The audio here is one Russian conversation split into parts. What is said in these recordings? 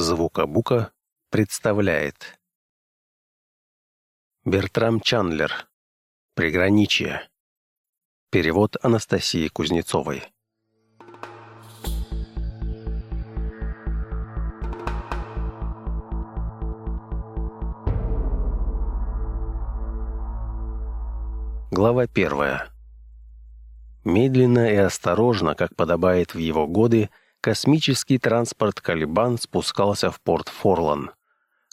Звука-бука представляет. Бертрам Чандлер. Приграничье. Перевод Анастасии Кузнецовой. Глава первая. Медленно и осторожно, как подобает в его годы, космический транспорт «Калибан» спускался в порт Форлан.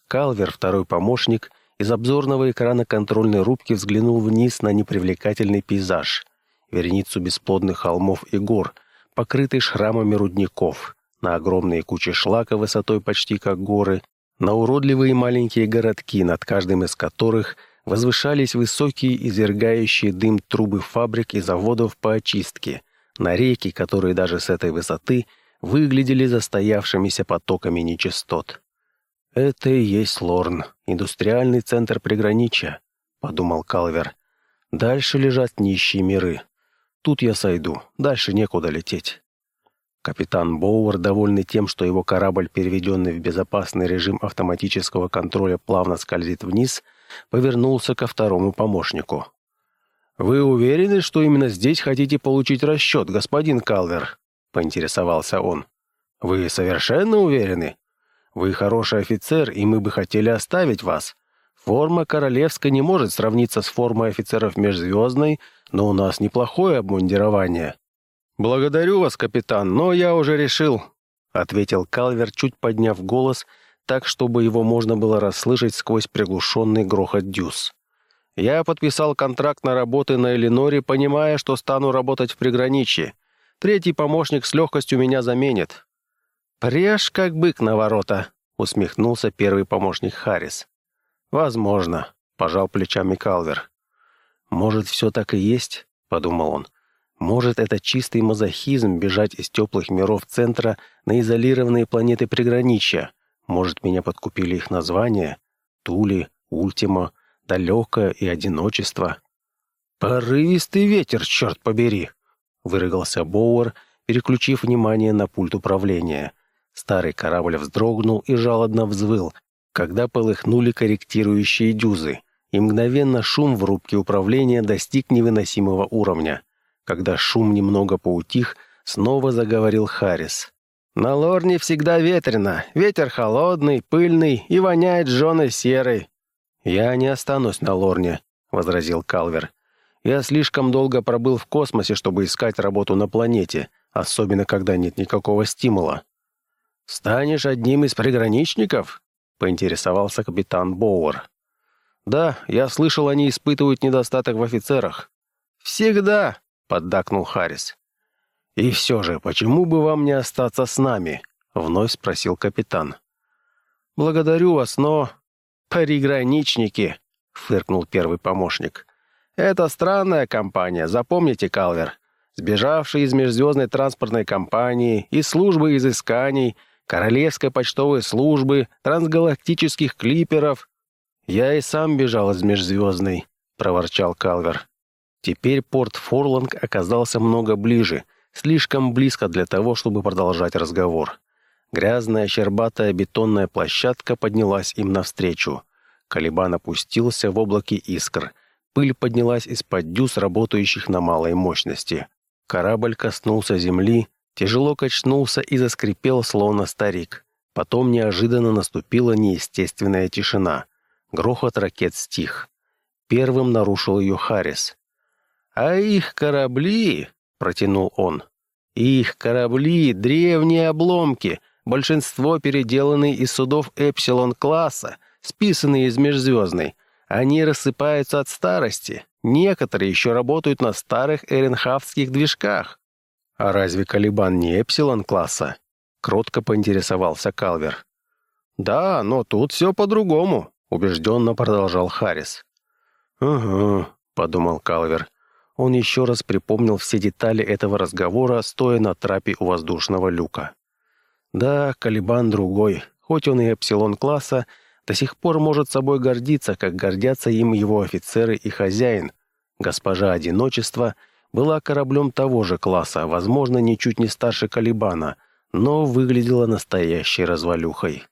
Калвер, второй помощник, из обзорного экрана контрольной рубки взглянул вниз на непривлекательный пейзаж, верницу бесплодных холмов и гор, покрытый шрамами рудников, на огромные кучи шлака высотой почти как горы, на уродливые маленькие городки, над каждым из которых возвышались высокие извергающие дым трубы фабрик и заводов по очистке, на реки, которые даже с этой высоты – выглядели застоявшимися потоками нечистот. «Это и есть Лорн, индустриальный центр приграничья», — подумал Калвер. «Дальше лежат нищие миры. Тут я сойду, дальше некуда лететь». Капитан Боуэр, довольный тем, что его корабль, переведенный в безопасный режим автоматического контроля, плавно скользит вниз, повернулся ко второму помощнику. «Вы уверены, что именно здесь хотите получить расчет, господин Калвер?» Поинтересовался он. «Вы совершенно уверены? Вы хороший офицер, и мы бы хотели оставить вас. Форма королевская не может сравниться с формой офицеров межзвездной, но у нас неплохое обмундирование». «Благодарю вас, капитан, но я уже решил», — ответил Калвер, чуть подняв голос, так, чтобы его можно было расслышать сквозь приглушенный грохот дюз. «Я подписал контракт на работы на Элиноре, понимая, что стану работать в приграничье. Третий помощник с легкостью меня заменит». «Прежь как бык на ворота», — усмехнулся первый помощник Харрис. «Возможно», — пожал плечами Калвер. «Может, все так и есть?» — подумал он. «Может, это чистый мазохизм бежать из теплых миров центра на изолированные планеты приграничья? Может, меня подкупили их названия? Тули, Ультима, Далекое и Одиночество?» «Порывистый ветер, черт побери!» Выругался Боуэр, переключив внимание на пульт управления. Старый корабль вздрогнул и жалобно взвыл, когда полыхнули корректирующие дюзы, и мгновенно шум в рубке управления достиг невыносимого уровня. Когда шум немного поутих, снова заговорил Харрис. «На Лорне всегда ветрено, ветер холодный, пыльный и воняет жженой серой». «Я не останусь на Лорне», — возразил Калвер. Я слишком долго пробыл в космосе, чтобы искать работу на планете, особенно когда нет никакого стимула. «Станешь одним из приграничников?» — поинтересовался капитан Боуэр. «Да, я слышал, они испытывают недостаток в офицерах». «Всегда!» — поддакнул Харрис. «И все же, почему бы вам не остаться с нами?» — вновь спросил капитан. «Благодарю вас, но...» «Приграничники!» — фыркнул первый помощник. Это странная компания, запомните, Калвер. Сбежавший из межзвездной транспортной компании, из службы изысканий, королевской почтовой службы, трансгалактических клиперов. «Я и сам бежал из межзвездной», — проворчал Калвер. Теперь порт Форланг оказался много ближе, слишком близко для того, чтобы продолжать разговор. Грязная, щербатая бетонная площадка поднялась им навстречу. Калибан опустился в облаке искр — Пыль поднялась из-под дюз, работающих на малой мощности. Корабль коснулся земли, тяжело качнулся и заскрипел, словно старик. Потом неожиданно наступила неестественная тишина. Грохот ракет стих. Первым нарушил ее Харрис. «А их корабли...» — протянул он. «Их корабли — древние обломки, большинство переделанные из судов Эпсилон-класса, списанные из межзвездной. Они рассыпаются от старости. Некоторые еще работают на старых эренхафтских движках. А разве Калибан не Эпсилон-класса? Кротко поинтересовался Калвер. Да, но тут все по-другому, убежденно продолжал Харрис. Угу, подумал Калвер. Он еще раз припомнил все детали этого разговора, стоя на трапе у воздушного люка. Да, Калибан другой, хоть он и Эпсилон-класса, до сих пор может собой гордиться, как гордятся им его офицеры и хозяин. Госпожа Одиночества была кораблем того же класса, возможно, ничуть не старше Калибана, но выглядела настоящей развалюхой.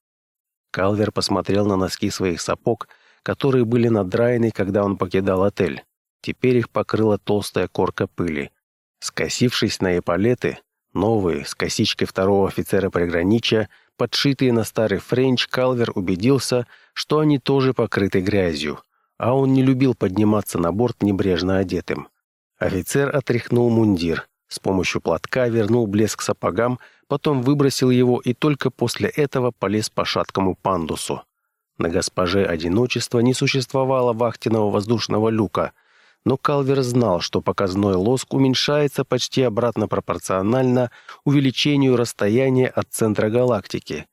Калвер посмотрел на носки своих сапог, которые были надраены, когда он покидал отель. Теперь их покрыла толстая корка пыли. Скосившись на эполеты, новые, с косичкой второго офицера приграничья, подшитые на старый френч, Калвер убедился, что они тоже покрыты грязью, а он не любил подниматься на борт небрежно одетым. Офицер отряхнул мундир, с помощью платка вернул блеск сапогам, потом выбросил его и только после этого полез по шаткому пандусу. На госпоже одиночества не существовало вахтенного воздушного люка, но Калвер знал, что показной лоск уменьшается почти обратно пропорционально увеличению расстояния от центра галактики.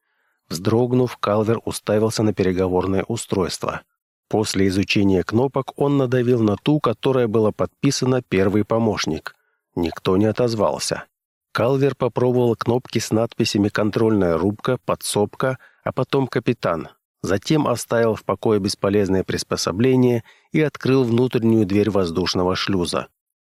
Вздрогнув, Калвер уставился на переговорное устройство. После изучения кнопок он надавил на ту, которая была подписана «Первый помощник». Никто не отозвался. Калвер попробовал кнопки с надписями «Контрольная рубка», «Подсобка», а потом «Капитан». Затем оставил в покое бесполезное приспособление и открыл внутреннюю дверь воздушного шлюза.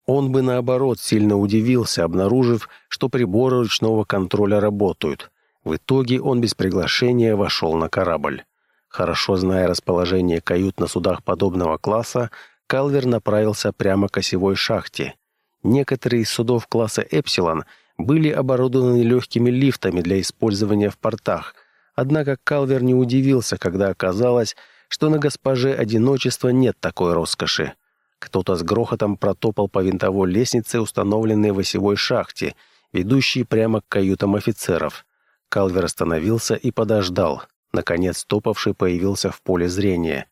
Он бы, наоборот, сильно удивился, обнаружив, что приборы ручного контроля работают. В итоге он без приглашения вошел на корабль. Хорошо зная расположение кают на судах подобного класса, Калвер направился прямо к осевой шахте. Некоторые из судов класса «Эпсилон» были оборудованы легкими лифтами для использования в портах, Однако Калвер не удивился, когда оказалось, что на госпоже одиночества нет такой роскоши. Кто-то с грохотом протопал по винтовой лестнице, установленной в осевой шахте, ведущей прямо к каютам офицеров. Калвер остановился и подождал. Наконец топавший появился в поле зрения.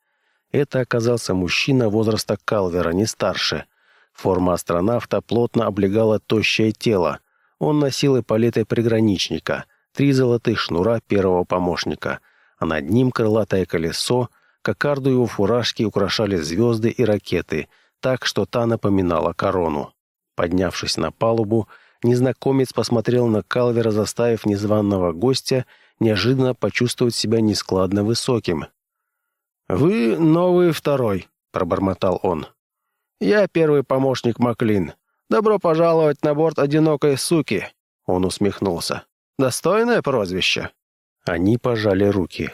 Это оказался мужчина возраста Калвера, не старше. Форма астронавта плотно облегала тощее тело. Он носил эполеты приграничника — три золотых шнура первого помощника, а над ним крылатое колесо, кокарду его фуражки украшали звезды и ракеты, так что та напоминала корону. Поднявшись на палубу, незнакомец посмотрел на Калвера, заставив незваного гостя неожиданно почувствовать себя нескладно высоким. «Вы новый второй», — пробормотал он. «Я первый помощник Маклин. Добро пожаловать на борт одинокой суки», — он усмехнулся. Достойное прозвище». Они пожали руки.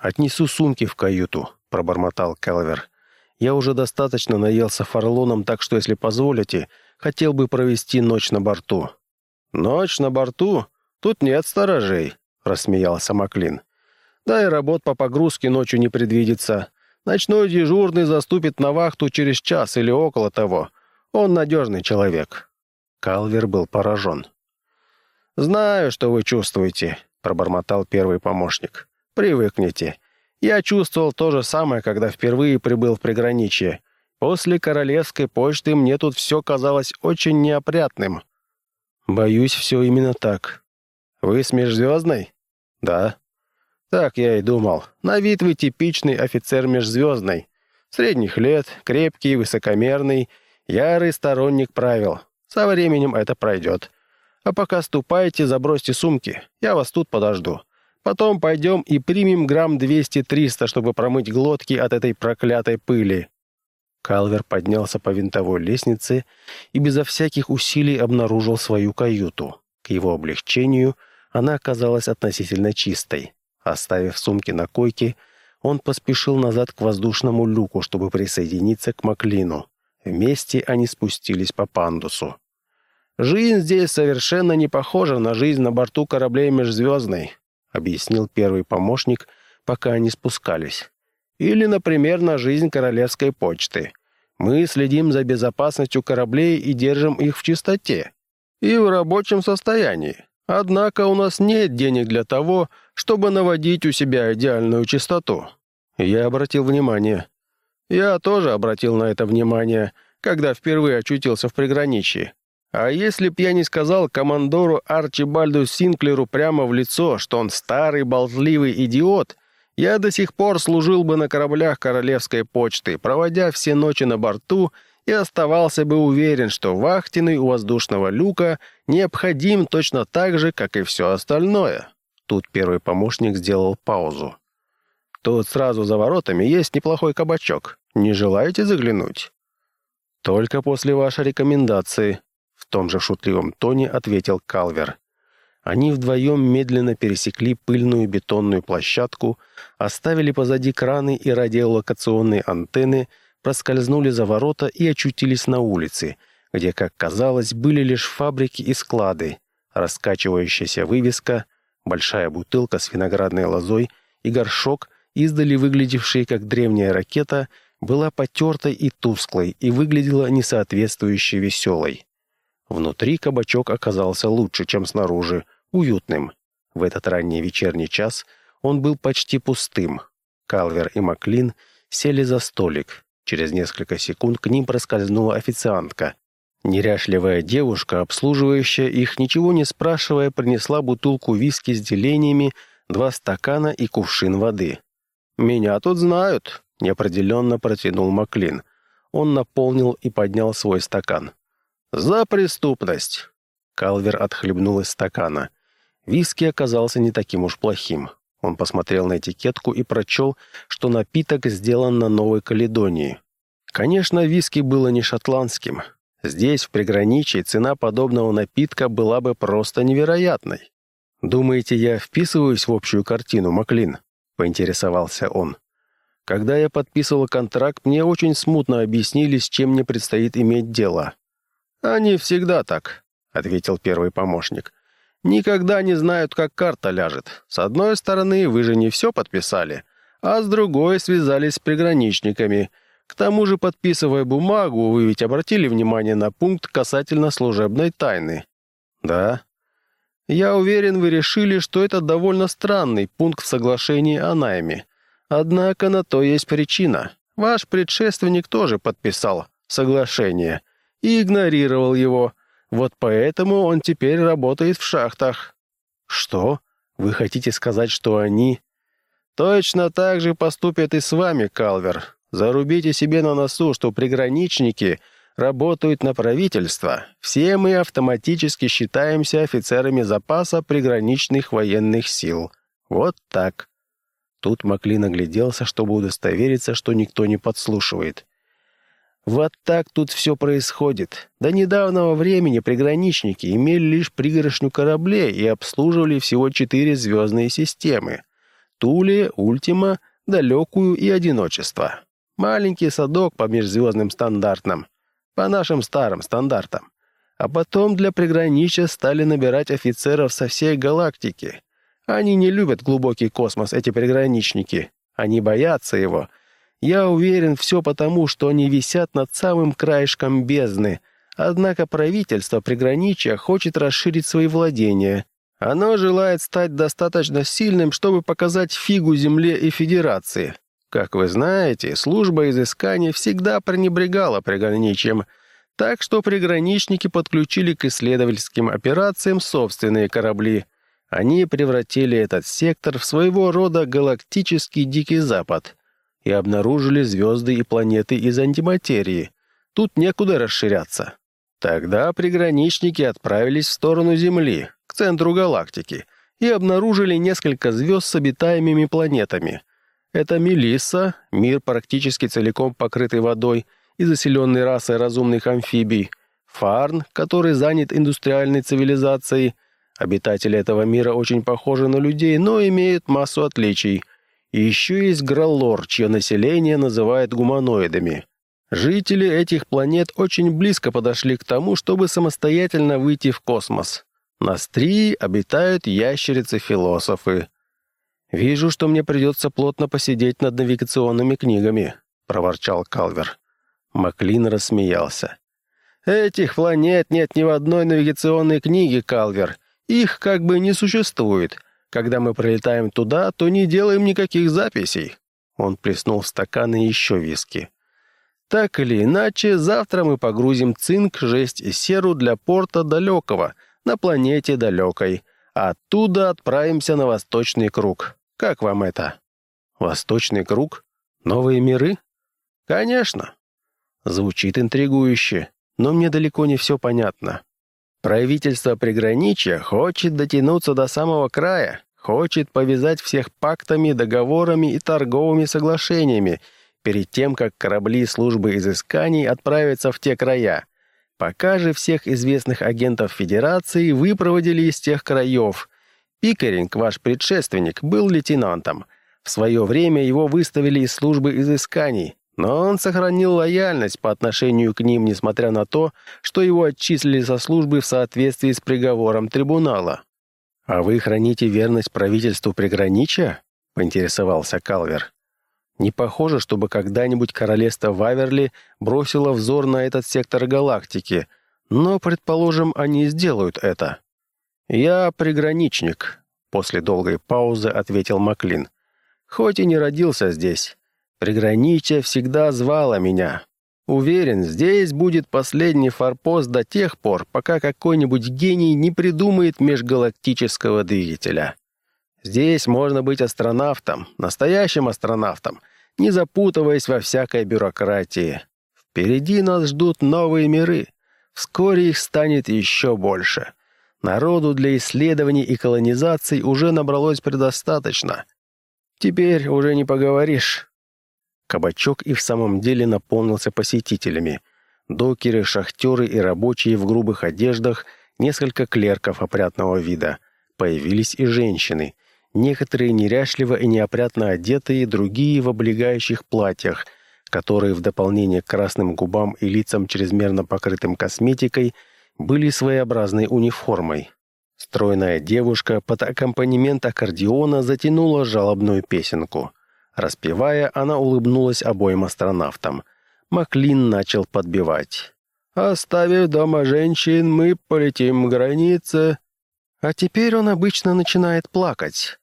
«Отнесу сумки в каюту», — пробормотал Келвер. «Я уже достаточно наелся фарлоном, так что, если позволите, хотел бы провести ночь на борту». «Ночь на борту? Тут нет сторожей», — рассмеялся Маклин. «Да и работ по погрузке ночью не предвидится. Ночной дежурный заступит на вахту через час или около того. Он надежный человек». Калвер был поражен. «Знаю, что вы чувствуете», — пробормотал первый помощник. «Привыкните. Я чувствовал то же самое, когда впервые прибыл в приграничье. После королевской почты мне тут все казалось очень неопрятным». «Боюсь, все именно так». «Вы с межзвездной?» «Да». «Так я и думал. На вид вы типичный офицер межзвездной. Средних лет, крепкий, высокомерный, ярый сторонник правил. Со временем это пройдет. А пока ступайте, забросьте сумки. Я вас тут подожду. Потом пойдем и примем грамм 200-300, чтобы промыть глотки от этой проклятой пыли». Калвер поднялся по винтовой лестнице и безо всяких усилий обнаружил свою каюту. К его облегчению она оказалась относительно чистой. Оставив сумки на койке, он поспешил назад к воздушному люку, чтобы присоединиться к Маклину. Вместе они спустились по пандусу. «Жизнь здесь совершенно не похожа на жизнь на борту кораблей межзвездной», объяснил первый помощник, пока они спускались. «Или, например, на жизнь королевской почты. Мы следим за безопасностью кораблей и держим их в чистоте. И в рабочем состоянии. Однако у нас нет денег для того, чтобы наводить у себя идеальную чистоту». Я обратил внимание. Я тоже обратил на это внимание, когда впервые очутился в приграничье. А если б я не сказал командору Арчибальду Синклеру прямо в лицо, что он старый болтливый идиот, я до сих пор служил бы на кораблях Королевской почты, проводя все ночи на борту и оставался бы уверен, что вахтенный у воздушного люка необходим точно так же, как и все остальное. Тут первый помощник сделал паузу. Тут сразу за воротами есть неплохой кабачок. Не желаете заглянуть? Только после вашей рекомендации, том же шутливом тоне ответил Калвер. Они вдвоем медленно пересекли пыльную бетонную площадку, оставили позади краны и радиолокационные антенны, проскользнули за ворота и очутились на улице, где, как казалось, были лишь фабрики и склады, раскачивающаяся вывеска, большая бутылка с виноградной лозой и горшок, издали выглядевшие как древняя ракета, была потертой и тусклой и выглядела несоответствующе веселой. Внутри кабачок оказался лучше, чем снаружи, уютным. В этот ранний вечерний час он был почти пустым. Калвер и Маклин сели за столик. Через несколько секунд к ним проскользнула официантка. Неряшливая девушка, обслуживающая их, ничего не спрашивая, принесла бутылку виски с делениями, два стакана и кувшин воды. «Меня тут знают», — неопределенно протянул Маклин. Он наполнил и поднял свой стакан. «За преступность!» Калвер отхлебнул из стакана. Виски оказался не таким уж плохим. Он посмотрел на этикетку и прочел, что напиток сделан на Новой Каледонии. Конечно, виски было не шотландским. Здесь, в приграничье, цена подобного напитка была бы просто невероятной. «Думаете, я вписываюсь в общую картину, Маклин?» — поинтересовался он. «Когда я подписывал контракт, мне очень смутно объяснили, с чем мне предстоит иметь дело. «Они всегда так», — ответил первый помощник. «Никогда не знают, как карта ляжет. С одной стороны, вы же не все подписали, а с другой связались с приграничниками. К тому же, подписывая бумагу, вы ведь обратили внимание на пункт касательно служебной тайны». «Да». «Я уверен, вы решили, что это довольно странный пункт в соглашении о найме. Однако на то есть причина. Ваш предшественник тоже подписал соглашение» и игнорировал его. Вот поэтому он теперь работает в шахтах». «Что? Вы хотите сказать, что они...» «Точно так же поступят и с вами, Калвер. Зарубите себе на носу, что приграничники работают на правительство. Все мы автоматически считаемся офицерами запаса приграничных военных сил. Вот так». Тут Маклин огляделся, чтобы удостовериться, что никто не подслушивает. Вот так тут все происходит. До недавнего времени приграничники имели лишь пригоршню кораблей и обслуживали всего четыре звездные системы. Туле, Ультима, Далекую и Одиночество. Маленький садок по межзвездным стандартам. По нашим старым стандартам. А потом для приграничья стали набирать офицеров со всей галактики. Они не любят глубокий космос, эти приграничники. Они боятся его, я уверен, все потому, что они висят над самым краешком бездны. Однако правительство приграничья хочет расширить свои владения. Оно желает стать достаточно сильным, чтобы показать фигу Земле и Федерации. Как вы знаете, служба изыскания всегда пренебрегала приграничьем, так что приграничники подключили к исследовательским операциям собственные корабли. Они превратили этот сектор в своего рода галактический Дикий Запад и обнаружили звезды и планеты из антиматерии. Тут некуда расширяться. Тогда приграничники отправились в сторону Земли, к центру галактики, и обнаружили несколько звезд с обитаемыми планетами. Это Мелисса, мир практически целиком покрытый водой и заселенный расой разумных амфибий, Фарн, который занят индустриальной цивилизацией. Обитатели этого мира очень похожи на людей, но имеют массу отличий – и еще есть Граллор, чье население называют гуманоидами. Жители этих планет очень близко подошли к тому, чтобы самостоятельно выйти в космос. На Стрии обитают ящерицы-философы. «Вижу, что мне придется плотно посидеть над навигационными книгами», — проворчал Калвер. Маклин рассмеялся. «Этих планет нет ни в одной навигационной книге, Калвер. Их как бы не существует. Когда мы прилетаем туда, то не делаем никаких записей». Он плеснул в стаканы еще виски. «Так или иначе, завтра мы погрузим цинк, жесть и серу для порта далекого, на планете далекой. Оттуда отправимся на Восточный круг. Как вам это?» «Восточный круг? Новые миры?» «Конечно». Звучит интригующе, но мне далеко не все понятно. Правительство приграничья хочет дотянуться до самого края, хочет повязать всех пактами, договорами и торговыми соглашениями перед тем, как корабли службы изысканий отправятся в те края. Пока же всех известных агентов Федерации выпроводили из тех краев. Пикеринг, ваш предшественник, был лейтенантом. В свое время его выставили из службы изысканий, но он сохранил лояльность по отношению к ним, несмотря на то, что его отчислили со службы в соответствии с приговором трибунала. «А вы храните верность правительству приграничья?» — поинтересовался Калвер. Не похоже, чтобы когда-нибудь королевство Ваверли бросило взор на этот сектор галактики, но, предположим, они сделают это. «Я приграничник», — после долгой паузы ответил Маклин. «Хоть и не родился здесь. Приграничье всегда звало меня. Уверен, здесь будет последний форпост до тех пор, пока какой-нибудь гений не придумает межгалактического двигателя. Здесь можно быть астронавтом, настоящим астронавтом, не запутываясь во всякой бюрократии. Впереди нас ждут новые миры. Вскоре их станет еще больше. Народу для исследований и колонизаций уже набралось предостаточно. Теперь уже не поговоришь. Кабачок и в самом деле наполнился посетителями. Докеры, шахтеры и рабочие в грубых одеждах, несколько клерков опрятного вида. Появились и женщины — некоторые неряшливо и неопрятно одетые, другие в облегающих платьях, которые в дополнение к красным губам и лицам чрезмерно покрытым косметикой были своеобразной униформой. Стройная девушка под аккомпанемент аккордеона затянула жалобную песенку. Распевая, она улыбнулась обоим астронавтам. Маклин начал подбивать. «Оставив дома женщин, мы полетим к границе». А теперь он обычно начинает плакать.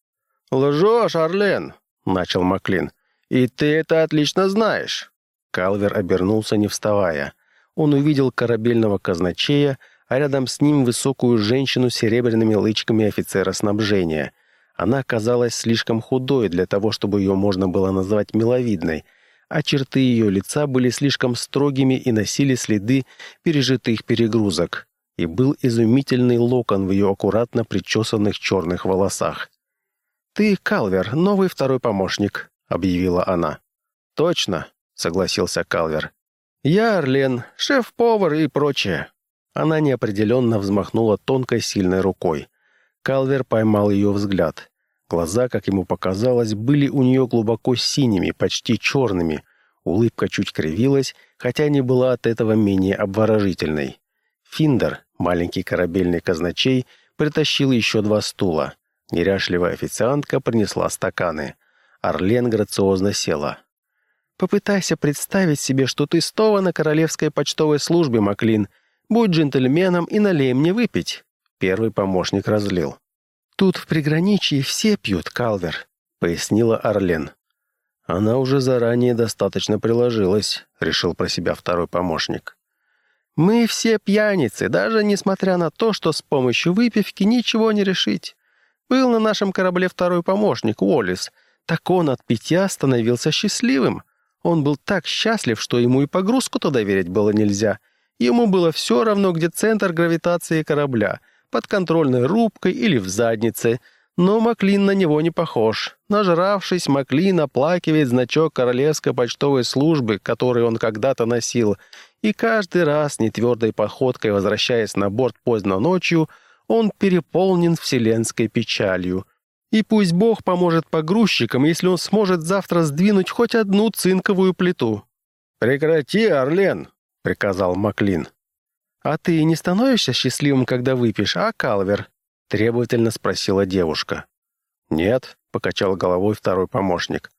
«Лжешь, Орлен!» — начал Маклин. «И ты это отлично знаешь!» Калвер обернулся, не вставая. Он увидел корабельного казначея, а рядом с ним высокую женщину с серебряными лычками офицера снабжения. Она казалась слишком худой для того, чтобы ее можно было назвать миловидной, а черты ее лица были слишком строгими и носили следы пережитых перегрузок. И был изумительный локон в ее аккуратно причесанных черных волосах. «Ты, Калвер, новый второй помощник», — объявила она. «Точно», — согласился Калвер. «Я Орлен, шеф-повар и прочее». Она неопределенно взмахнула тонкой сильной рукой. Калвер поймал ее взгляд. Глаза, как ему показалось, были у нее глубоко синими, почти черными. Улыбка чуть кривилась, хотя не была от этого менее обворожительной. Финдер, маленький корабельный казначей, притащил еще два стула. Неряшливая официантка принесла стаканы. Орлен грациозно села. «Попытайся представить себе, что ты снова на королевской почтовой службе, Маклин. Будь джентльменом и налей мне выпить». Первый помощник разлил. «Тут в приграничье все пьют, Калвер», — пояснила Орлен. «Она уже заранее достаточно приложилась», — решил про себя второй помощник. «Мы все пьяницы, даже несмотря на то, что с помощью выпивки ничего не решить. Был на нашем корабле второй помощник, Уоллес. Так он от питья становился счастливым. Он был так счастлив, что ему и погрузку-то доверить было нельзя. Ему было все равно, где центр гравитации корабля, под контрольной рубкой или в заднице. Но Маклин на него не похож. Нажравшись, Маклин оплакивает значок королевской почтовой службы, который он когда-то носил, и каждый раз, нетвердой походкой возвращаясь на борт поздно ночью, он переполнен вселенской печалью. И пусть Бог поможет погрузчикам, если он сможет завтра сдвинуть хоть одну цинковую плиту. «Прекрати, Орлен!» — приказал Маклин. «А ты не становишься счастливым, когда выпьешь, а, Калвер?» — требовательно спросила девушка. «Нет», — покачал головой второй помощник.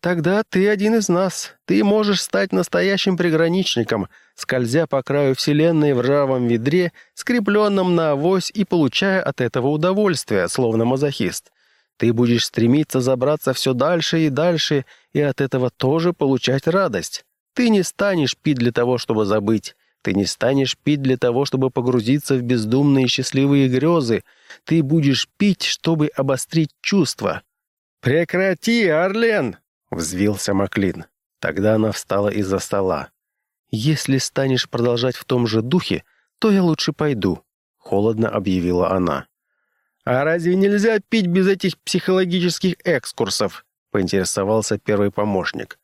Тогда ты один из нас. Ты можешь стать настоящим приграничником, скользя по краю Вселенной в ржавом ведре, скрепленном на авось и получая от этого удовольствие, словно мазохист. Ты будешь стремиться забраться все дальше и дальше, и от этого тоже получать радость. Ты не станешь пить для того, чтобы забыть. Ты не станешь пить для того, чтобы погрузиться в бездумные счастливые грезы. Ты будешь пить, чтобы обострить чувства. «Прекрати, Орлен!» Взвился Маклин. Тогда она встала из-за стола. «Если станешь продолжать в том же духе, то я лучше пойду», — холодно объявила она. «А разве нельзя пить без этих психологических экскурсов?» — поинтересовался первый помощник.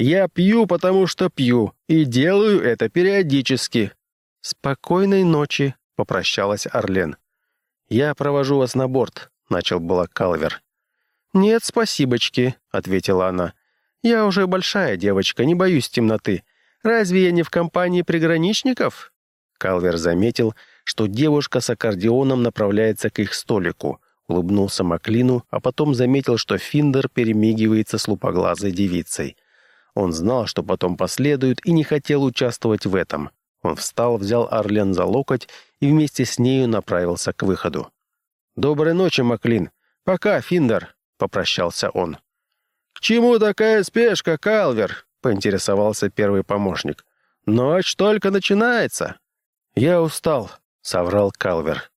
«Я пью, потому что пью, и делаю это периодически». «Спокойной ночи», — попрощалась Орлен. «Я провожу вас на борт», — начал было Калвер. «Нет, спасибочки», — ответила она. «Я уже большая девочка, не боюсь темноты. Разве я не в компании приграничников?» Калвер заметил, что девушка с аккордеоном направляется к их столику, улыбнулся Маклину, а потом заметил, что Финдер перемигивается с лупоглазой девицей. Он знал, что потом последует, и не хотел участвовать в этом. Он встал, взял Орлен за локоть и вместе с нею направился к выходу. «Доброй ночи, Маклин. Пока, Финдер», — попрощался он. «К чему такая спешка, Калвер?» — поинтересовался первый помощник. «Ночь только начинается». «Я устал», — соврал Калвер.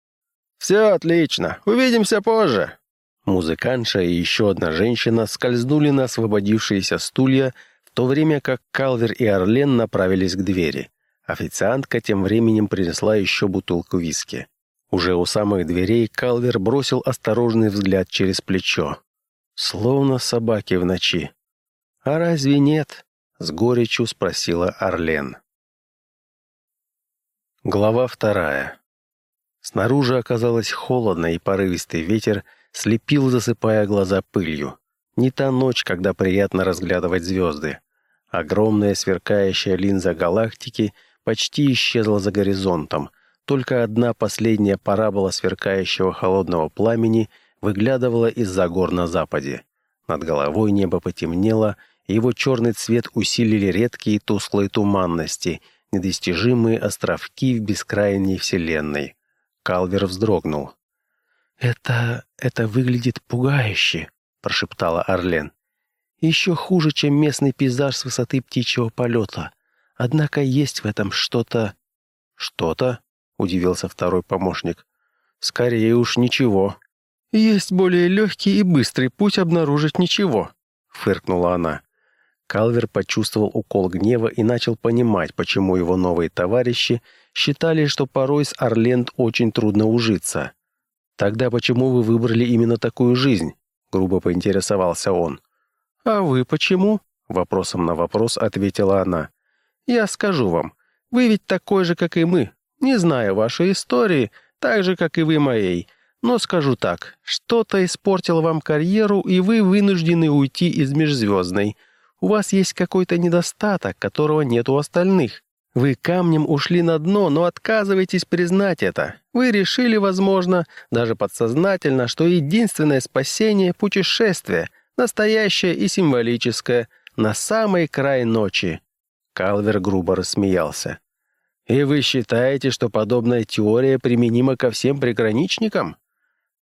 «Все отлично. Увидимся позже». Музыкантша и еще одна женщина скользнули на освободившиеся стулья, то время как Калвер и Орлен направились к двери. Официантка тем временем принесла еще бутылку виски. Уже у самых дверей Калвер бросил осторожный взгляд через плечо. Словно собаки в ночи. «А разве нет?» — с горечью спросила Орлен. Глава вторая. Снаружи оказалось холодно, и порывистый ветер слепил, засыпая глаза пылью. Не та ночь, когда приятно разглядывать звезды. Огромная сверкающая линза галактики почти исчезла за горизонтом. Только одна последняя парабола сверкающего холодного пламени выглядывала из-за гор на западе. Над головой небо потемнело, его черный цвет усилили редкие тусклые туманности, недостижимые островки в бескрайней вселенной. Калвер вздрогнул. «Это... это выглядит пугающе», — прошептала Орлен. «Еще хуже, чем местный пейзаж с высоты птичьего полета. Однако есть в этом что-то...» «Что-то?» — удивился второй помощник. «Скорее уж ничего». «Есть более легкий и быстрый путь обнаружить ничего», — фыркнула она. Калвер почувствовал укол гнева и начал понимать, почему его новые товарищи считали, что порой с Орленд очень трудно ужиться. «Тогда почему вы выбрали именно такую жизнь?» — грубо поинтересовался он. «А вы почему?» — вопросом на вопрос ответила она. «Я скажу вам, вы ведь такой же, как и мы. Не знаю вашей истории, так же, как и вы моей. Но скажу так, что-то испортило вам карьеру, и вы вынуждены уйти из межзвездной». У вас есть какой-то недостаток, которого нет у остальных. Вы камнем ушли на дно, но отказываетесь признать это. Вы решили, возможно, даже подсознательно, что единственное спасение — путешествие, настоящее и символическое, на самый край ночи». Калвер грубо рассмеялся. «И вы считаете, что подобная теория применима ко всем приграничникам?»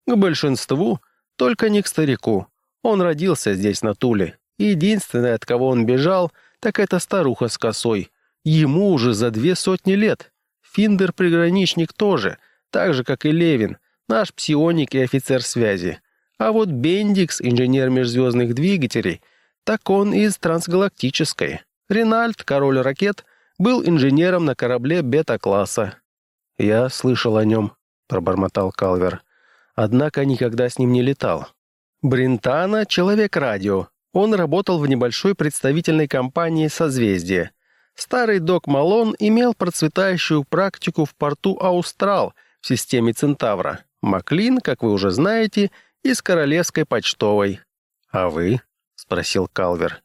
«К большинству, только не к старику. Он родился здесь, на Туле, Единственное, от кого он бежал, так это старуха с косой. Ему уже за две сотни лет. Финдер-приграничник тоже, так же, как и Левин, наш псионик и офицер связи. А вот Бендикс, инженер межзвездных двигателей, так он из трансгалактической. Ренальд, король ракет, был инженером на корабле бета-класса. «Я слышал о нем», — пробормотал Калвер. «Однако никогда с ним не летал». «Бринтана — человек-радио», он работал в небольшой представительной компании «Созвездие». Старый док Малон имел процветающую практику в порту Аустрал в системе Центавра. Маклин, как вы уже знаете, из Королевской почтовой. «А вы?» — спросил Калвер.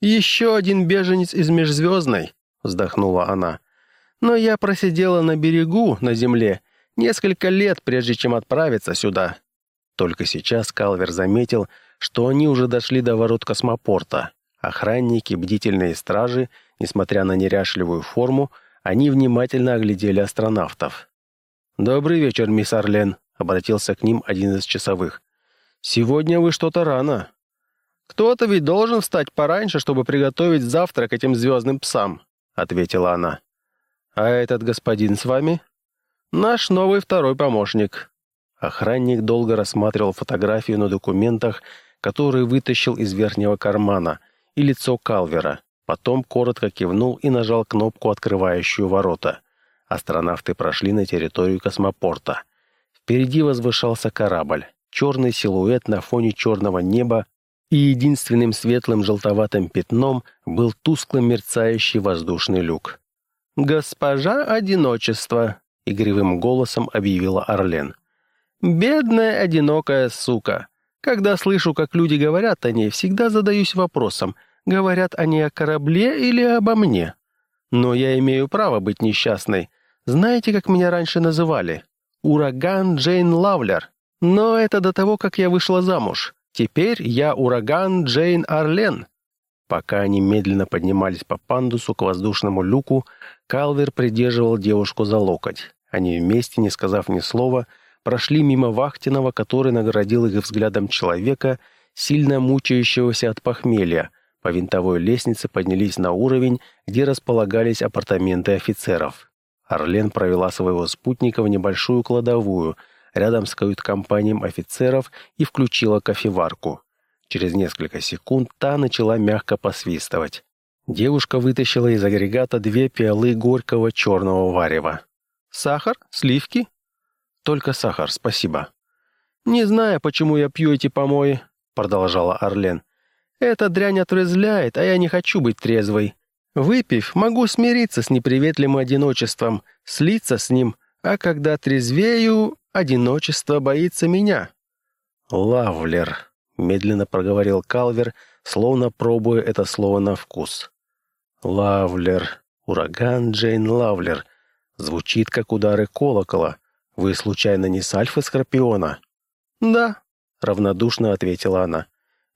«Еще один беженец из Межзвездной», — вздохнула она. «Но я просидела на берегу, на земле, несколько лет, прежде чем отправиться сюда». Только сейчас Калвер заметил, что они уже дошли до ворот космопорта. Охранники, бдительные стражи, несмотря на неряшливую форму, они внимательно оглядели астронавтов. «Добрый вечер, мисс Орлен», — обратился к ним один из часовых. «Сегодня вы что-то рано». «Кто-то ведь должен встать пораньше, чтобы приготовить завтрак этим звездным псам», — ответила она. «А этот господин с вами?» «Наш новый второй помощник». Охранник долго рассматривал фотографию на документах который вытащил из верхнего кармана, и лицо Калвера. Потом коротко кивнул и нажал кнопку, открывающую ворота. Астронавты прошли на территорию космопорта. Впереди возвышался корабль. Черный силуэт на фоне черного неба и единственным светлым желтоватым пятном был тускло мерцающий воздушный люк. «Госпожа одиночество», — игривым голосом объявила Орлен. «Бедная одинокая сука. Когда слышу, как люди говорят о ней, всегда задаюсь вопросом, говорят они о корабле или обо мне? Но я имею право быть несчастной. Знаете, как меня раньше называли? Ураган Джейн Лавлер. Но это до того, как я вышла замуж. Теперь я ураган Джейн Арлен». Пока они медленно поднимались по пандусу к воздушному люку, Калвер придерживал девушку за локоть. Они вместе, не сказав ни слова, прошли мимо Вахтинова, который наградил их взглядом человека, сильно мучающегося от похмелья. По винтовой лестнице поднялись на уровень, где располагались апартаменты офицеров. Орлен провела своего спутника в небольшую кладовую, рядом с кают-компанией офицеров и включила кофеварку. Через несколько секунд та начала мягко посвистывать. Девушка вытащила из агрегата две пиалы горького черного варева. «Сахар? Сливки?» «Только сахар, спасибо». «Не знаю, почему я пью эти помои», — продолжала Орлен. «Эта дрянь отрезвляет, а я не хочу быть трезвой. Выпив, могу смириться с неприветливым одиночеством, слиться с ним, а когда трезвею, одиночество боится меня». «Лавлер», — медленно проговорил Калвер, словно пробуя это слово на вкус. «Лавлер. Ураган Джейн Лавлер. Звучит, как удары колокола. Вы, случайно, не с Альфа Скорпиона?» «Да», — равнодушно ответила она.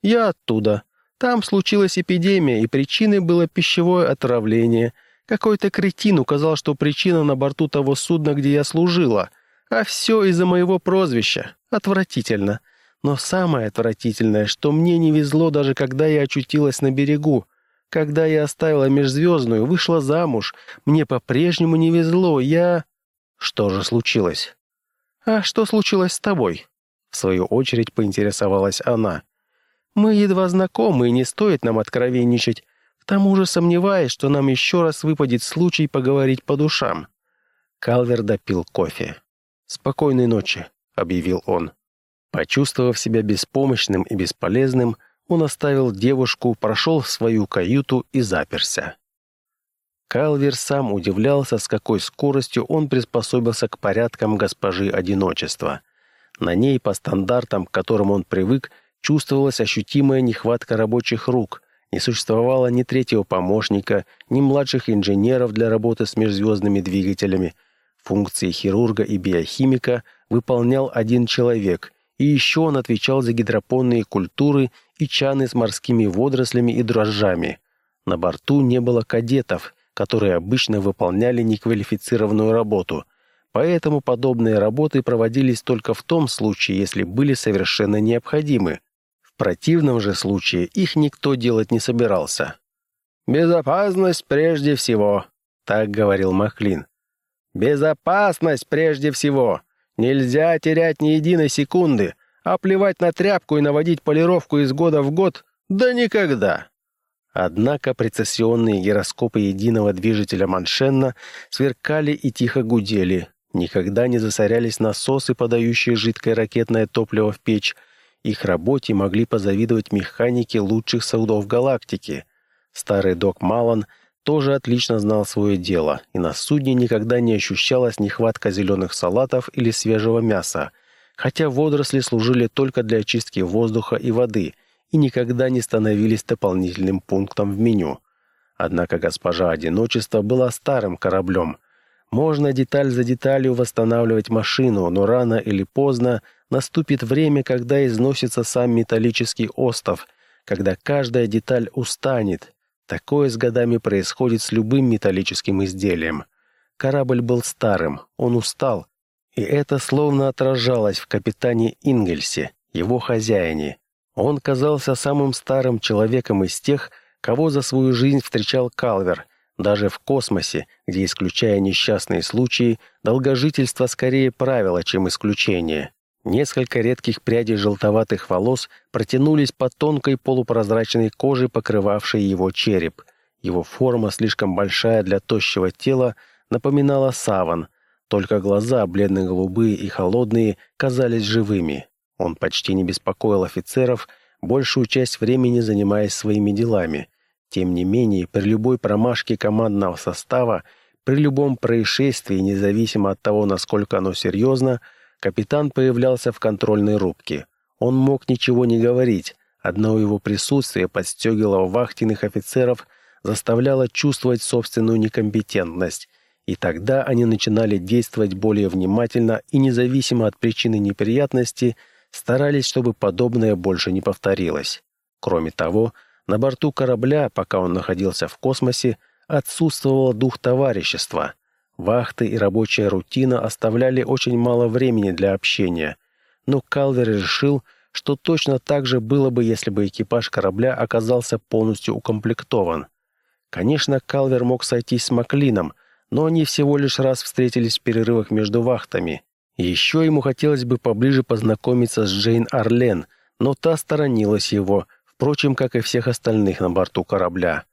«Я оттуда. Там случилась эпидемия, и причиной было пищевое отравление. Какой-то кретин указал, что причина на борту того судна, где я служила. А все из-за моего прозвища. Отвратительно. Но самое отвратительное, что мне не везло даже когда я очутилась на берегу. Когда я оставила межзвездную, вышла замуж, мне по-прежнему не везло, я... Что же случилось? А что случилось с тобой? В свою очередь поинтересовалась она. Мы едва знакомы, и не стоит нам откровенничать. К тому же сомневаюсь, что нам еще раз выпадет случай поговорить по душам. Калвер допил кофе. «Спокойной ночи», — объявил он. Почувствовав себя беспомощным и бесполезным, он оставил девушку, прошел в свою каюту и заперся. Калвер сам удивлялся, с какой скоростью он приспособился к порядкам госпожи одиночества. На ней, по стандартам, к которым он привык, чувствовалась ощутимая нехватка рабочих рук, не существовало ни третьего помощника, ни младших инженеров для работы с межзвездными двигателями. Функции хирурга и биохимика выполнял один человек, и еще он отвечал за гидропонные культуры и чаны с морскими водорослями и дрожжами. На борту не было кадетов, которые обычно выполняли неквалифицированную работу, поэтому подобные работы проводились только в том случае, если были совершенно необходимы. Противном же случае их никто делать не собирался. «Безопасность прежде всего», — так говорил Махлин. «Безопасность прежде всего. Нельзя терять ни единой секунды, а плевать на тряпку и наводить полировку из года в год — да никогда. Однако прецессионные гироскопы единого движителя Маншенна сверкали и тихо гудели. Никогда не засорялись насосы, подающие жидкое ракетное топливо в печь. Их работе могли позавидовать механики лучших судов галактики. Старый док Малан тоже отлично знал свое дело, и на судне никогда не ощущалась нехватка зеленых салатов или свежего мяса, хотя водоросли служили только для очистки воздуха и воды и никогда не становились дополнительным пунктом в меню. Однако госпожа Одиночество была старым кораблем. Можно деталь за деталью восстанавливать машину, но рано или поздно наступит время, когда износится сам металлический остов, когда каждая деталь устанет, Такое с годами происходит с любым металлическим изделием. Корабль был старым, он устал, и это словно отражалось в капитане Ингельсе, его хозяине. Он казался самым старым человеком из тех, кого за свою жизнь встречал Калвер, даже в космосе, где, исключая несчастные случаи, долгожительство скорее правило, чем исключение. Несколько редких прядей желтоватых волос протянулись по тонкой полупрозрачной коже, покрывавшей его череп. Его форма, слишком большая для тощего тела, напоминала саван, только глаза, бледно-голубые и холодные, казались живыми. Он почти не беспокоил офицеров, большую часть времени занимаясь своими делами. Тем не менее, при любой промашке командного состава При любом происшествии, независимо от того, насколько оно серьезно, капитан появлялся в контрольной рубке. Он мог ничего не говорить, одно его присутствие подстегивало вахтенных офицеров, заставляло чувствовать собственную некомпетентность, и тогда они начинали действовать более внимательно и независимо от причины неприятности, старались, чтобы подобное больше не повторилось. Кроме того, на борту корабля, пока он находился в космосе, отсутствовал дух товарищества. Вахты и рабочая рутина оставляли очень мало времени для общения. Но Калвер решил, что точно так же было бы, если бы экипаж корабля оказался полностью укомплектован. Конечно, Калвер мог сойтись с Маклином, но они всего лишь раз встретились в перерывах между вахтами. Еще ему хотелось бы поближе познакомиться с Джейн Арлен, но та сторонилась его, впрочем, как и всех остальных на борту корабля.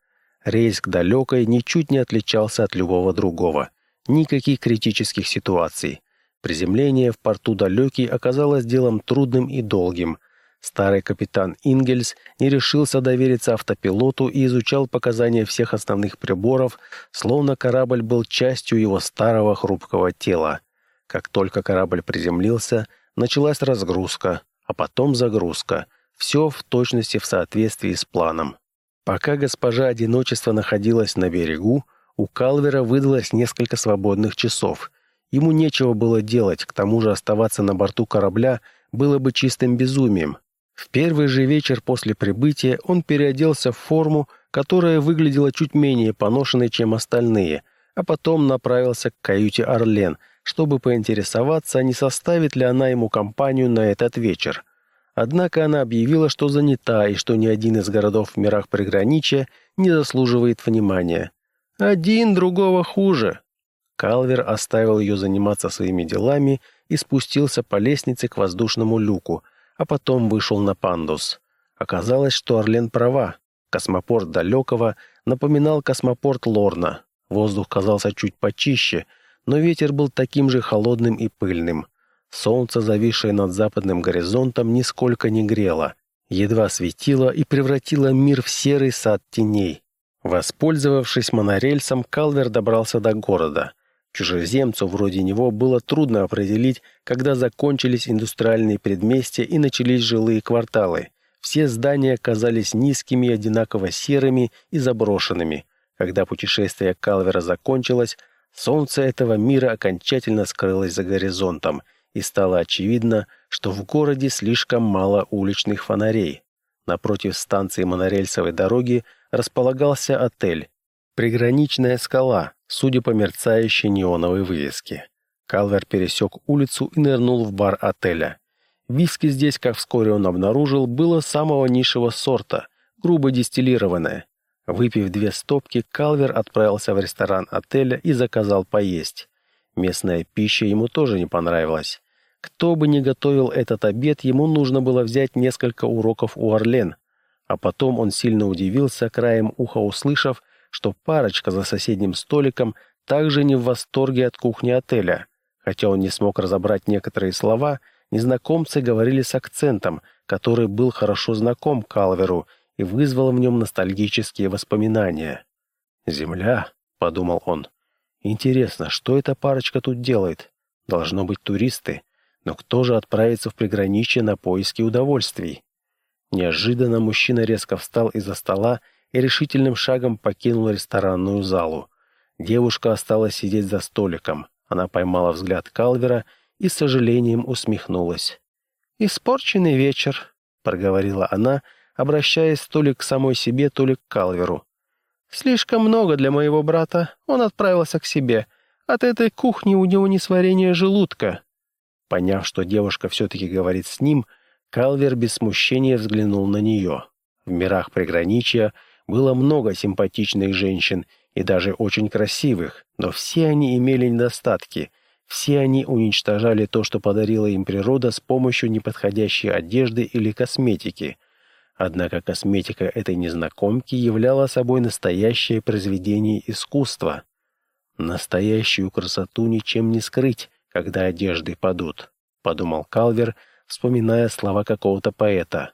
Рейс к далекой ничуть не отличался от любого другого. Никаких критических ситуаций. Приземление в порту далекий оказалось делом трудным и долгим. Старый капитан Ингельс не решился довериться автопилоту и изучал показания всех основных приборов, словно корабль был частью его старого хрупкого тела. Как только корабль приземлился, началась разгрузка, а потом загрузка. Все в точности в соответствии с планом. Пока госпожа Одиночество находилась на берегу, у Калвера выдалось несколько свободных часов. Ему нечего было делать, к тому же оставаться на борту корабля было бы чистым безумием. В первый же вечер после прибытия он переоделся в форму, которая выглядела чуть менее поношенной, чем остальные, а потом направился к каюте Орлен, чтобы поинтересоваться, не составит ли она ему компанию на этот вечер. Однако она объявила, что занята и что ни один из городов в мирах приграничья не заслуживает внимания. «Один другого хуже». Калвер оставил ее заниматься своими делами и спустился по лестнице к воздушному люку – а потом вышел на пандус. Оказалось, что Орлен права. Космопорт Далекого напоминал космопорт Лорна. Воздух казался чуть почище, но ветер был таким же холодным и пыльным. Солнце, зависшее над западным горизонтом, нисколько не грело. Едва светило и превратило мир в серый сад теней. Воспользовавшись монорельсом, Калвер добрался до города. Чужеземцу вроде него было трудно определить, когда закончились индустриальные предместья и начались жилые кварталы. Все здания казались низкими, одинаково серыми и заброшенными. Когда путешествие Калвера закончилось, солнце этого мира окончательно скрылось за горизонтом, и стало очевидно, что в городе слишком мало уличных фонарей. Напротив станции монорельсовой дороги располагался отель. Приграничная скала, судя по мерцающей неоновой вывеске. Калвер пересек улицу и нырнул в бар отеля. Виски здесь, как вскоре он обнаружил, было самого низшего сорта, грубо дистиллированное. Выпив две стопки, Калвер отправился в ресторан отеля и заказал поесть. Местная пища ему тоже не понравилась. Кто бы ни готовил этот обед, ему нужно было взять несколько уроков у Орлен. А потом он сильно удивился, краем уха услышав, что парочка за соседним столиком также не в восторге от кухни отеля. Хотя он не смог разобрать некоторые слова, незнакомцы говорили с акцентом, который был хорошо знаком Калверу и вызвал в нем ностальгические воспоминания. «Земля», — подумал он. «Интересно, что эта парочка тут делает? Должно быть туристы. Но кто же отправится в приграничье на поиски удовольствий?» Неожиданно мужчина резко встал из-за стола и решительным шагом покинула ресторанную залу. Девушка осталась сидеть за столиком. Она поймала взгляд Калвера и с сожалением усмехнулась. «Испорченный вечер», — проговорила она, обращаясь то ли к самой себе, то ли к Калверу. «Слишком много для моего брата. Он отправился к себе. От этой кухни у него несварение желудка». Поняв, что девушка все-таки говорит с ним, Калвер без смущения взглянул на нее. В мирах приграничья было много симпатичных женщин и даже очень красивых, но все они имели недостатки. Все они уничтожали то, что подарила им природа с помощью неподходящей одежды или косметики. Однако косметика этой незнакомки являла собой настоящее произведение искусства. «Настоящую красоту ничем не скрыть, когда одежды падут», — подумал Калвер, вспоминая слова какого-то поэта.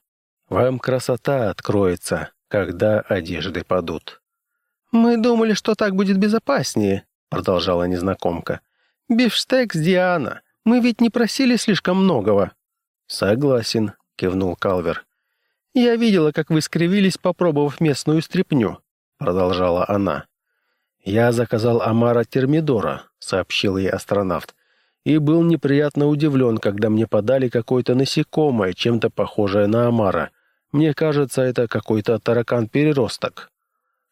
«Вам красота откроется, когда одежды падут. «Мы думали, что так будет безопаснее», продолжала незнакомка. «Бифштекс, Диана. Мы ведь не просили слишком многого». «Согласен», — кивнул Калвер. «Я видела, как вы скривились, попробовав местную стряпню», — продолжала она. «Я заказал Амара Термидора», — сообщил ей астронавт, «и был неприятно удивлен, когда мне подали какое-то насекомое, чем-то похожее на Амара. Мне кажется, это какой-то таракан-переросток».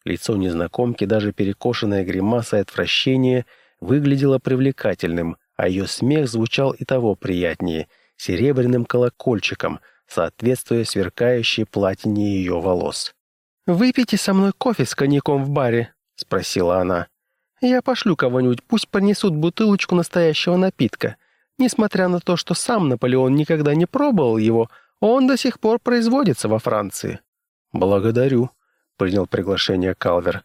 Лицо незнакомки, даже перекошенное гримасой отвращения, выглядело привлекательным, а ее смех звучал и того приятнее, серебряным колокольчиком, соответствуя сверкающей платине ее волос. «Выпейте со мной кофе с коньяком в баре», — спросила она. «Я пошлю кого-нибудь, пусть принесут бутылочку настоящего напитка. Несмотря на то, что сам Наполеон никогда не пробовал его, он до сих пор производится во Франции». «Благодарю», — принял приглашение Калвер.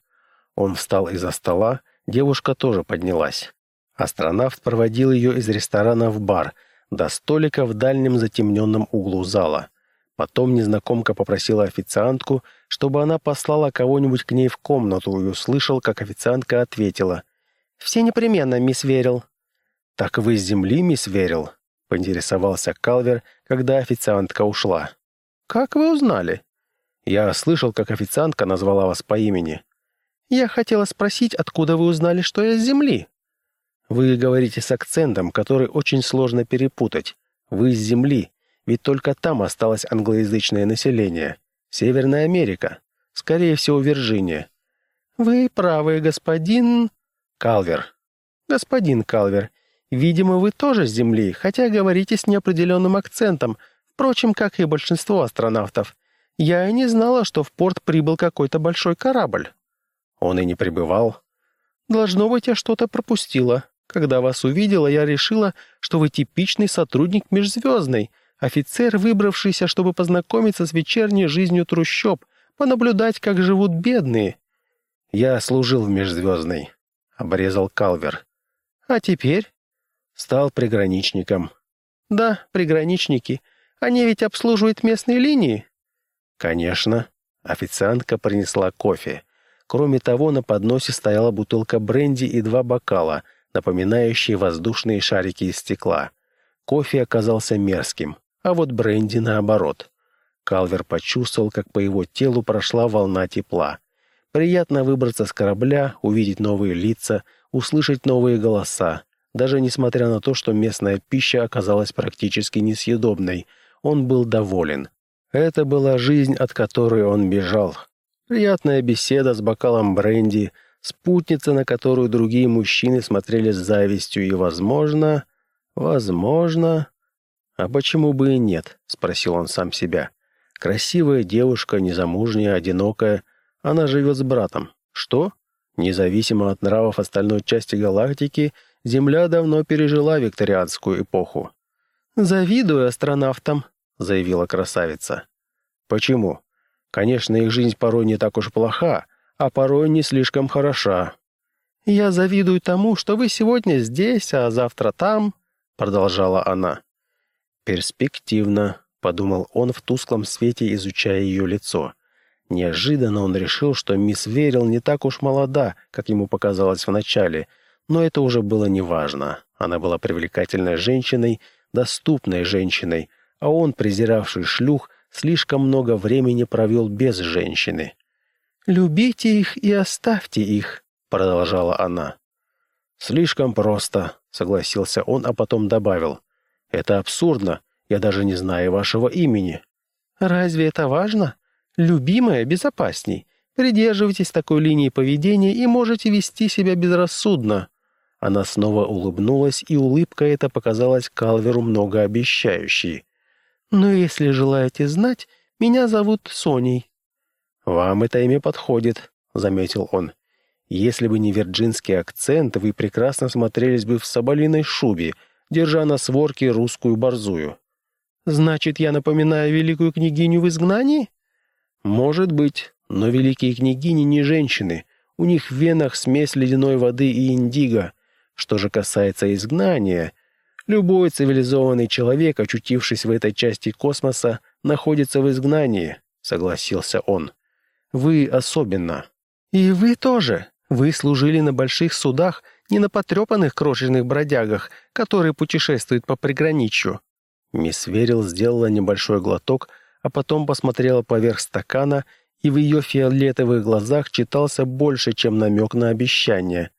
Он встал из-за стола, девушка тоже поднялась. Астронавт проводил ее из ресторана в бар, до столика в дальнем затемненном углу зала. Потом незнакомка попросила официантку, чтобы она послала кого-нибудь к ней в комнату, и услышал, как официантка ответила. «Все непременно, мисс Верил». «Так вы с земли, мисс Верил?» — поинтересовался Калвер, когда официантка ушла. «Как вы узнали?» «Я слышал, как официантка назвала вас по имени». «Я хотела спросить, откуда вы узнали, что я с земли?» «Вы говорите с акцентом, который очень сложно перепутать. Вы с земли, ведь только там осталось англоязычное население. Северная Америка. Скорее всего, Вирджиния. Вы правы, господин... Калвер. Господин Калвер, видимо, вы тоже с Земли, хотя говорите с неопределенным акцентом, впрочем, как и большинство астронавтов. Я и не знала, что в порт прибыл какой-то большой корабль. Он и не прибывал. Должно быть, я что-то пропустила. Когда вас увидела, я решила, что вы типичный сотрудник межзвездной — Офицер, выбравшийся, чтобы познакомиться с вечерней жизнью трущоб, понаблюдать, как живут бедные. «Я служил в Межзвездной», — обрезал Калвер. «А теперь?» «Стал приграничником». «Да, приграничники. Они ведь обслуживают местные линии?» «Конечно». Официантка принесла кофе. Кроме того, на подносе стояла бутылка бренди и два бокала, напоминающие воздушные шарики из стекла. Кофе оказался мерзким а вот Бренди наоборот. Калвер почувствовал, как по его телу прошла волна тепла. Приятно выбраться с корабля, увидеть новые лица, услышать новые голоса. Даже несмотря на то, что местная пища оказалась практически несъедобной, он был доволен. Это была жизнь, от которой он бежал. Приятная беседа с бокалом бренди, спутница, на которую другие мужчины смотрели с завистью и, возможно, возможно... «А почему бы и нет?» — спросил он сам себя. «Красивая девушка, незамужняя, одинокая. Она живет с братом. Что? Независимо от нравов остальной части галактики, Земля давно пережила викторианскую эпоху». «Завидую астронавтам», — заявила красавица. «Почему? Конечно, их жизнь порой не так уж плоха, а порой не слишком хороша». «Я завидую тому, что вы сегодня здесь, а завтра там», — продолжала она. «Перспективно», — подумал он в тусклом свете, изучая ее лицо. Неожиданно он решил, что мисс Верил не так уж молода, как ему показалось вначале, но это уже было неважно. Она была привлекательной женщиной, доступной женщиной, а он, презиравший шлюх, слишком много времени провел без женщины. «Любите их и оставьте их», — продолжала она. «Слишком просто», — согласился он, а потом добавил. Это абсурдно. Я даже не знаю вашего имени». «Разве это важно? Любимая безопасней. Придерживайтесь такой линии поведения и можете вести себя безрассудно». Она снова улыбнулась, и улыбка эта показалась Калверу многообещающей. «Но если желаете знать, меня зовут Соней». «Вам это имя подходит», — заметил он. «Если бы не вирджинский акцент, вы прекрасно смотрелись бы в соболиной шубе, держа на сворке русскую борзую. «Значит, я напоминаю великую княгиню в изгнании?» «Может быть, но великие княгини не женщины. У них в венах смесь ледяной воды и индиго. Что же касается изгнания, любой цивилизованный человек, очутившись в этой части космоса, находится в изгнании», — согласился он. «Вы особенно». «И вы тоже. Вы служили на больших судах, не на потрепанных крошечных бродягах, которые путешествуют по приграничью». Мисс Верил сделала небольшой глоток, а потом посмотрела поверх стакана, и в ее фиолетовых глазах читался больше, чем намек на обещание.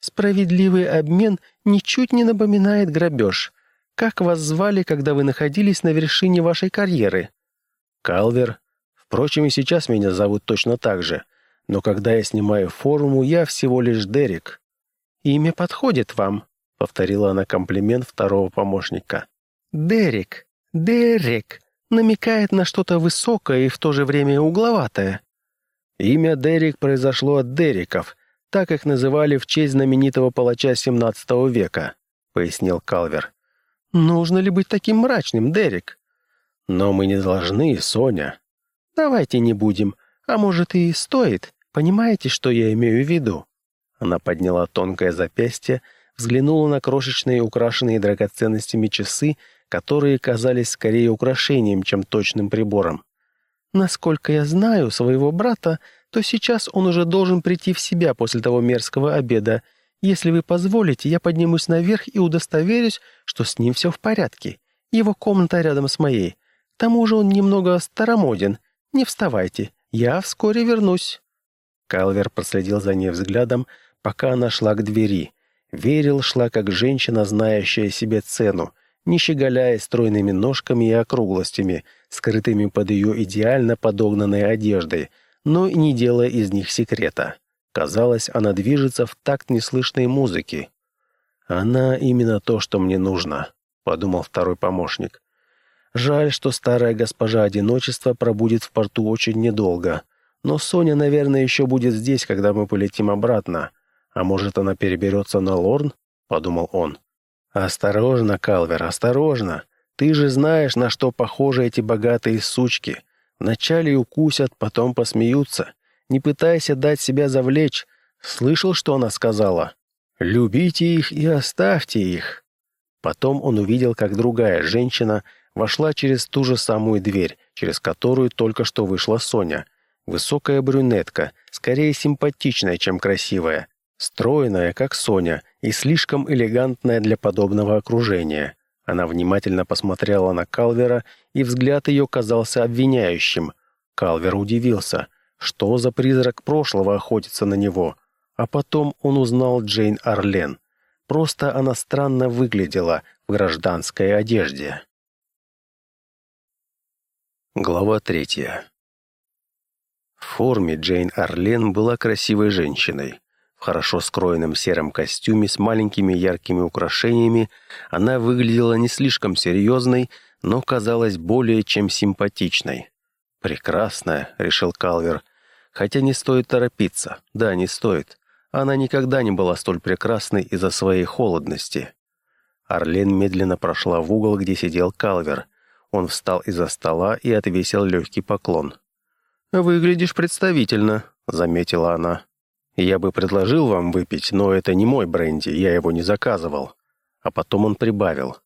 «Справедливый обмен ничуть не напоминает грабеж. Как вас звали, когда вы находились на вершине вашей карьеры?» «Калвер. Впрочем, и сейчас меня зовут точно так же. Но когда я снимаю форму, я всего лишь Дерек». «Имя подходит вам», — повторила она комплимент второго помощника. «Дерек, Дерек» намекает на что-то высокое и в то же время угловатое. Имя Дерек произошло от Дериков, так их называли в честь знаменитого палача XVII века, пояснил Калвер. Нужно ли быть таким мрачным, Дерек? Но мы не должны, Соня. Давайте не будем. А может и стоит. Понимаете, что я имею в виду? Она подняла тонкое запястье, взглянула на крошечные украшенные драгоценностями часы, которые казались скорее украшением, чем точным прибором. Насколько я знаю своего брата, то сейчас он уже должен прийти в себя после того мерзкого обеда, если вы позволите, я поднимусь наверх и удостоверюсь, что с ним все в порядке. Его комната рядом с моей. К тому же он немного старомоден. Не вставайте, я вскоре вернусь». Калвер проследил за ней взглядом, пока она шла к двери. Верил шла как женщина, знающая себе цену, не щеголяя стройными ножками и округлостями, скрытыми под ее идеально подогнанной одеждой, но не делая из них секрета. Казалось, она движется в такт неслышной музыки. «Она именно то, что мне нужно», — подумал второй помощник. «Жаль, что старая госпожа одиночества пробудет в порту очень недолго. Но Соня, наверное, еще будет здесь, когда мы полетим обратно. А может, она переберется на Лорн?» — подумал он. «Осторожно, Калвер, осторожно. Ты же знаешь, на что похожи эти богатые сучки. Вначале укусят, потом посмеются. Не пытайся дать себя завлечь. Слышал, что она сказала? Любите их и оставьте их. Потом он увидел, как другая женщина вошла через ту же самую дверь, через которую только что вышла Соня. Высокая брюнетка, скорее симпатичная, чем красивая. Стройная, как Соня, и слишком элегантная для подобного окружения. Она внимательно посмотрела на Калвера, и взгляд ее казался обвиняющим. Калвер удивился. Что за призрак прошлого охотится на него? А потом он узнал Джейн Арлен. Просто она странно выглядела в гражданской одежде. Глава третья. В форме Джейн Арлен была красивой женщиной. Хорошо скроенном сером костюме с маленькими яркими украшениями она выглядела не слишком серьезной, но казалась более чем симпатичной. «Прекрасная», — решил Калвер, Хотя не стоит торопиться. Да, не стоит. Она никогда не была столь прекрасной из-за своей холодности. Орлен медленно прошла в угол, где сидел Калвер. Он встал из-за стола и отвесил легкий поклон. «Выглядишь представительно», — заметила она. «Я бы предложил вам выпить, но это не мой бренди, я его не заказывал». А потом он прибавил.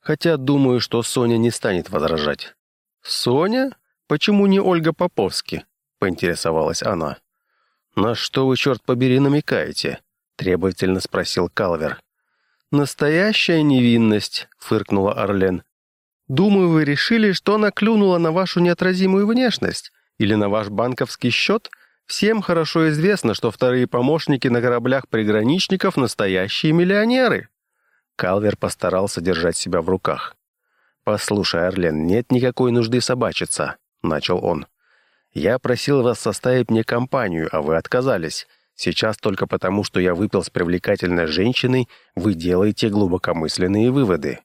«Хотя думаю, что Соня не станет возражать». «Соня? Почему не Ольга Поповски?» — поинтересовалась она. «На что вы, черт побери, намекаете?» — требовательно спросил Калвер. «Настоящая невинность», — фыркнула Орлен. «Думаю, вы решили, что она клюнула на вашу неотразимую внешность или на ваш банковский счет? Всем хорошо известно, что вторые помощники на кораблях приграничников — настоящие миллионеры». Калвер постарался держать себя в руках. «Послушай, Орлен, нет никакой нужды собачиться», — начал он. Я просил вас составить мне компанию, а вы отказались. Сейчас только потому, что я выпил с привлекательной женщиной, вы делаете глубокомысленные выводы».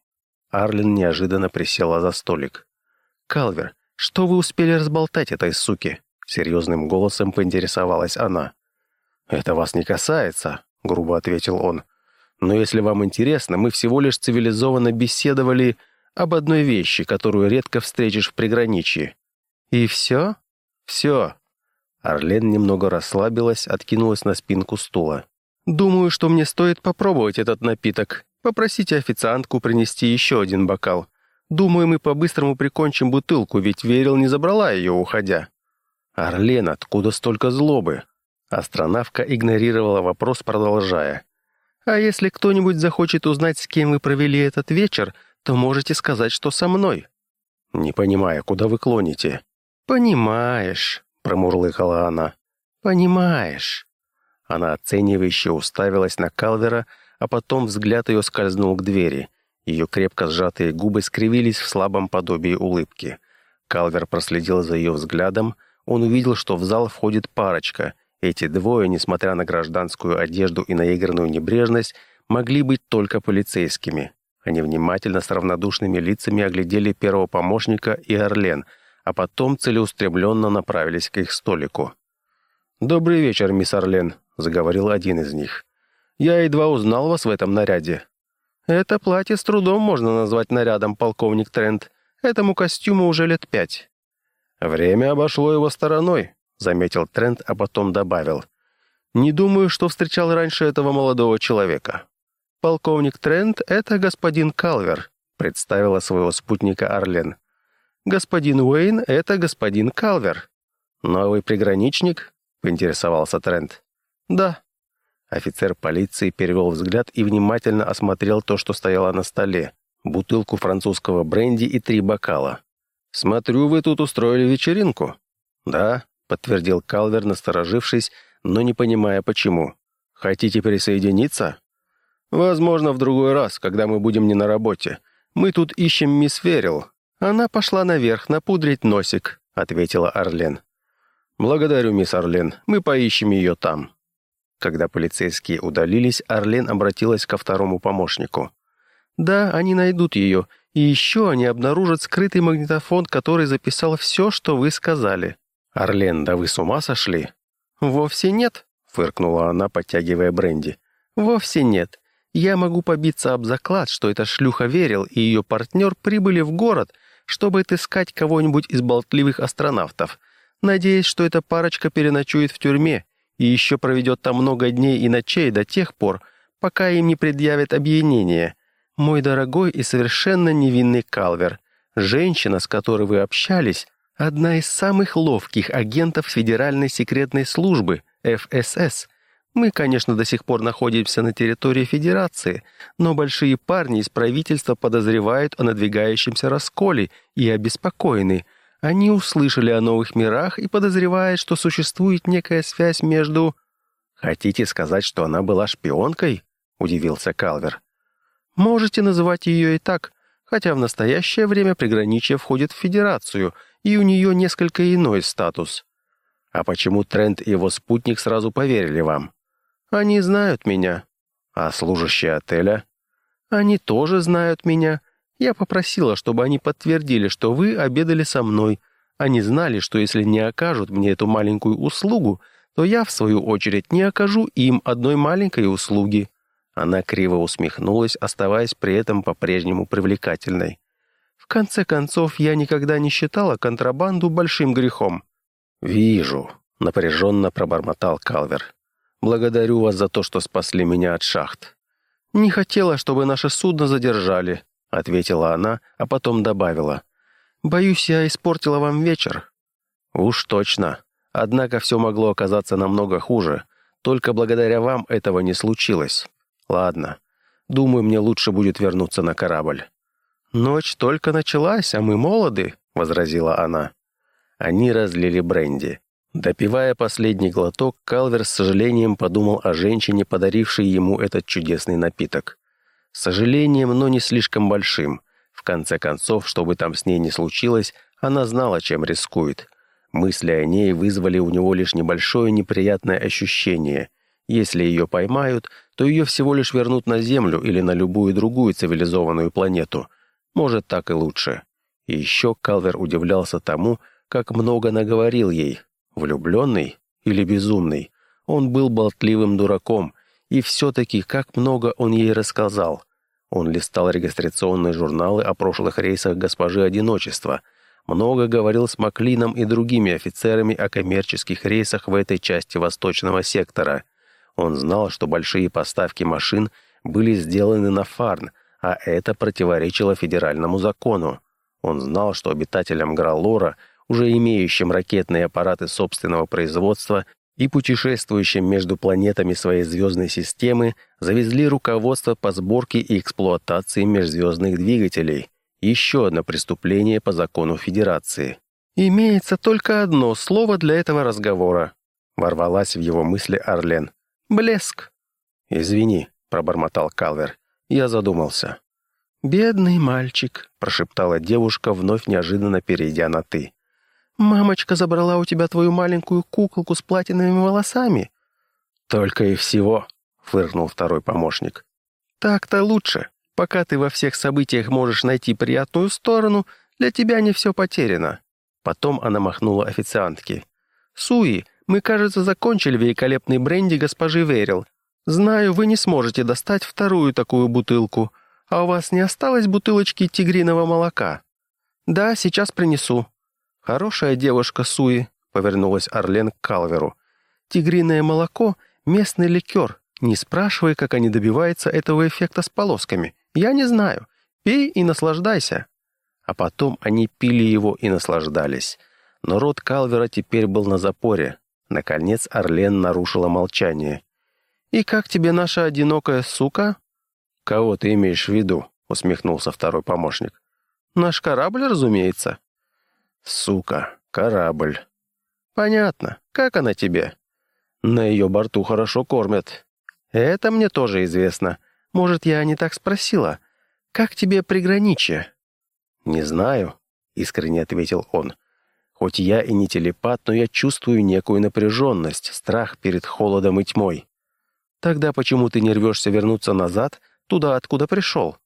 Арлин неожиданно присела за столик. «Калвер, что вы успели разболтать этой суке?» Серьезным голосом поинтересовалась она. «Это вас не касается», — грубо ответил он. «Но если вам интересно, мы всего лишь цивилизованно беседовали об одной вещи, которую редко встретишь в приграничье». «И все?» «Все». Орлен немного расслабилась, откинулась на спинку стула. «Думаю, что мне стоит попробовать этот напиток. Попросите официантку принести еще один бокал. Думаю, мы по-быстрому прикончим бутылку, ведь Верил не забрала ее, уходя». «Орлен, откуда столько злобы?» Астронавка игнорировала вопрос, продолжая. А если кто-нибудь захочет узнать, с кем вы провели этот вечер, то можете сказать, что со мной». «Не понимаю, куда вы клоните?» «Понимаешь», — промурлыкала она. «Понимаешь». Она оценивающе уставилась на Калвера, а потом взгляд ее скользнул к двери. Ее крепко сжатые губы скривились в слабом подобии улыбки. Калвер проследил за ее взглядом. Он увидел, что в зал входит парочка. Эти двое, несмотря на гражданскую одежду и наигранную небрежность, могли быть только полицейскими. Они внимательно с равнодушными лицами оглядели первого помощника и Орлен, а потом целеустремленно направились к их столику. «Добрый вечер, мисс Орлен», — заговорил один из них. «Я едва узнал вас в этом наряде». «Это платье с трудом можно назвать нарядом, полковник Трент. Этому костюму уже лет пять». «Время обошло его стороной», — заметил Трент, а потом добавил. «Не думаю, что встречал раньше этого молодого человека». «Полковник Трент — это господин Калвер», — представила своего спутника Арлен. «Господин Уэйн — это господин Калвер». «Новый приграничник?» — поинтересовался Трент. «Да». Офицер полиции перевел взгляд и внимательно осмотрел то, что стояло на столе. Бутылку французского бренди и три бокала. «Смотрю, вы тут устроили вечеринку». «Да», — подтвердил Калвер, насторожившись, но не понимая почему. «Хотите присоединиться?» «Возможно, в другой раз, когда мы будем не на работе. Мы тут ищем мисс Феррил. Она пошла наверх напудрить носик», — ответила Орлен. «Благодарю, мисс Орлен. Мы поищем ее там». Когда полицейские удалились, Орлен обратилась ко второму помощнику. «Да, они найдут ее. И еще они обнаружат скрытый магнитофон, который записал все, что вы сказали». «Орлен, да вы с ума сошли?» «Вовсе нет», — фыркнула она, подтягивая бренди. «Вовсе нет. Я могу побиться об заклад, что эта шлюха Верил и ее партнер прибыли в город, чтобы отыскать кого-нибудь из болтливых астронавтов, надеясь, что эта парочка переночует в тюрьме и еще проведет там много дней и ночей до тех пор, пока им не предъявят объединение. Мой дорогой и совершенно невинный Калвер, женщина, с которой вы общались, одна из самых ловких агентов Федеральной секретной службы, ФСС, мы, конечно, до сих пор находимся на территории Федерации, но большие парни из правительства подозревают о надвигающемся расколе и обеспокоены. Они услышали о новых мирах и подозревают, что существует некая связь между... «Хотите сказать, что она была шпионкой?» — удивился Калвер. «Можете называть ее и так, хотя в настоящее время приграничье входит в Федерацию, и у нее несколько иной статус». «А почему Трент и его спутник сразу поверили вам?» Они знают меня. А служащие отеля? Они тоже знают меня. Я попросила, чтобы они подтвердили, что вы обедали со мной. Они знали, что если не окажут мне эту маленькую услугу, то я, в свою очередь, не окажу им одной маленькой услуги». Она криво усмехнулась, оставаясь при этом по-прежнему привлекательной. «В конце концов, я никогда не считала контрабанду большим грехом». «Вижу», — напряженно пробормотал Калвер. Благодарю вас за то, что спасли меня от шахт». «Не хотела, чтобы наше судно задержали», — ответила она, а потом добавила. «Боюсь, я испортила вам вечер». «Уж точно. Однако все могло оказаться намного хуже. Только благодаря вам этого не случилось. Ладно. Думаю, мне лучше будет вернуться на корабль». «Ночь только началась, а мы молоды», — возразила она. Они разлили бренди. Допивая последний глоток, Калвер с сожалением подумал о женщине, подарившей ему этот чудесный напиток. С сожалением, но не слишком большим. В конце концов, что бы там с ней ни случилось, она знала, чем рискует. Мысли о ней вызвали у него лишь небольшое неприятное ощущение. Если ее поймают, то ее всего лишь вернут на Землю или на любую другую цивилизованную планету. Может, так и лучше. И еще Калвер удивлялся тому, как много наговорил ей, Влюбленный или безумный? Он был болтливым дураком, и все-таки как много он ей рассказал. Он листал регистрационные журналы о прошлых рейсах госпожи Одиночества, много говорил с Маклином и другими офицерами о коммерческих рейсах в этой части восточного сектора. Он знал, что большие поставки машин были сделаны на Фарн, а это противоречило федеральному закону. Он знал, что обитателям Гралора – уже имеющим ракетные аппараты собственного производства и путешествующим между планетами своей звездной системы завезли руководство по сборке и эксплуатации межзвездных двигателей. Еще одно преступление по закону Федерации. «Имеется только одно слово для этого разговора», — ворвалась в его мысли Арлен. «Блеск». «Извини», — пробормотал Калвер. Я задумался. «Бедный мальчик», — прошептала девушка, вновь неожиданно перейдя на «ты». «Мамочка забрала у тебя твою маленькую куколку с платиновыми волосами?» «Только и всего», — фыркнул второй помощник. «Так-то лучше. Пока ты во всех событиях можешь найти приятную сторону, для тебя не все потеряно». Потом она махнула официантке. «Суи, мы, кажется, закончили великолепный бренди госпожи Верил. Знаю, вы не сможете достать вторую такую бутылку. А у вас не осталось бутылочки тигриного молока?» «Да, сейчас принесу». «Хорошая девушка, Суи», — повернулась Орлен к Калверу. «Тигриное молоко — местный ликер. Не спрашивай, как они добиваются этого эффекта с полосками. Я не знаю. Пей и наслаждайся». А потом они пили его и наслаждались. Но рот Калвера теперь был на запоре. Наконец Орлен нарушила молчание. «И как тебе наша одинокая сука?» «Кого ты имеешь в виду?» — усмехнулся второй помощник. «Наш корабль, разумеется». «Сука, корабль». «Понятно. Как она тебе?» «На ее борту хорошо кормят». «Это мне тоже известно. Может, я не так спросила. Как тебе приграничье?» «Не знаю», — искренне ответил он. «Хоть я и не телепат, но я чувствую некую напряженность, страх перед холодом и тьмой». «Тогда почему ты не рвешься вернуться назад, туда, откуда пришел?»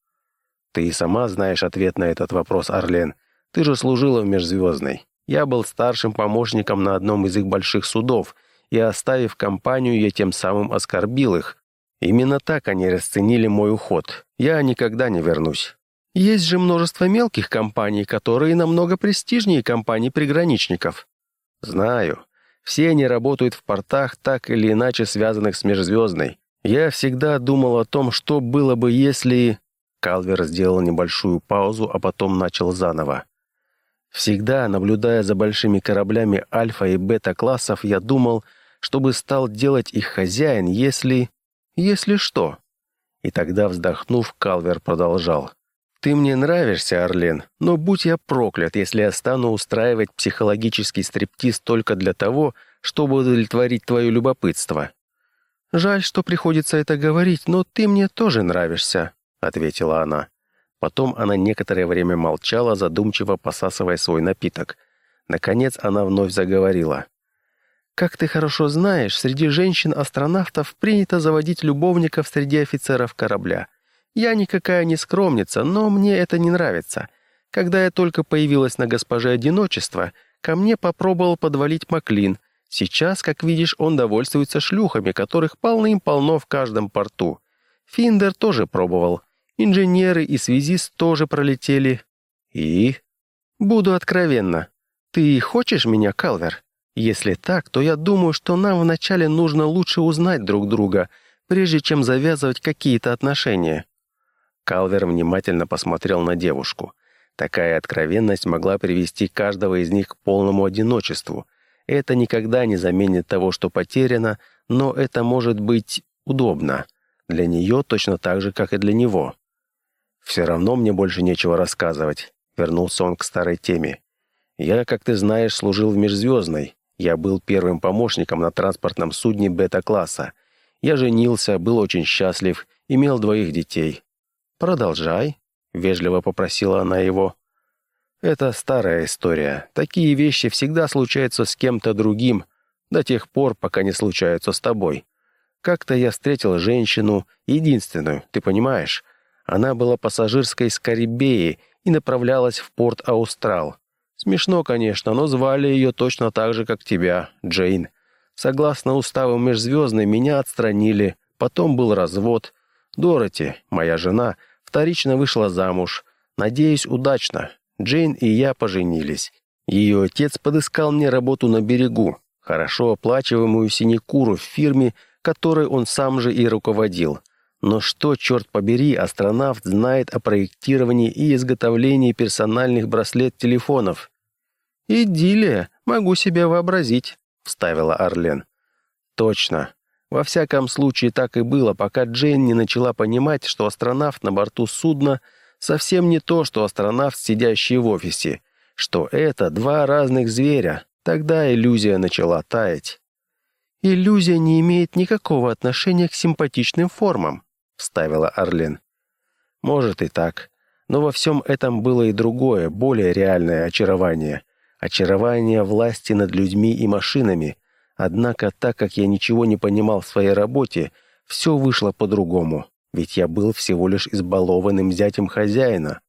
«Ты и сама знаешь ответ на этот вопрос, Орлен. Ты же служила в Межзвездной. Я был старшим помощником на одном из их больших судов, и, оставив компанию, я тем самым оскорбил их. Именно так они расценили мой уход. Я никогда не вернусь. Есть же множество мелких компаний, которые намного престижнее компаний приграничников. Знаю. Все они работают в портах, так или иначе связанных с межзвездной. Я всегда думал о том, что было бы, если... Калвер сделал небольшую паузу, а потом начал заново. Всегда, наблюдая за большими кораблями альфа и бета-классов, я думал, чтобы стал делать их хозяин, если... Если что? И тогда, вздохнув, Калвер продолжал. «Ты мне нравишься, Орлен, но будь я проклят, если я стану устраивать психологический стриптиз только для того, чтобы удовлетворить твое любопытство». «Жаль, что приходится это говорить, но ты мне тоже нравишься», — ответила она. Потом она некоторое время молчала, задумчиво посасывая свой напиток. Наконец она вновь заговорила. «Как ты хорошо знаешь, среди женщин-астронавтов принято заводить любовников среди офицеров корабля. Я никакая не скромница, но мне это не нравится. Когда я только появилась на госпоже одиночества, ко мне попробовал подвалить Маклин. Сейчас, как видишь, он довольствуется шлюхами, которых полным-полно в каждом порту. Финдер тоже пробовал. Инженеры и связист тоже пролетели. И? Буду откровенна. Ты хочешь меня, Калвер? Если так, то я думаю, что нам вначале нужно лучше узнать друг друга, прежде чем завязывать какие-то отношения. Калвер внимательно посмотрел на девушку. Такая откровенность могла привести каждого из них к полному одиночеству. Это никогда не заменит того, что потеряно, но это может быть удобно. Для нее точно так же, как и для него. «Все равно мне больше нечего рассказывать», — вернулся он к старой теме. «Я, как ты знаешь, служил в Межзвездной. Я был первым помощником на транспортном судне бета-класса. Я женился, был очень счастлив, имел двоих детей. «Продолжай», — вежливо попросила она его. «Это старая история. Такие вещи всегда случаются с кем-то другим, до тех пор, пока не случаются с тобой. Как-то я встретил женщину, единственную, ты понимаешь? Она была пассажирской с Карибеи и направлялась в порт Аустрал. Смешно, конечно, но звали ее точно так же, как тебя, Джейн. Согласно уставу Межзвездной, меня отстранили, потом был развод, Дороти, моя жена, вторично вышла замуж. Надеюсь, удачно. Джейн и я поженились. Ее отец подыскал мне работу на берегу, хорошо оплачиваемую синекуру в фирме, которой он сам же и руководил. Но что, черт побери, астронавт знает о проектировании и изготовлении персональных браслет-телефонов? «Идиллия, могу себе вообразить», — вставила Орлен. Точно. Во всяком случае, так и было, пока Джейн не начала понимать, что астронавт на борту судна совсем не то, что астронавт, сидящий в офисе, что это два разных зверя. Тогда иллюзия начала таять. «Иллюзия не имеет никакого отношения к симпатичным формам», — вставила Орлен. «Может и так. Но во всем этом было и другое, более реальное очарование. Очарование власти над людьми и машинами. Однако, так как я ничего не понимал в своей работе, все вышло по-другому. Ведь я был всего лишь избалованным зятем хозяина.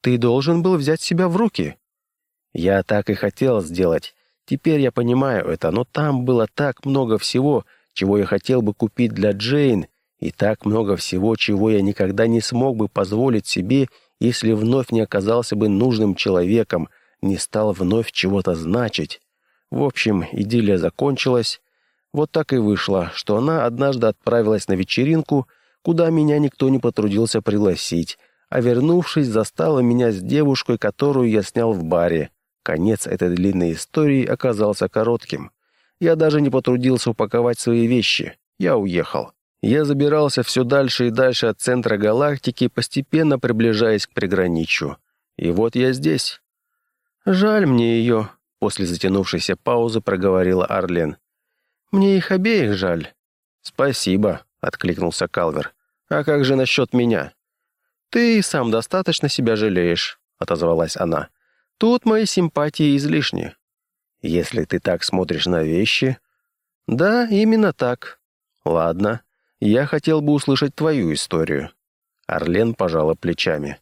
Ты должен был взять себя в руки. Я так и хотел сделать. Теперь я понимаю это, но там было так много всего, чего я хотел бы купить для Джейн, и так много всего, чего я никогда не смог бы позволить себе, если вновь не оказался бы нужным человеком, не стал вновь чего-то значить. В общем, идиллия закончилась. Вот так и вышло, что она однажды отправилась на вечеринку, куда меня никто не потрудился пригласить, а вернувшись, застала меня с девушкой, которую я снял в баре. Конец этой длинной истории оказался коротким. Я даже не потрудился упаковать свои вещи. Я уехал. Я забирался все дальше и дальше от центра галактики, постепенно приближаясь к приграничью. И вот я здесь. «Жаль мне ее», — после затянувшейся паузы проговорила Арлен. «Мне их обеих жаль». «Спасибо», — откликнулся Калвер. «А как же насчет меня?» «Ты сам достаточно себя жалеешь», — отозвалась она. «Тут мои симпатии излишни». «Если ты так смотришь на вещи...» «Да, именно так». «Ладно, я хотел бы услышать твою историю». Орлен пожала плечами.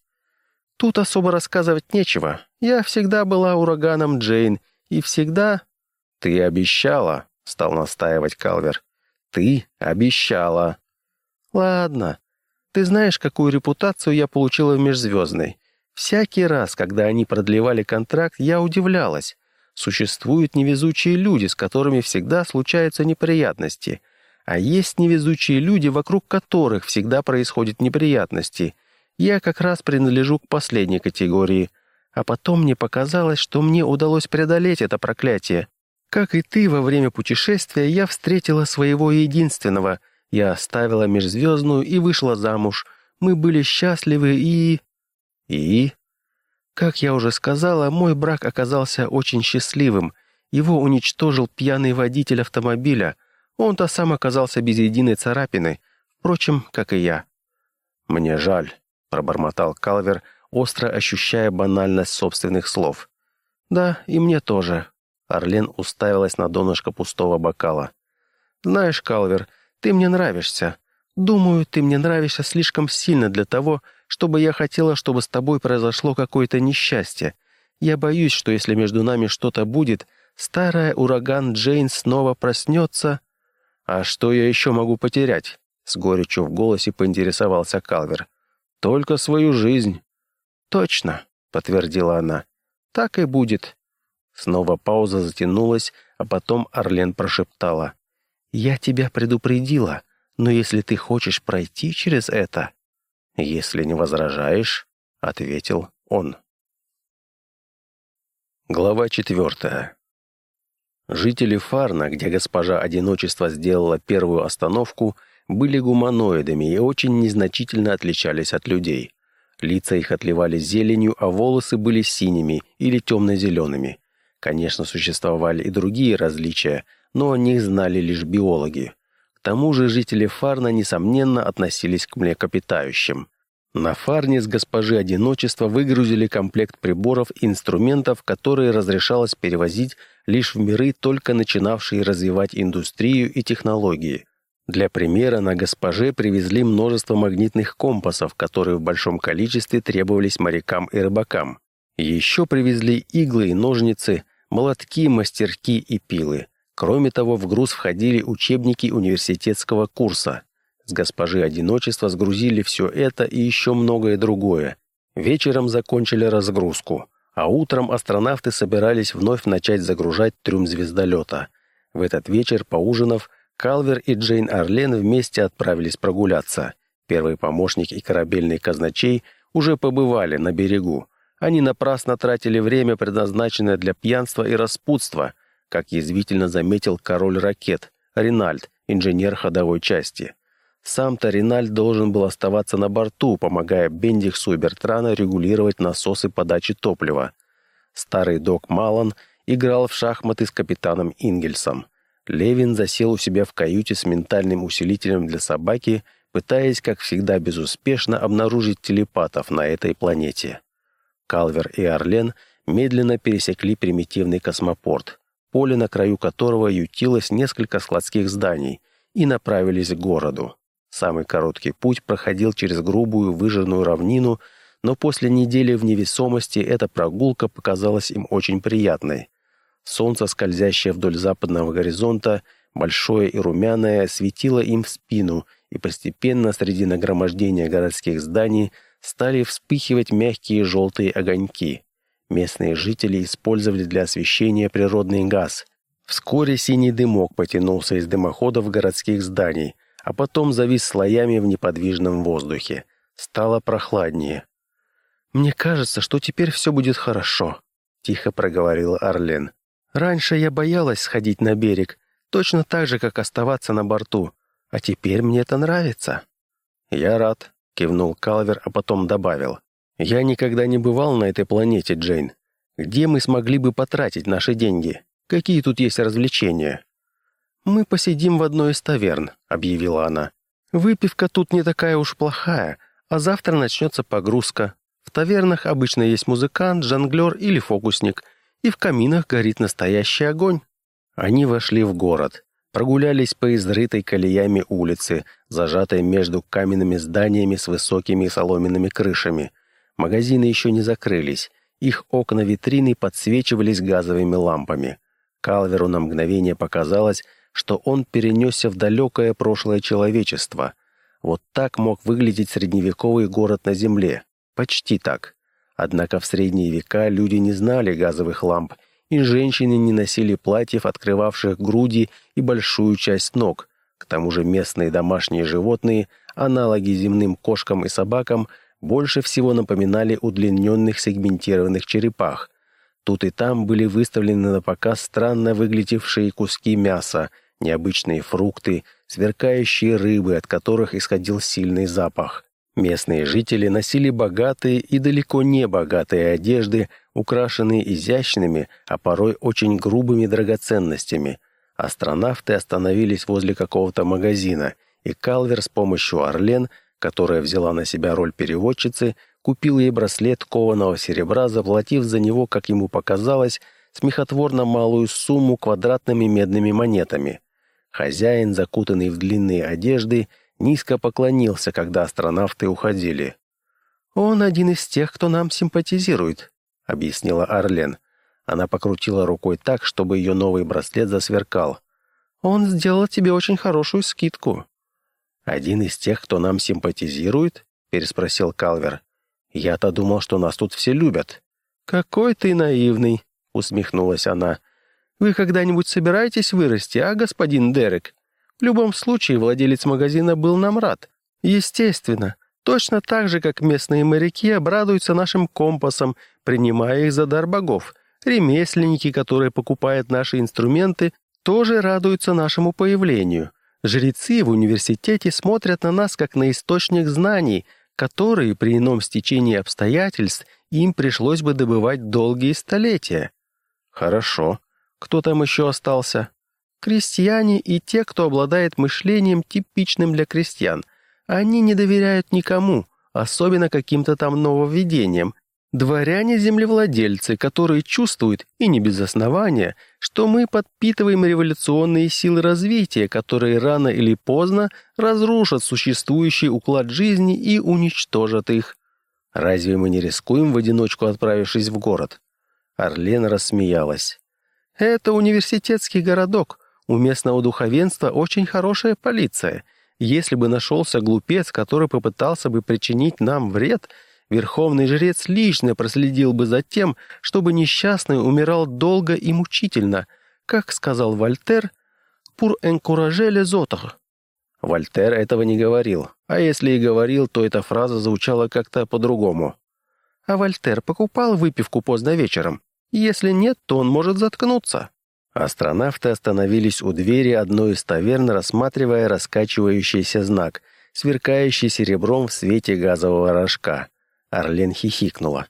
«Тут особо рассказывать нечего. Я всегда была ураганом Джейн, и всегда...» «Ты обещала», — стал настаивать Калвер. «Ты обещала». «Ладно, ты знаешь, какую репутацию я получила в Межзвездной. Всякий раз, когда они продлевали контракт, я удивлялась. Существуют невезучие люди, с которыми всегда случаются неприятности. А есть невезучие люди, вокруг которых всегда происходят неприятности. Я как раз принадлежу к последней категории. А потом мне показалось, что мне удалось преодолеть это проклятие. Как и ты, во время путешествия я встретила своего единственного — я оставила межзвездную и вышла замуж. Мы были счастливы и... И? Как я уже сказала, мой брак оказался очень счастливым. Его уничтожил пьяный водитель автомобиля. Он-то сам оказался без единой царапины. Впрочем, как и я. «Мне жаль», — пробормотал Калвер, остро ощущая банальность собственных слов. «Да, и мне тоже». Орлен уставилась на донышко пустого бокала. «Знаешь, Калвер, ты мне нравишься. Думаю, ты мне нравишься слишком сильно для того, чтобы я хотела, чтобы с тобой произошло какое-то несчастье. Я боюсь, что если между нами что-то будет, старая ураган Джейн снова проснется. А что я еще могу потерять? С горечью в голосе поинтересовался Калвер. Только свою жизнь. Точно, подтвердила она. Так и будет. Снова пауза затянулась, а потом Орлен прошептала. «Я тебя предупредила, но если ты хочешь пройти через это...» «Если не возражаешь», — ответил он. Глава четвертая. Жители Фарна, где госпожа Одиночества сделала первую остановку, были гуманоидами и очень незначительно отличались от людей. Лица их отливали зеленью, а волосы были синими или темно-зелеными. Конечно, существовали и другие различия, но о них знали лишь биологи. К тому же жители Фарна, несомненно, относились к млекопитающим. На Фарне с госпожи Одиночества выгрузили комплект приборов и инструментов, которые разрешалось перевозить лишь в миры, только начинавшие развивать индустрию и технологии. Для примера на госпоже привезли множество магнитных компасов, которые в большом количестве требовались морякам и рыбакам. Еще привезли иглы и ножницы, молотки, мастерки и пилы. Кроме того, в груз входили учебники университетского курса. С госпожи одиночества сгрузили все это и еще многое другое. Вечером закончили разгрузку, а утром астронавты собирались вновь начать загружать трюм звездолета. В этот вечер, поужинав, Калвер и Джейн Орлен вместе отправились прогуляться. Первый помощник и корабельный казначей уже побывали на берегу. Они напрасно тратили время, предназначенное для пьянства и распутства – как язвительно заметил король ракет, Ринальд, инженер ходовой части. Сам-то Ринальд должен был оставаться на борту, помогая Бендиксу и Бертрана регулировать насосы подачи топлива. Старый док Малан играл в шахматы с капитаном Ингельсом. Левин засел у себя в каюте с ментальным усилителем для собаки, пытаясь, как всегда безуспешно, обнаружить телепатов на этой планете. Калвер и Орлен медленно пересекли примитивный космопорт, поле на краю которого ютилось несколько складских зданий, и направились к городу. Самый короткий путь проходил через грубую выжженную равнину, но после недели в невесомости эта прогулка показалась им очень приятной. Солнце, скользящее вдоль западного горизонта, большое и румяное, светило им в спину, и постепенно среди нагромождения городских зданий стали вспыхивать мягкие желтые огоньки. Местные жители использовали для освещения природный газ. Вскоре синий дымок потянулся из дымоходов городских зданий – а потом завис слоями в неподвижном воздухе. Стало прохладнее. «Мне кажется, что теперь все будет хорошо», — тихо проговорил Арлен. «Раньше я боялась сходить на берег, точно так же, как оставаться на борту, а теперь мне это нравится». «Я рад», — кивнул Калвер, а потом добавил. «Я никогда не бывал на этой планете, Джейн. Где мы смогли бы потратить наши деньги? Какие тут есть развлечения?» «Мы посидим в одной из таверн», — объявила она. «Выпивка тут не такая уж плохая, а завтра начнется погрузка. В тавернах обычно есть музыкант, жонглер или фокусник, и в каминах горит настоящий огонь». Они вошли в город, прогулялись по изрытой колеями улице, зажатой между каменными зданиями с высокими соломенными крышами. Магазины еще не закрылись, их окна витрины подсвечивались газовыми лампами. Калверу на мгновение показалось, что он перенесся в далекое прошлое человечества. Вот так мог выглядеть средневековый город на Земле. Почти так. Однако в средние века люди не знали газовых ламп, и женщины не носили платьев, открывавших груди и большую часть ног. К тому же местные домашние животные, аналоги земным кошкам и собакам, больше всего напоминали удлиненных сегментированных черепах. Тут и там были выставлены на показ странно выглядевшие куски мяса – необычные фрукты, сверкающие рыбы, от которых исходил сильный запах. Местные жители носили богатые и далеко не богатые одежды, украшенные изящными, а порой очень грубыми драгоценностями. Астронавты остановились возле какого-то магазина, и Калвер с помощью Орлен, которая взяла на себя роль переводчицы, купил ей браслет кованого серебра, заплатив за него, как ему показалось, смехотворно малую сумму квадратными медными монетами. Хозяин, закутанный в длинные одежды, низко поклонился, когда астронавты уходили. «Он один из тех, кто нам симпатизирует», — объяснила Арлен. Она покрутила рукой так, чтобы ее новый браслет засверкал. «Он сделал тебе очень хорошую скидку». «Один из тех, кто нам симпатизирует?» — переспросил Калвер. «Я-то думал, что нас тут все любят». «Какой ты наивный!» — усмехнулась она. Вы когда-нибудь собираетесь вырасти, а, господин Дерек? В любом случае, владелец магазина был нам рад. Естественно, точно так же, как местные моряки обрадуются нашим компасам, принимая их за дар богов. Ремесленники, которые покупают наши инструменты, тоже радуются нашему появлению. Жрецы в университете смотрят на нас как на источник знаний, которые при ином стечении обстоятельств им пришлось бы добывать долгие столетия. Хорошо, кто там еще остался? Крестьяне и те, кто обладает мышлением, типичным для крестьян. Они не доверяют никому, особенно каким-то там нововведениям. Дворяне-землевладельцы, которые чувствуют, и не без основания, что мы подпитываем революционные силы развития, которые рано или поздно разрушат существующий уклад жизни и уничтожат их. Разве мы не рискуем в одиночку, отправившись в город? Орлен рассмеялась. Это университетский городок. У местного духовенства очень хорошая полиция. Если бы нашелся глупец, который попытался бы причинить нам вред, верховный жрец лично проследил бы за тем, чтобы несчастный умирал долго и мучительно. Как сказал Вольтер, «Пур энкураже лезотах». Вольтер этого не говорил, а если и говорил, то эта фраза звучала как-то по-другому. А Вольтер покупал выпивку поздно вечером. Если нет, то он может заткнуться». Астронавты остановились у двери одной из таверн, рассматривая раскачивающийся знак, сверкающий серебром в свете газового рожка. Орлен хихикнула.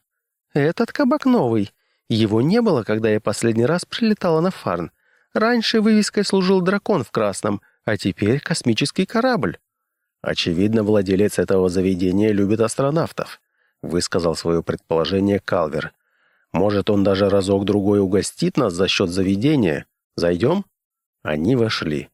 «Этот кабак новый. Его не было, когда я последний раз прилетала на Фарн. Раньше вывеской служил дракон в красном, а теперь космический корабль». «Очевидно, владелец этого заведения любит астронавтов», высказал свое предположение Калвер. Может, он даже разок-другой угостит нас за счет заведения? Зайдем?» Они вошли.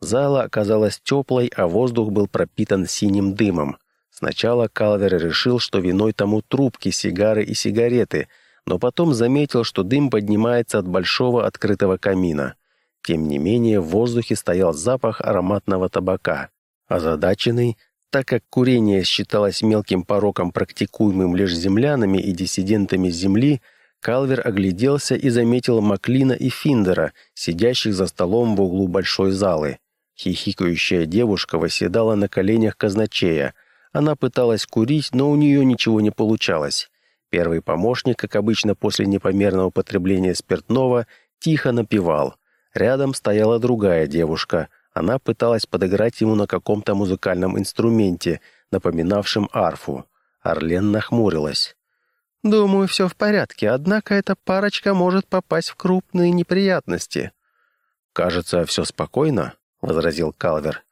Зала оказалась теплой, а воздух был пропитан синим дымом. Сначала Калвер решил, что виной тому трубки, сигары и сигареты, но потом заметил, что дым поднимается от большого открытого камина. Тем не менее, в воздухе стоял запах ароматного табака. Озадаченный, так как курение считалось мелким пороком, практикуемым лишь землянами и диссидентами Земли, Калвер огляделся и заметил Маклина и Финдера, сидящих за столом в углу большой залы. Хихикающая девушка восседала на коленях казначея. Она пыталась курить, но у нее ничего не получалось. Первый помощник, как обычно после непомерного употребления спиртного, тихо напевал. Рядом стояла другая девушка. Она пыталась подыграть ему на каком-то музыкальном инструменте, напоминавшем арфу. Орлен нахмурилась. «Думаю, все в порядке, однако эта парочка может попасть в крупные неприятности». «Кажется, все спокойно», — возразил Калвер.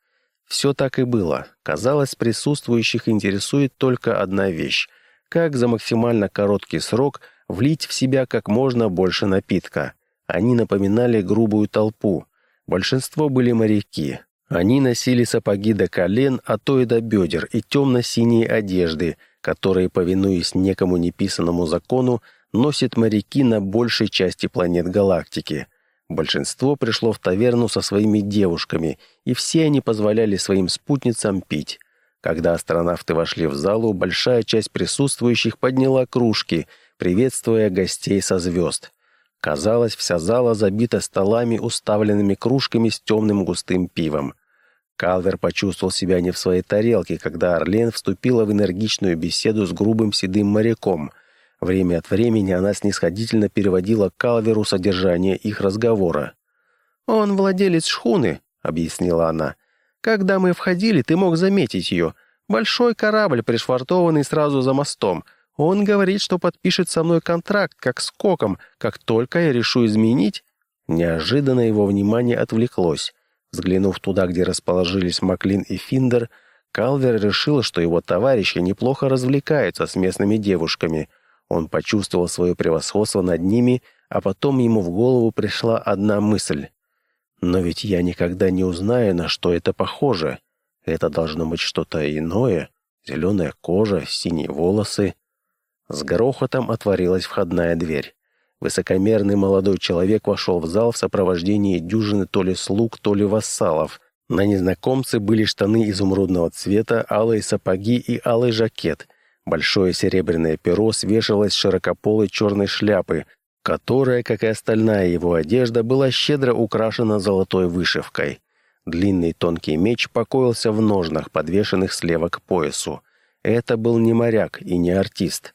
Все так и было. Казалось, присутствующих интересует только одна вещь — как за максимально короткий срок влить в себя как можно больше напитка. Они напоминали грубую толпу. Большинство были моряки. Они носили сапоги до колен, а то и до бедер, и темно-синие одежды — которые, повинуясь некому неписанному закону, носят моряки на большей части планет галактики. Большинство пришло в таверну со своими девушками, и все они позволяли своим спутницам пить. Когда астронавты вошли в залу, большая часть присутствующих подняла кружки, приветствуя гостей со звезд. Казалось, вся зала забита столами, уставленными кружками с темным густым пивом. Калвер почувствовал себя не в своей тарелке, когда Орлен вступила в энергичную беседу с грубым седым моряком. Время от времени она снисходительно переводила Калверу содержание их разговора. «Он владелец шхуны», — объяснила она. «Когда мы входили, ты мог заметить ее. Большой корабль, пришвартованный сразу за мостом. Он говорит, что подпишет со мной контракт, как с Коком, как только я решу изменить...» Неожиданно его внимание отвлеклось. Взглянув туда, где расположились Маклин и Финдер, Калвер решил, что его товарищи неплохо развлекаются с местными девушками. Он почувствовал свое превосходство над ними, а потом ему в голову пришла одна мысль. «Но ведь я никогда не узнаю, на что это похоже. Это должно быть что-то иное. Зеленая кожа, синие волосы». С грохотом отворилась входная дверь. Высокомерный молодой человек вошел в зал в сопровождении дюжины то ли слуг, то ли вассалов. На незнакомце были штаны изумрудного цвета, алые сапоги и алый жакет. Большое серебряное перо свешивалось с широкополой черной шляпы, которая, как и остальная его одежда, была щедро украшена золотой вышивкой. Длинный тонкий меч покоился в ножнах, подвешенных слева к поясу. Это был не моряк и не артист.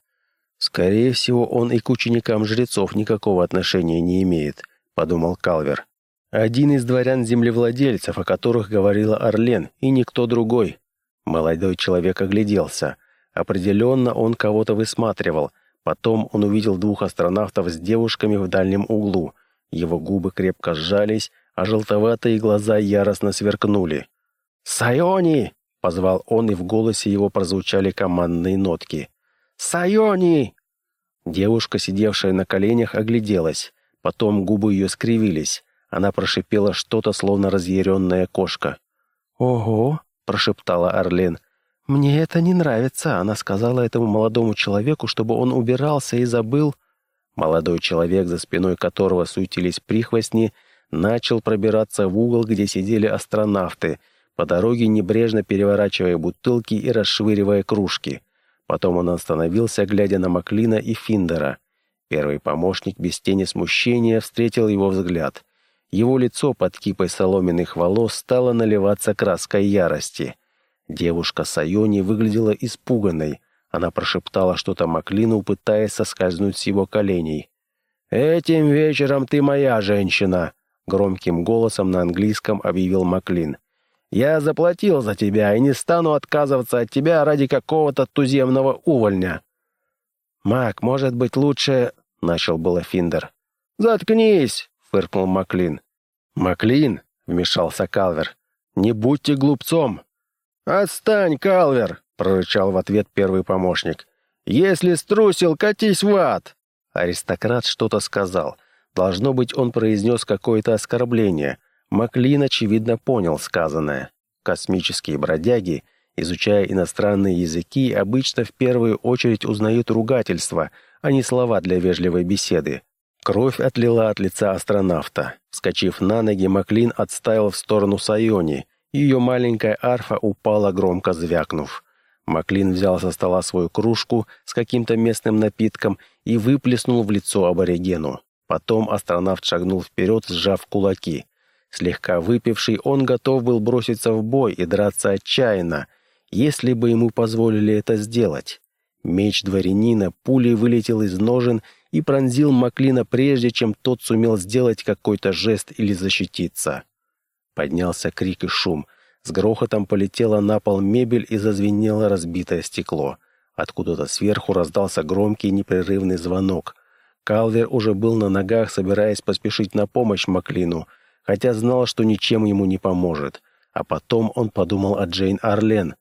«Скорее всего, он и к ученикам жрецов никакого отношения не имеет», — подумал Калвер. «Один из дворян-землевладельцев, о которых говорила Орлен, и никто другой». Молодой человек огляделся. Определенно он кого-то высматривал. Потом он увидел двух астронавтов с девушками в дальнем углу. Его губы крепко сжались, а желтоватые глаза яростно сверкнули. «Сайони!» — позвал он, и в голосе его прозвучали командные нотки. «Сайони!» Девушка, сидевшая на коленях, огляделась. Потом губы ее скривились. Она прошипела что-то, словно разъяренная кошка. «Ого!» — прошептала Орлен. «Мне это не нравится», — она сказала этому молодому человеку, чтобы он убирался и забыл. Молодой человек, за спиной которого суетились прихвостни, начал пробираться в угол, где сидели астронавты, по дороге небрежно переворачивая бутылки и расшвыривая кружки. Потом он остановился, глядя на Маклина и Финдера. Первый помощник без тени смущения встретил его взгляд. Его лицо под кипой соломенных волос стало наливаться краской ярости. Девушка Сайони выглядела испуганной. Она прошептала что-то Маклину, пытаясь соскользнуть с его коленей. «Этим вечером ты моя женщина», громким голосом на английском объявил Маклин. «Я заплатил за тебя и не стану отказываться от тебя ради какого-то туземного увольня». «Мак, может быть, лучше...» — начал было Финдер. «Заткнись!» — фыркнул Маклин. «Маклин!» — вмешался Калвер. «Не будьте глупцом!» «Отстань, Калвер!» — прорычал в ответ первый помощник. «Если струсил, катись в ад!» Аристократ что-то сказал. Должно быть, он произнес какое-то оскорбление. Маклин, очевидно, понял сказанное. Космические бродяги, изучая иностранные языки, обычно в первую очередь узнают ругательства, а не слова для вежливой беседы. Кровь отлила от лица астронавта. Вскочив на ноги, Маклин отставил в сторону Сайони. Ее маленькая арфа упала, громко звякнув. Маклин взял со стола свою кружку с каким-то местным напитком и выплеснул в лицо аборигену. Потом астронавт шагнул вперед, сжав кулаки. Слегка выпивший, он готов был броситься в бой и драться отчаянно, если бы ему позволили это сделать. Меч дворянина пулей вылетел из ножен и пронзил Маклина прежде, чем тот сумел сделать какой-то жест или защититься. Поднялся крик и шум — с грохотом полетела на пол мебель и зазвенело разбитое стекло. Откуда-то сверху раздался громкий непрерывный звонок. Калвер уже был на ногах, собираясь поспешить на помощь Маклину, хотя знал, что ничем ему не поможет. А потом он подумал о Джейн Арлен.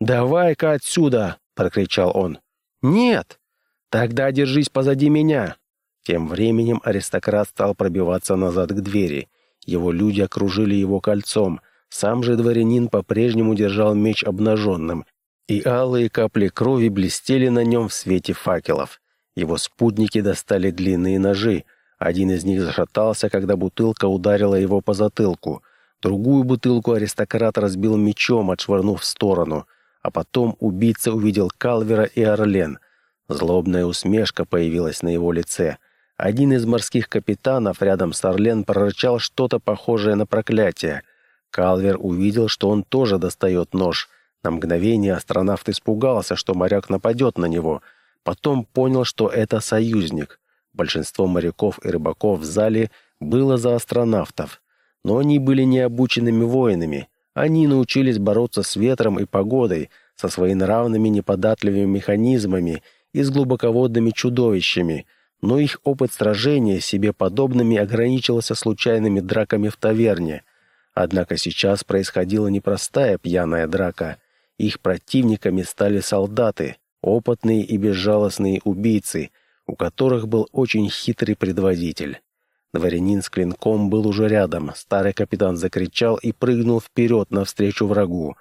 «Давай-ка отсюда!» — прокричал он. «Нет! Тогда держись позади меня!» Тем временем аристократ стал пробиваться назад к двери. Его люди окружили его кольцом — сам же дворянин по-прежнему держал меч обнаженным, и алые капли крови блестели на нем в свете факелов. Его спутники достали длинные ножи. Один из них зашатался, когда бутылка ударила его по затылку. Другую бутылку аристократ разбил мечом, отшвырнув в сторону. А потом убийца увидел Калвера и Орлен. Злобная усмешка появилась на его лице. Один из морских капитанов рядом с Орлен прорычал что-то похожее на проклятие — Калвер увидел, что он тоже достает нож. На мгновение астронавт испугался, что моряк нападет на него. Потом понял, что это союзник. Большинство моряков и рыбаков в зале было за астронавтов. Но они были необученными воинами. Они научились бороться с ветром и погодой, со своенравными неподатливыми механизмами и с глубоководными чудовищами, но их опыт сражения себе подобными ограничивался случайными драками в таверне – Однако сейчас происходила непростая пьяная драка. Их противниками стали солдаты, опытные и безжалостные убийцы, у которых был очень хитрый предводитель. Дворянин с клинком был уже рядом. Старый капитан закричал и прыгнул вперед навстречу врагу.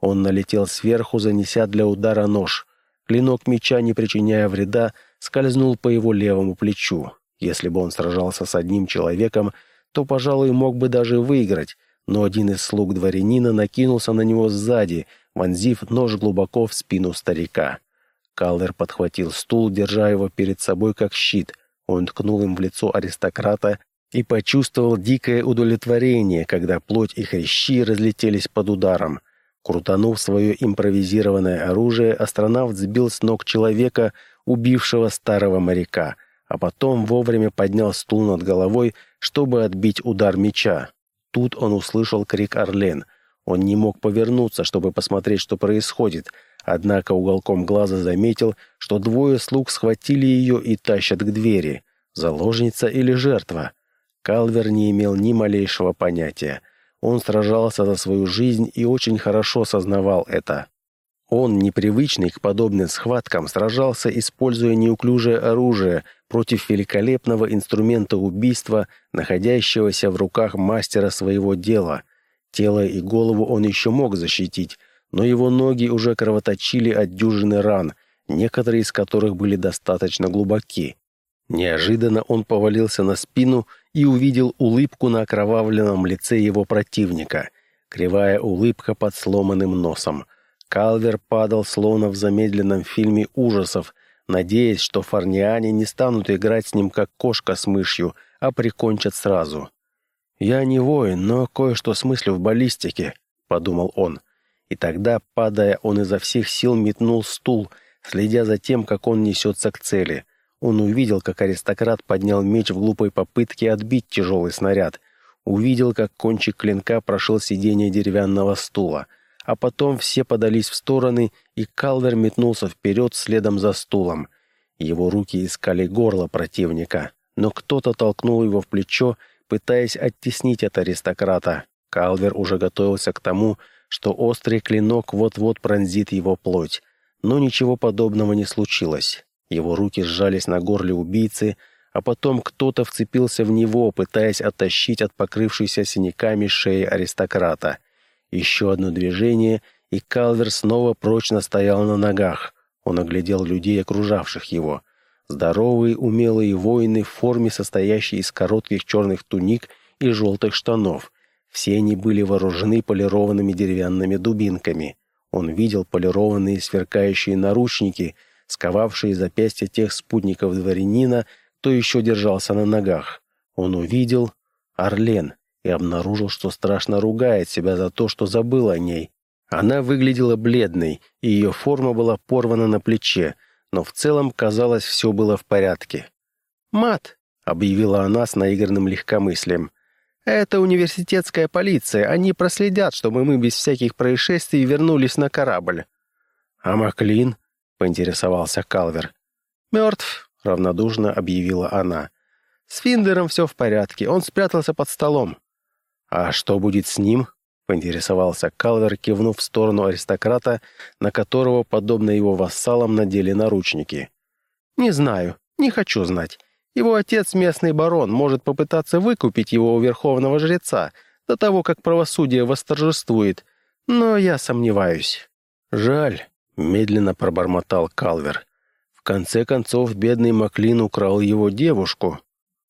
Он налетел сверху, занеся для удара нож. Клинок меча, не причиняя вреда, скользнул по его левому плечу. Если бы он сражался с одним человеком, то, пожалуй, мог бы даже выиграть, но один из слуг дворянина накинулся на него сзади, вонзив нож глубоко в спину старика. Каллер подхватил стул, держа его перед собой как щит. Он ткнул им в лицо аристократа и почувствовал дикое удовлетворение, когда плоть и хрящи разлетелись под ударом. Крутанув свое импровизированное оружие, астронавт сбил с ног человека, убившего старого моряка, а потом вовремя поднял стул над головой, чтобы отбить удар меча. Тут он услышал крик Орлен. Он не мог повернуться, чтобы посмотреть, что происходит, однако уголком глаза заметил, что двое слуг схватили ее и тащат к двери. Заложница или жертва? Калвер не имел ни малейшего понятия. Он сражался за свою жизнь и очень хорошо сознавал это. Он, непривычный к подобным схваткам, сражался, используя неуклюжее оружие против великолепного инструмента убийства, находящегося в руках мастера своего дела. Тело и голову он еще мог защитить, но его ноги уже кровоточили от дюжины ран, некоторые из которых были достаточно глубоки. Неожиданно он повалился на спину и увидел улыбку на окровавленном лице его противника. Кривая улыбка под сломанным носом – Калвер падал словно в замедленном фильме ужасов, надеясь, что фарниане не станут играть с ним как кошка с мышью, а прикончат сразу. «Я не воин, но кое-что смыслю в баллистике», — подумал он. И тогда, падая, он изо всех сил метнул стул, следя за тем, как он несется к цели. Он увидел, как аристократ поднял меч в глупой попытке отбить тяжелый снаряд. увидел, как кончик клинка прошел сиденье деревянного стула, а потом все подались в стороны, и Калвер метнулся вперед следом за стулом. Его руки искали горло противника, но кто-то толкнул его в плечо, пытаясь оттеснить от аристократа. Калвер уже готовился к тому, что острый клинок вот-вот пронзит его плоть. Но ничего подобного не случилось. Его руки сжались на горле убийцы, а потом кто-то вцепился в него, пытаясь оттащить от покрывшейся синяками шеи аристократа. Еще одно движение, и Калвер снова прочно стоял на ногах. Он оглядел людей, окружавших его. Здоровые, умелые воины в форме, состоящей из коротких черных туник и желтых штанов. Все они были вооружены полированными деревянными дубинками. Он видел полированные сверкающие наручники, сковавшие запястья тех спутников дворянина, кто еще держался на ногах. Он увидел Орлен и обнаружил, что страшно ругает себя за то, что забыл о ней. Она выглядела бледной, и ее форма была порвана на плече, но в целом, казалось, все было в порядке. «Мат!» — объявила она с наигранным легкомыслием. «Это университетская полиция. Они проследят, чтобы мы без всяких происшествий вернулись на корабль». «А Маклин?» — поинтересовался Калвер. «Мертв», равнодушно объявила она. «С Финдером все в порядке, он спрятался под столом». «А что будет с ним?» — поинтересовался Калвер, кивнув в сторону аристократа, на которого, подобно его вассалам, надели наручники. «Не знаю, не хочу знать. Его отец, местный барон, может попытаться выкупить его у верховного жреца до того, как правосудие восторжествует, но я сомневаюсь». «Жаль», — медленно пробормотал Калвер конце концов, бедный Маклин украл его девушку.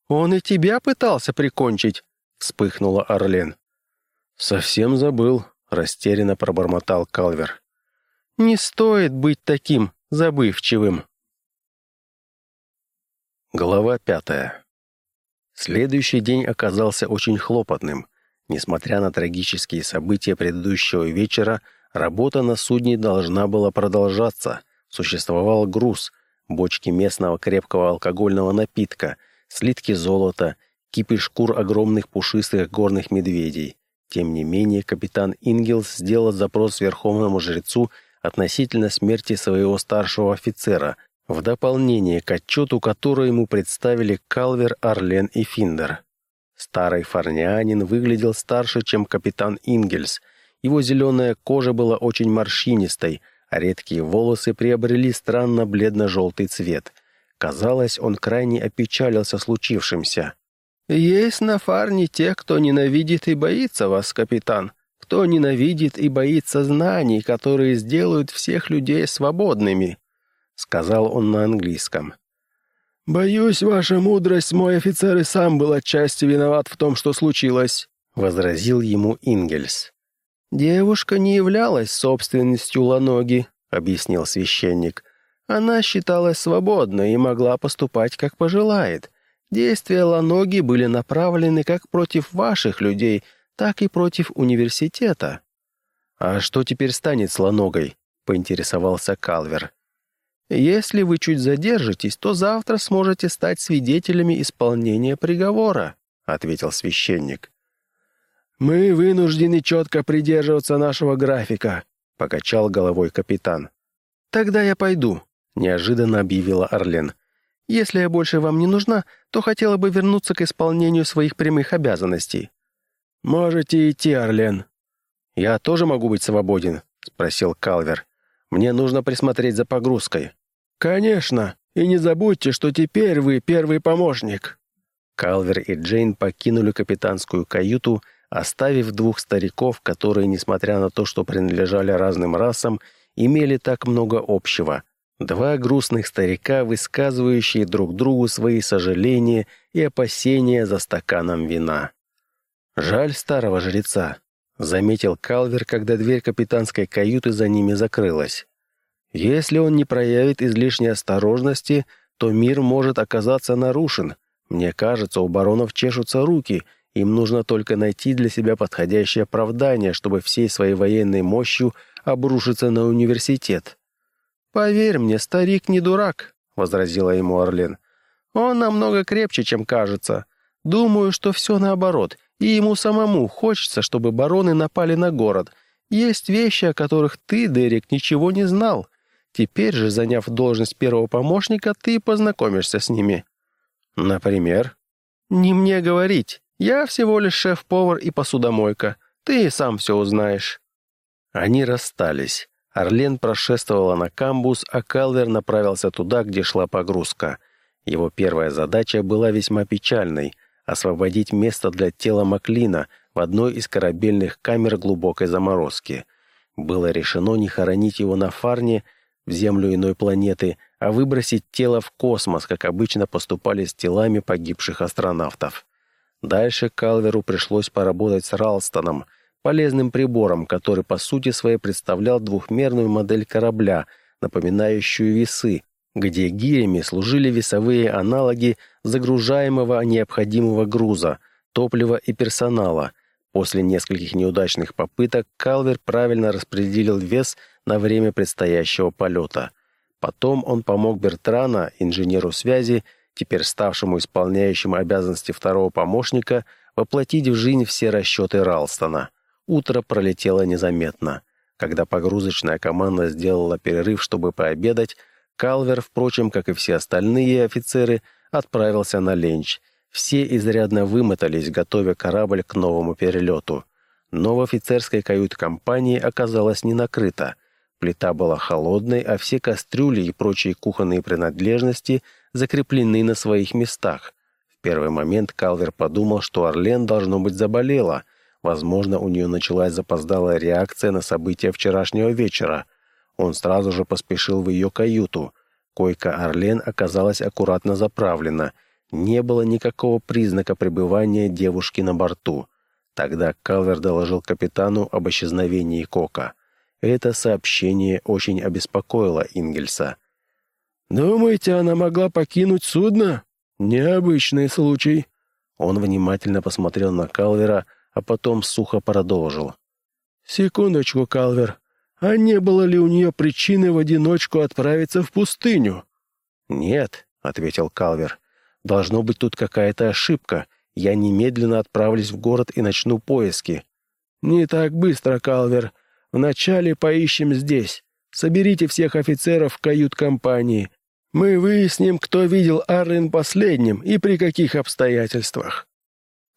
«Он и тебя пытался прикончить!» — вспыхнула Орлен. «Совсем забыл», — растерянно пробормотал Калвер. «Не стоит быть таким забывчивым». Глава пятая. Следующий день оказался очень хлопотным. Несмотря на трагические события предыдущего вечера, работа на судне должна была продолжаться. Существовал груз, бочки местного крепкого алкогольного напитка, слитки золота, кипы шкур огромных пушистых горных медведей. Тем не менее, капитан Ингелс сделал запрос верховному жрецу относительно смерти своего старшего офицера, в дополнение к отчету, который ему представили Калвер, Орлен и Финдер. Старый фарнианин выглядел старше, чем капитан Ингельс. Его зеленая кожа была очень морщинистой – а редкие волосы приобрели странно бледно-желтый цвет. Казалось, он крайне опечалился случившимся. «Есть на фарне те, кто ненавидит и боится вас, капитан, кто ненавидит и боится знаний, которые сделают всех людей свободными», — сказал он на английском. «Боюсь, ваша мудрость, мой офицер и сам был отчасти виноват в том, что случилось», — возразил ему Ингельс. «Девушка не являлась собственностью Ланоги», — объяснил священник. «Она считалась свободной и могла поступать, как пожелает. Действия Ланоги были направлены как против ваших людей, так и против университета». «А что теперь станет с Ланогой?» — поинтересовался Калвер. «Если вы чуть задержитесь, то завтра сможете стать свидетелями исполнения приговора», — ответил священник. «Мы вынуждены четко придерживаться нашего графика», — покачал головой капитан. «Тогда я пойду», — неожиданно объявила Орлен. «Если я больше вам не нужна, то хотела бы вернуться к исполнению своих прямых обязанностей». «Можете идти, Орлен». «Я тоже могу быть свободен?» — спросил Калвер. «Мне нужно присмотреть за погрузкой». «Конечно, и не забудьте, что теперь вы первый помощник». Калвер и Джейн покинули капитанскую каюту, — оставив двух стариков, которые, несмотря на то, что принадлежали разным расам, имели так много общего. Два грустных старика, высказывающие друг другу свои сожаления и опасения за стаканом вина. «Жаль старого жреца», — заметил Калвер, когда дверь капитанской каюты за ними закрылась. «Если он не проявит излишней осторожности, то мир может оказаться нарушен. Мне кажется, у баронов чешутся руки — им нужно только найти для себя подходящее оправдание, чтобы всей своей военной мощью обрушиться на университет. «Поверь мне, старик не дурак», — возразила ему Орлен. «Он намного крепче, чем кажется. Думаю, что все наоборот, и ему самому хочется, чтобы бароны напали на город. Есть вещи, о которых ты, Дерек, ничего не знал. Теперь же, заняв должность первого помощника, ты познакомишься с ними». «Например?» «Не мне говорить. Я всего лишь шеф-повар и посудомойка. Ты и сам все узнаешь». Они расстались. Орлен прошествовала на камбус, а Калвер направился туда, где шла погрузка. Его первая задача была весьма печальной — освободить место для тела Маклина в одной из корабельных камер глубокой заморозки. Было решено не хоронить его на Фарне, в землю иной планеты, а выбросить тело в космос, как обычно поступали с телами погибших астронавтов. Дальше Калверу пришлось поработать с Ралстоном — полезным прибором, который по сути своей представлял двухмерную модель корабля, напоминающую весы, где гирями служили весовые аналоги загружаемого необходимого груза, топлива и персонала. После нескольких неудачных попыток Калвер правильно распределил вес на время предстоящего полета. Потом он помог Бертрана, инженеру связи, теперь ставшему исполняющим обязанности второго помощника, воплотить в жизнь все расчеты Ралстона. Утро пролетело незаметно. Когда погрузочная команда сделала перерыв, чтобы пообедать, Калвер, впрочем, как и все остальные офицеры, отправился на ленч. Все изрядно вымотались, готовя корабль к новому перелету. Но в офицерской кают-компании оказалось не накрыто. Плита была холодной, а все кастрюли и прочие кухонные принадлежности закреплены на своих местах. В первый момент Калвер подумал, что Орлен, должно быть, заболела — Возможно, у нее началась запоздалая реакция на события вчерашнего вечера. Он сразу же поспешил в ее каюту. Койка Орлен оказалась аккуратно заправлена. Не было никакого признака пребывания девушки на борту. Тогда Калвер доложил капитану об исчезновении Кока. Это сообщение очень обеспокоило Ингельса. «Думаете, она могла покинуть судно? Необычный случай». Он внимательно посмотрел на Калвера, а потом сухо продолжил. «Секундочку, Калвер. А не было ли у нее причины в одиночку отправиться в пустыню?» «Нет», — ответил Калвер. «Должно быть тут какая-то ошибка. Я немедленно отправлюсь в город и начну поиски». «Не так быстро, Калвер. Вначале поищем здесь. Соберите всех офицеров в кают-компании. Мы выясним, кто видел Арлин последним и при каких обстоятельствах.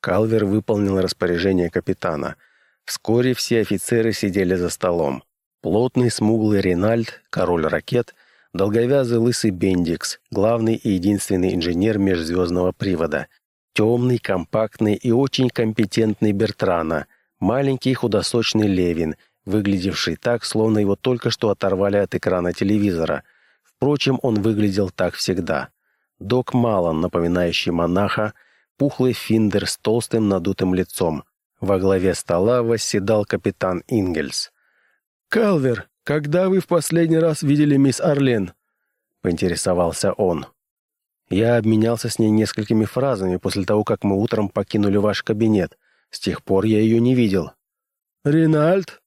Калвер выполнил распоряжение капитана. Вскоре все офицеры сидели за столом. Плотный смуглый Ренальд, король ракет, долговязый лысый Бендикс, главный и единственный инженер межзвездного привода, темный, компактный и очень компетентный Бертрана, маленький худосочный Левин, выглядевший так, словно его только что оторвали от экрана телевизора. Впрочем, он выглядел так всегда. Док Малон, напоминающий монаха, пухлый финдер с толстым надутым лицом. Во главе стола восседал капитан Ингельс. «Калвер, когда вы в последний раз видели мисс Орлен?» — поинтересовался он. «Я обменялся с ней несколькими фразами после того, как мы утром покинули ваш кабинет. С тех пор я ее не видел». «Ринальд?»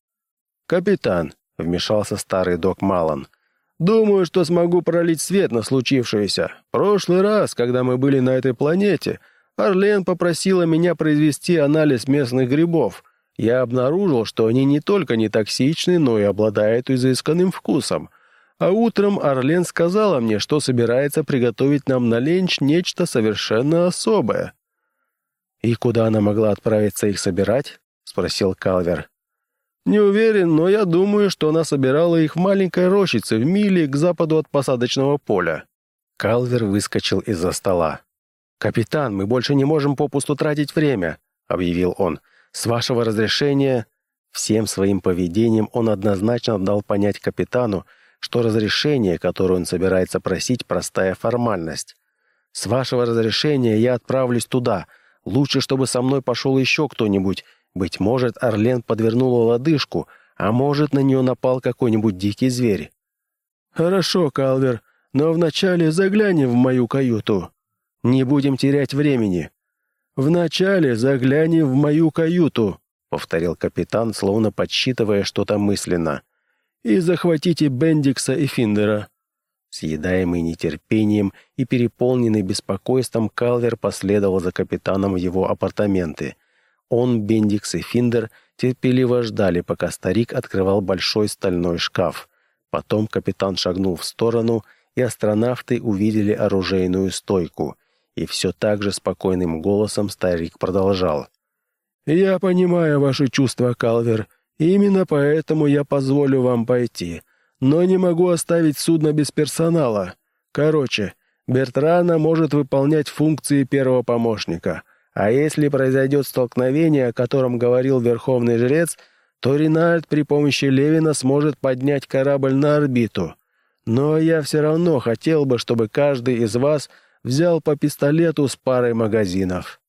«Капитан», — вмешался старый док Малон. «Думаю, что смогу пролить свет на случившееся. Прошлый раз, когда мы были на этой планете, Орлен попросила меня произвести анализ местных грибов. Я обнаружил, что они не только не токсичны, но и обладают изысканным вкусом. А утром Орлен сказала мне, что собирается приготовить нам на ленч нечто совершенно особое. «И куда она могла отправиться их собирать?» — спросил Калвер. «Не уверен, но я думаю, что она собирала их в маленькой рощице в миле к западу от посадочного поля». Калвер выскочил из-за стола. «Капитан, мы больше не можем попусту тратить время», — объявил он. «С вашего разрешения...» Всем своим поведением он однозначно дал понять капитану, что разрешение, которое он собирается просить, простая формальность. «С вашего разрешения я отправлюсь туда. Лучше, чтобы со мной пошел еще кто-нибудь. Быть может, Орлен подвернула лодыжку, а может, на нее напал какой-нибудь дикий зверь». «Хорошо, Калвер, но вначале заглянем в мою каюту», не будем терять времени. Вначале заглянем в мою каюту, повторил капитан, словно подсчитывая что-то мысленно. И захватите Бендикса и Финдера. Съедаемый нетерпением и переполненный беспокойством, Калвер последовал за капитаном в его апартаменты. Он, Бендикс и Финдер терпеливо ждали, пока старик открывал большой стальной шкаф. Потом капитан шагнул в сторону, и астронавты увидели оружейную стойку. И все так же спокойным голосом старик продолжал. «Я понимаю ваши чувства, Калвер. Именно поэтому я позволю вам пойти но не могу оставить судно без персонала. Короче, Бертрана может выполнять функции первого помощника. А если произойдет столкновение, о котором говорил Верховный Жрец, то Ринальд при помощи Левина сможет поднять корабль на орбиту. Но я все равно хотел бы, чтобы каждый из вас взял по пистолету с парой магазинов».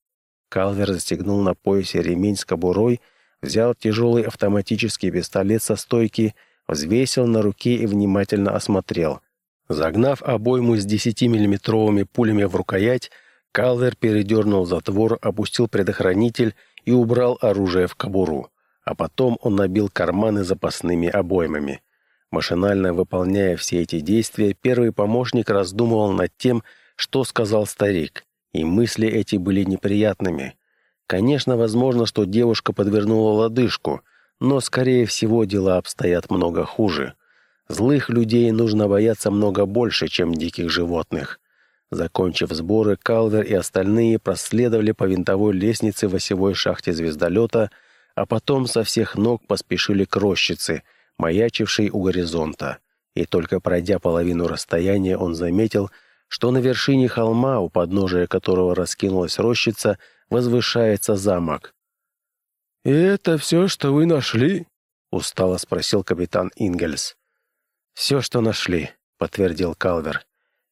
Калвер застегнул на поясе ремень с кобурой, взял тяжелый автоматический пистолет со стойки взвесил на руке и внимательно осмотрел. Загнав обойму с 10-миллиметровыми пулями в рукоять, Калвер передернул затвор, опустил предохранитель и убрал оружие в кобуру. А потом он набил карманы запасными обоймами. Машинально выполняя все эти действия, первый помощник раздумывал над тем, что сказал старик, и мысли эти были неприятными. Конечно, возможно, что девушка подвернула лодыжку — но, скорее всего, дела обстоят много хуже. Злых людей нужно бояться много больше, чем диких животных. Закончив сборы, Калвер и остальные проследовали по винтовой лестнице в осевой шахте звездолета, а потом со всех ног поспешили к рощице, маячившей у горизонта. И только пройдя половину расстояния, он заметил, что на вершине холма, у подножия которого раскинулась рощица, возвышается замок. «И это все, что вы нашли?» — устало спросил капитан Ингельс. «Все, что нашли», — подтвердил Калвер.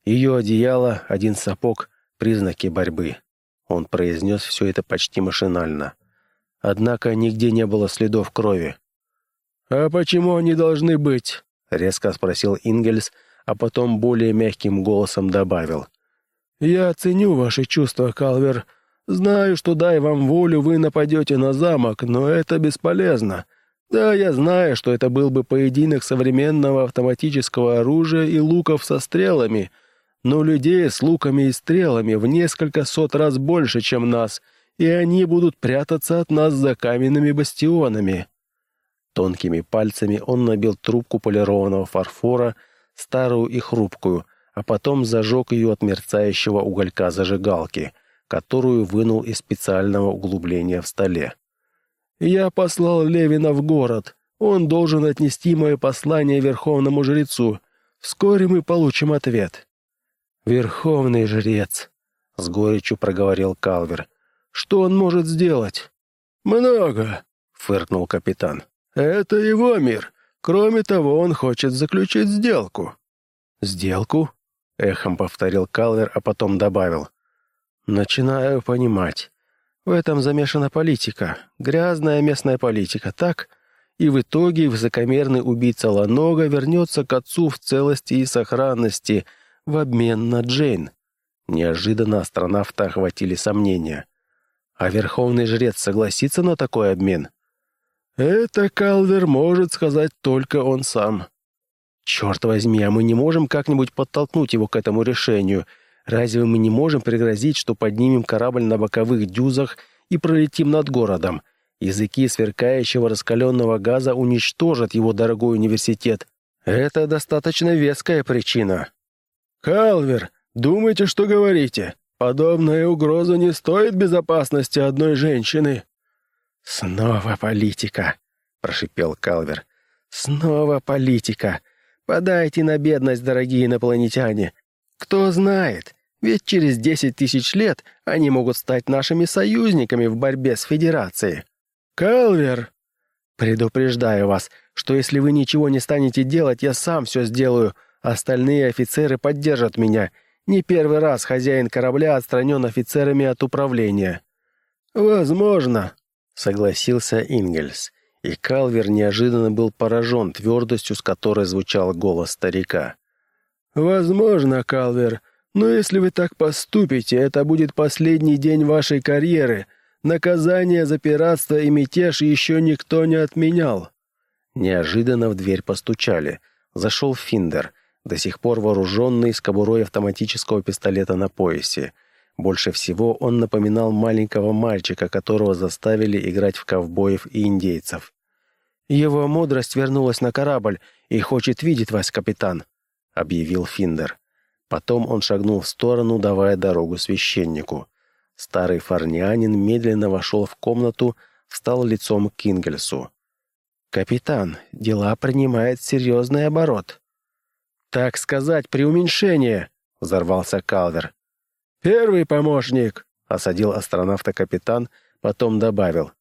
«Ее одеяло, один сапог, признаки борьбы». Он произнес все это почти машинально. Однако нигде не было следов крови. «А почему они должны быть?» — резко спросил Ингельс, а потом более мягким голосом добавил. «Я ценю ваши чувства, Калвер, Знаю, что дай вам волю, вы нападете на замок, но это бесполезно. Да, я знаю, что это был бы поединок современного автоматического оружия и луков со стрелами, но людей с луками и стрелами в несколько сот раз больше, чем нас, и они будут прятаться от нас за каменными бастионами». Тонкими пальцами он набил трубку полированного фарфора, старую и хрупкую, а потом зажег ее от мерцающего уголька зажигалки — которую вынул из специального углубления в столе. «Я послал Левина в город. Он должен отнести мое послание верховному жрецу. Вскоре мы получим ответ». «Верховный жрец», — с горечью проговорил Калвер. «Что он может сделать?» «Много», — фыркнул капитан. «Это его мир. Кроме того, он хочет заключить сделку». «Сделку?» — эхом повторил Калвер, а потом добавил. «Начинаю понимать. В этом замешана политика. Грязная местная политика, так? И в итоге высокомерный убийца Ланога вернется к отцу в целости и сохранности в обмен на Джейн». Неожиданно астронавта охватили сомнения. «А верховный жрец согласится на такой обмен?» «Это Калвер может сказать только он сам». «Черт возьми, а мы не можем как-нибудь подтолкнуть его к этому решению?» Разве мы не можем пригрозить, что поднимем корабль на боковых дюзах и пролетим над городом? Языки сверкающего раскаленного газа уничтожат его дорогой университет. Это достаточно веская причина. «Калвер, думайте, что говорите. Подобная угроза не стоит безопасности одной женщины». «Снова политика», — прошипел Калвер. «Снова политика. Подайте на бедность, дорогие инопланетяне. Кто знает, ведь через 10 тысяч лет они могут стать нашими союзниками в борьбе с Федерацией. Калвер! Предупреждаю вас, что если вы ничего не станете делать, я сам все сделаю. Остальные офицеры поддержат меня. Не первый раз хозяин корабля отстранен офицерами от управления. Возможно, согласился Ингельс. И Калвер неожиданно был поражен твердостью, с которой звучал голос старика. «Возможно, Калвер, но если вы так поступите, это будет последний день вашей карьеры. Наказание за пиратство и мятеж еще никто не отменял». Неожиданно в дверь постучали. Зашел Финдер. до сих пор вооруженный с кобурой автоматического пистолета на поясе. Больше всего он напоминал маленького мальчика, которого заставили играть в ковбоев и индейцев. «Его мудрость вернулась на корабль и хочет видеть вас, капитан», — объявил Финдер. Потом он шагнул в сторону, давая дорогу священнику. Старый фарнианин медленно вошел в комнату, встал лицом к Кингельсу. «Капитан, дела принимают серьезный оборот». «Так сказать, преуменьшение!» — взорвался Калвер. «Первый помощник!» — осадил астронавта капитан, потом добавил.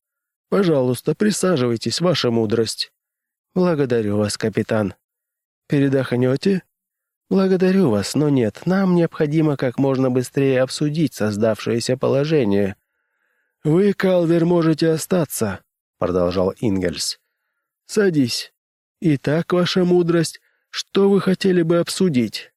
«Пожалуйста, присаживайтесь, ваша мудрость». «Благодарю вас, капитан». «Передохнете?» «Благодарю вас, но нет, нам необходимо как можно быстрее обсудить создавшееся положение». «Вы, Калвер, можете остаться», — продолжал Ингельс. «Садись. Итак, ваша мудрость, что вы хотели бы обсудить?»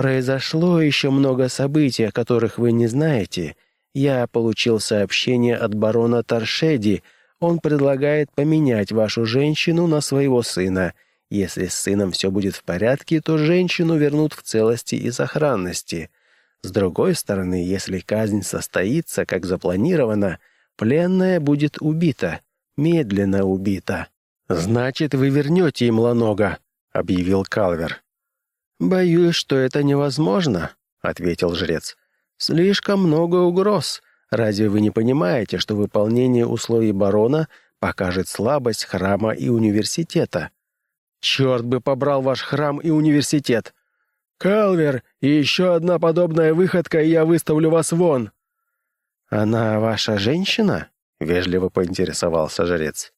«Произошло еще много событий, о которых вы не знаете. Я получил сообщение от барона Торшеди. Он предлагает поменять вашу женщину на своего сына». Если с сыном все будет в порядке, то женщину вернут в целости и сохранности. С другой стороны, если казнь состоится, как запланировано, пленная будет убита, медленно убита. «Значит, вы вернете им Ланога», — объявил Калвер. «Боюсь, что это невозможно», — ответил жрец. «Слишком много угроз. Разве вы не понимаете, что выполнение условий барона покажет слабость храма и университета? Черт бы побрал ваш храм и университет! Калвер, еще одна подобная выходка, и я выставлю вас вон!» «Она ваша женщина?» — вежливо поинтересовался жрец.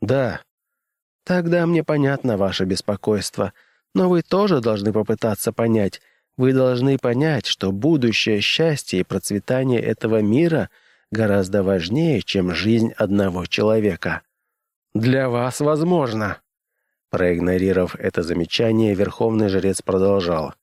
«Да». «Тогда мне понятно ваше беспокойство, но вы тоже должны попытаться понять. Вы должны понять, что будущее счастье и процветание этого мира гораздо важнее, чем жизнь одного человека». «Для вас возможно», Проигнорировав это замечание, верховный жрец продолжал.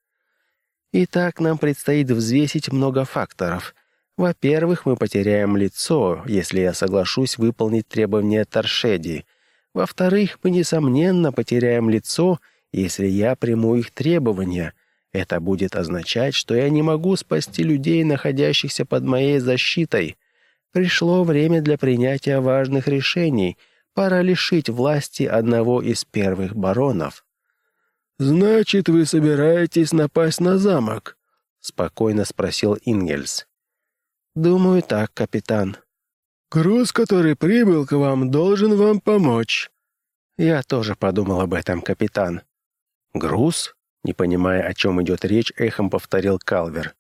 «Итак, нам предстоит взвесить много факторов. Во-первых, мы потеряем лицо, если я соглашусь выполнить требования Торшеди. Во-вторых, мы, несомненно, потеряем лицо, если я приму их требования. Это будет означать, что я не могу спасти людей, находящихся под моей защитой. Пришло время для принятия важных решений — Пора лишить власти одного из первых баронов. «Значит, вы собираетесь напасть на замок?» — спокойно спросил Ингельс. «Думаю, так, капитан». «Груз, который прибыл к вам, должен вам помочь». «Я тоже подумал об этом, капитан». «Груз?» — не понимая, о чем идет речь, эхом повторил Калвер.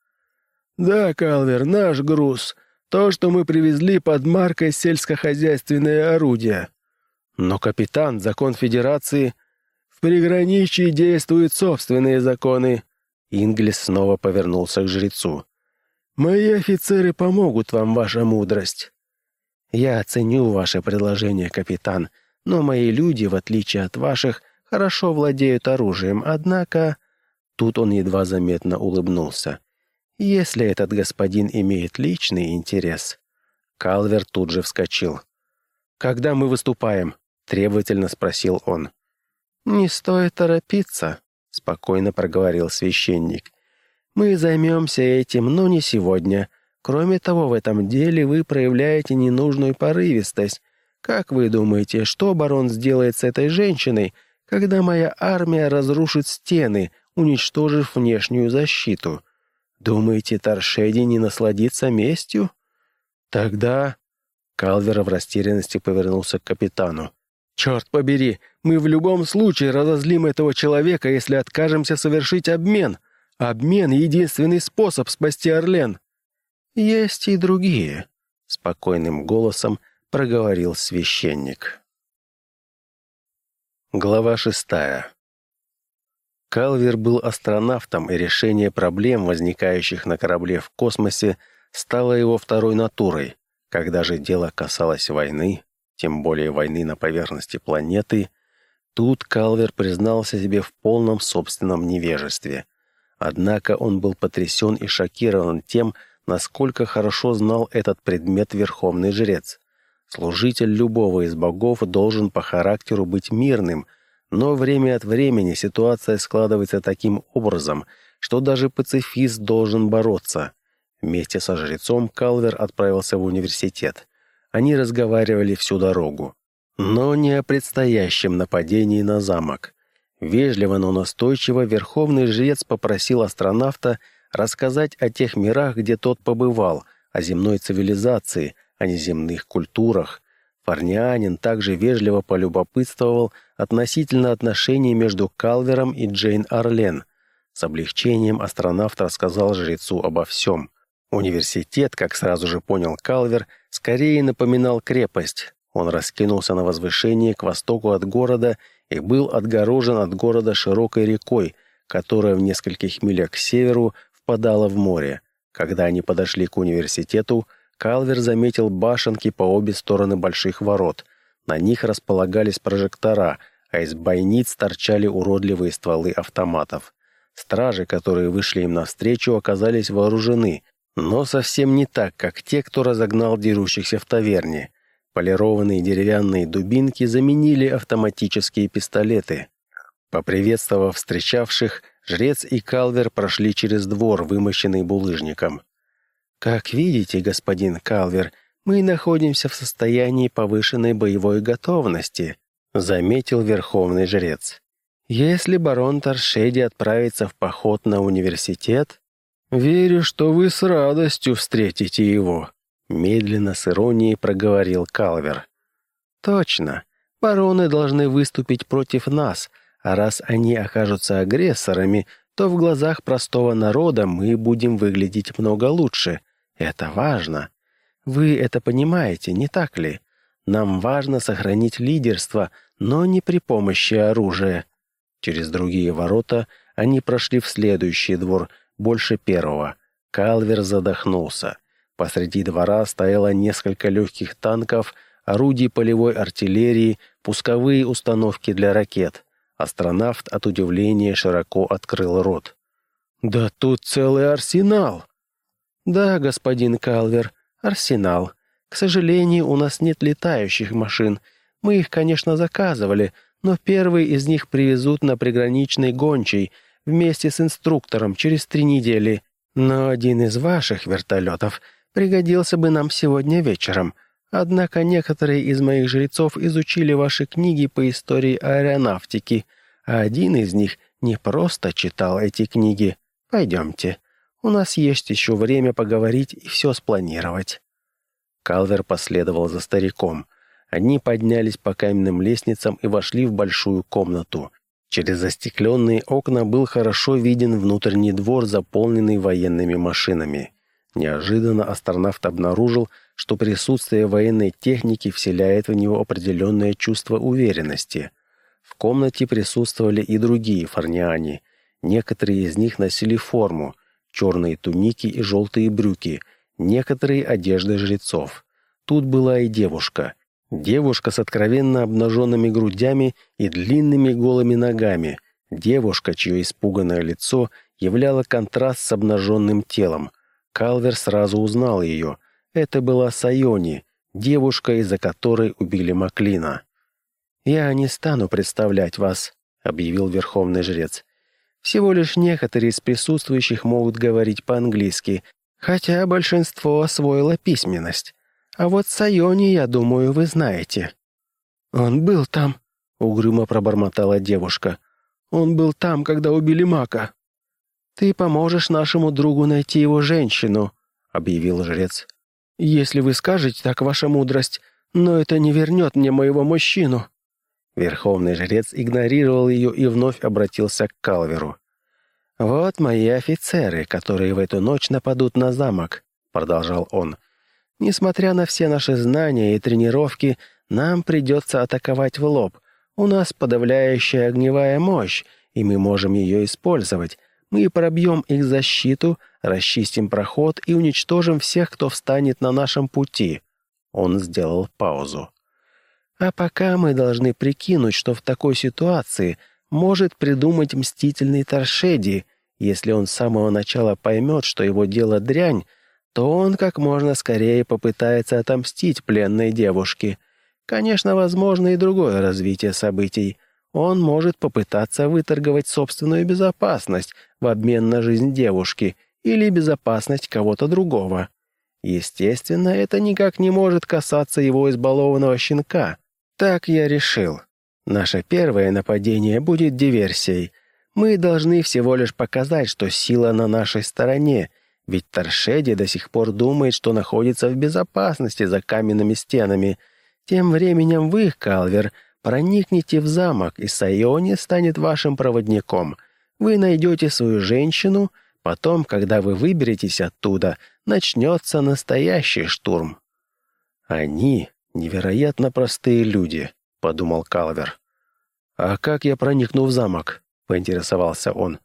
«Да, Калвер, наш груз. То, что мы привезли под маркой сельскохозяйственное орудие». Но, капитан, закон Федерации... В приграничье действуют собственные законы. Инглис снова повернулся к жрецу. «Мои офицеры помогут вам, ваша мудрость». «Я оценю ваше предложение, капитан, но мои люди, в отличие от ваших, хорошо владеют оружием, однако...» Тут он едва заметно улыбнулся. «Если этот господин имеет личный интерес...» Калвер тут же вскочил. «Когда мы выступаем?» требовательно спросил он. «Не стоит торопиться», — спокойно проговорил священник. «Мы займемся этим, но не сегодня. Кроме того, в этом деле вы проявляете ненужную порывистость. Как вы думаете, что барон сделает с этой женщиной, когда моя армия разрушит стены, уничтожив внешнюю защиту? Думаете, Торшеди не насладится местью?» «Тогда...» Калвер в растерянности повернулся к капитану. Черт побери, мы в любом случае разозлим этого человека, если откажемся совершить обмен. Обмен — единственный способ спасти Орлен. Есть и другие, — спокойным голосом проговорил священник. Глава шестая. Калвер был астронавтом, и решение проблем, возникающих на корабле в космосе, стало его второй натурой. Когда же дело касалось войны, тем более войны на поверхности планеты, тут Калвер признался себе в полном собственном невежестве. Однако он был потрясен и шокирован тем, насколько хорошо знал этот предмет Верховный Жрец. Служитель любого из богов должен по характеру быть мирным, Но время от времени ситуация складывается таким образом, что даже пацифист должен бороться. Вместе со жрецом Калвер отправился в университет. Они разговаривали всю дорогу. Но не о предстоящем нападении на замок. Вежливо, но настойчиво верховный жрец попросил астронавта рассказать о тех мирах, где тот побывал, о земной цивилизации, о неземных культурах. Фарнианин также вежливо полюбопытствовал относительно отношений между Калвером и Джейн Орлен. С облегчением астронавт рассказал жрецу обо всем. Университет, как сразу же понял Калвер, скорее напоминал крепость. Он раскинулся на возвышении к востоку от города и был отгорожен от города широкой рекой, которая в нескольких милях к северу впадала в море. Когда они подошли к университету, Калвер заметил башенки по обе стороны больших ворот. На них располагались прожектора, а из бойниц торчали уродливые стволы автоматов. Стражи, которые вышли им навстречу, оказались вооружены, но совсем не так, как те, кто разогнал дерущихся в таверне. Полированные деревянные дубинки заменили автоматические пистолеты. Поприветствовав встречавших, жрец и Калвер прошли через двор, вымощенный булыжником. «Как видите, господин Калвер, мы находимся в состоянии повышенной боевой готовности», заметил верховный жрец. «Если барон Торшеди отправится в поход на университет, верю, что вы с радостью встретите его», медленно с иронией проговорил Калвер. «Точно. Бароны должны выступить против нас, а раз они окажутся агрессорами, то в глазах простого народа мы будем выглядеть много лучше. Это важно. Вы это понимаете, не так ли? Нам важно сохранить лидерство, но не при помощи оружия. Через другие ворота они прошли в следующий двор, больше первого. Калвер задохнулся. Посреди двора стояло несколько легких танков, орудий полевой артиллерии, пусковые установки для ракет. Астронавт от удивления широко открыл рот. «Да тут целый арсенал!» «Да, господин Калвер, арсенал. К сожалению, у нас нет летающих машин. Мы их, конечно, заказывали, но первый из них привезут на приграничный гончий вместе с инструктором через три недели. Но один из ваших вертолетов пригодился бы нам сегодня вечером. Однако некоторые из моих жрецов изучили ваши книги по истории аэронавтики, а один из них не просто читал эти книги. Пойдемте». У нас есть еще время поговорить и все спланировать». Калвер последовал за стариком. Они поднялись по каменным лестницам и вошли в большую комнату. Через застекленные окна был хорошо виден внутренний двор, заполненный военными машинами. Неожиданно астронавт обнаружил, что присутствие военной техники вселяет в него определенное чувство уверенности. В комнате присутствовали и другие фарниане. Некоторые из них носили форму, черные туники и желтые брюки, некоторые одежды жрецов. Тут была и девушка. Девушка с откровенно обнаженными грудями и длинными голыми ногами. Девушка, чье испуганное лицо являло контраст с обнаженным телом. Калвер сразу узнал ее. Это была Сайони, девушка, из-за которой убили Маклина. «Я не стану представлять вас», — объявил верховный жрец. Всего лишь некоторые из присутствующих могут говорить по-английски, хотя большинство освоило письменность. А вот Сайони, я думаю, вы знаете». «Он был там», — угрюмо пробормотала девушка. «Он был там, когда убили Мака». «Ты поможешь нашему другу найти его женщину», — объявил жрец. «Если вы скажете так, ваша мудрость, но это не вернет мне моего мужчину». Верховный жрец игнорировал ее и вновь обратился к Калверу. «Вот мои офицеры, которые в эту ночь нападут на замок», — продолжал он. «Несмотря на все наши знания и тренировки, нам придется атаковать в лоб. У нас подавляющая огневая мощь, и мы можем ее использовать. Мы пробьем их защиту, расчистим проход и уничтожим всех, кто встанет на нашем пути». Он сделал паузу. А пока мы должны прикинуть, что в такой ситуации может придумать мстительный Торшеди. Если он с самого начала поймет, что его дело дрянь, то он как можно скорее попытается отомстить пленной девушке. Конечно, возможно и другое развитие событий. он может попытаться выторговать собственную безопасность в обмен на жизнь девушки или безопасность кого-то другого. Естественно, это никак не может касаться его избалованного щенка. Так я решил. Наше первое нападение будет диверсией. Мы должны всего лишь показать, что сила на нашей стороне, ведь Торшеди до сих пор думает, что находится в безопасности за каменными стенами. Тем временем вы, Калвер, проникнете в замок, и Сайони станет вашим проводником. Вы найдете свою женщину, потом, когда вы выберетесь оттуда, начнется настоящий штурм. Они невероятно простые люди, подумал Калвер. А как я проникну в замок? поинтересовался он.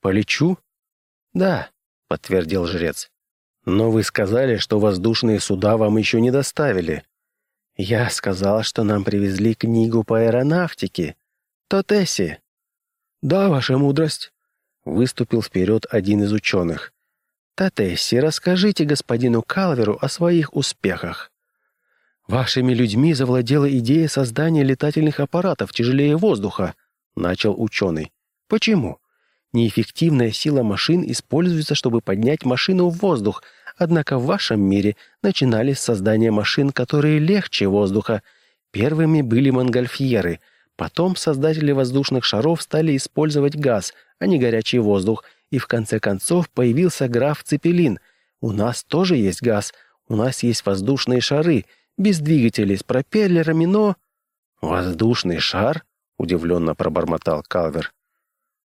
Полечу? Да, подтвердил жрец. Но вы сказали, что воздушные суда вам еще не доставили. Я сказал, что нам привезли книгу по аэронавтике. Тотеси. Да, ваша мудрость. Выступил вперед один из ученых. Татесси, расскажите господину Калверу о своих успехах. Вашими людьми завладела идея создания летательных аппаратов тяжелее воздуха, начал ученый. Почему? Неэффективная сила машин используется, чтобы поднять машину в воздух, однако в вашем мире начинали с создания машин, которые легче воздуха. Первыми были монгольфьеры, потом создатели воздушных шаров стали использовать газ, а не горячий воздух – и в конце концов появился граф Цепелин. У нас тоже есть газ, у нас есть воздушные шары, без двигателей, с пропеллерами, но... «Воздушный шар?» — удивленно пробормотал Калвер.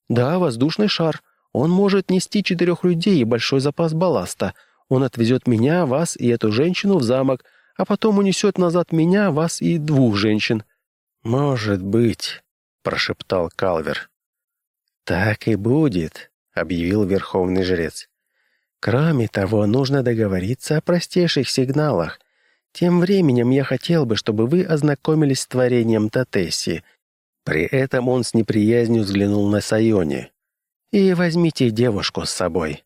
«Да, воздушный шар. Он может нести четырех людей и большой запас балласта. Он отвезет меня, вас и эту женщину в замок, а потом унесет назад меня, вас и двух женщин». «Может быть», — прошептал Калвер. «Так и будет», — объявил верховный жрец. «Кроме того, нужно договориться о простейших сигналах. Тем временем я хотел бы, чтобы вы ознакомились с творением Татесси». При этом он с неприязнью взглянул на Сайони. «И возьмите девушку с собой».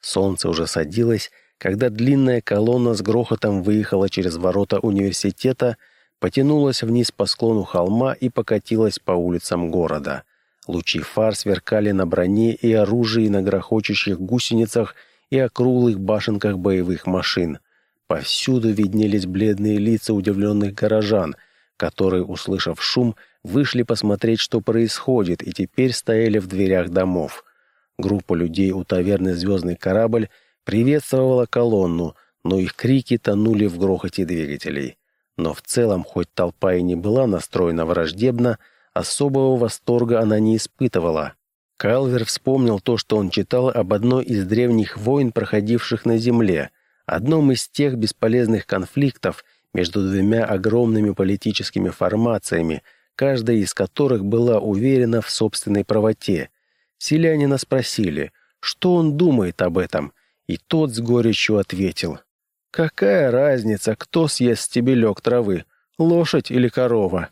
Солнце уже садилось, когда длинная колонна с грохотом выехала через ворота университета, потянулась вниз по склону холма и покатилась по улицам города. Лучи фар сверкали на броне и оружии на грохочущих гусеницах и округлых башенках боевых машин. Повсюду виднелись бледные лица удивленных горожан, которые, услышав шум, вышли посмотреть, что происходит, и теперь стояли в дверях домов. Группа людей у таверны «Звездный корабль» приветствовала колонну, но их крики тонули в грохоте двигателей. Но в целом, хоть толпа и не была настроена враждебно, Особого восторга она не испытывала. Калвер вспомнил то, что он читал об одной из древних войн, проходивших на Земле, одном из тех бесполезных конфликтов между двумя огромными политическими формациями, каждая из которых была уверена в собственной правоте. Селянина спросили, что он думает об этом, и тот с горечью ответил. «Какая разница, кто съест стебелек травы, лошадь или корова?»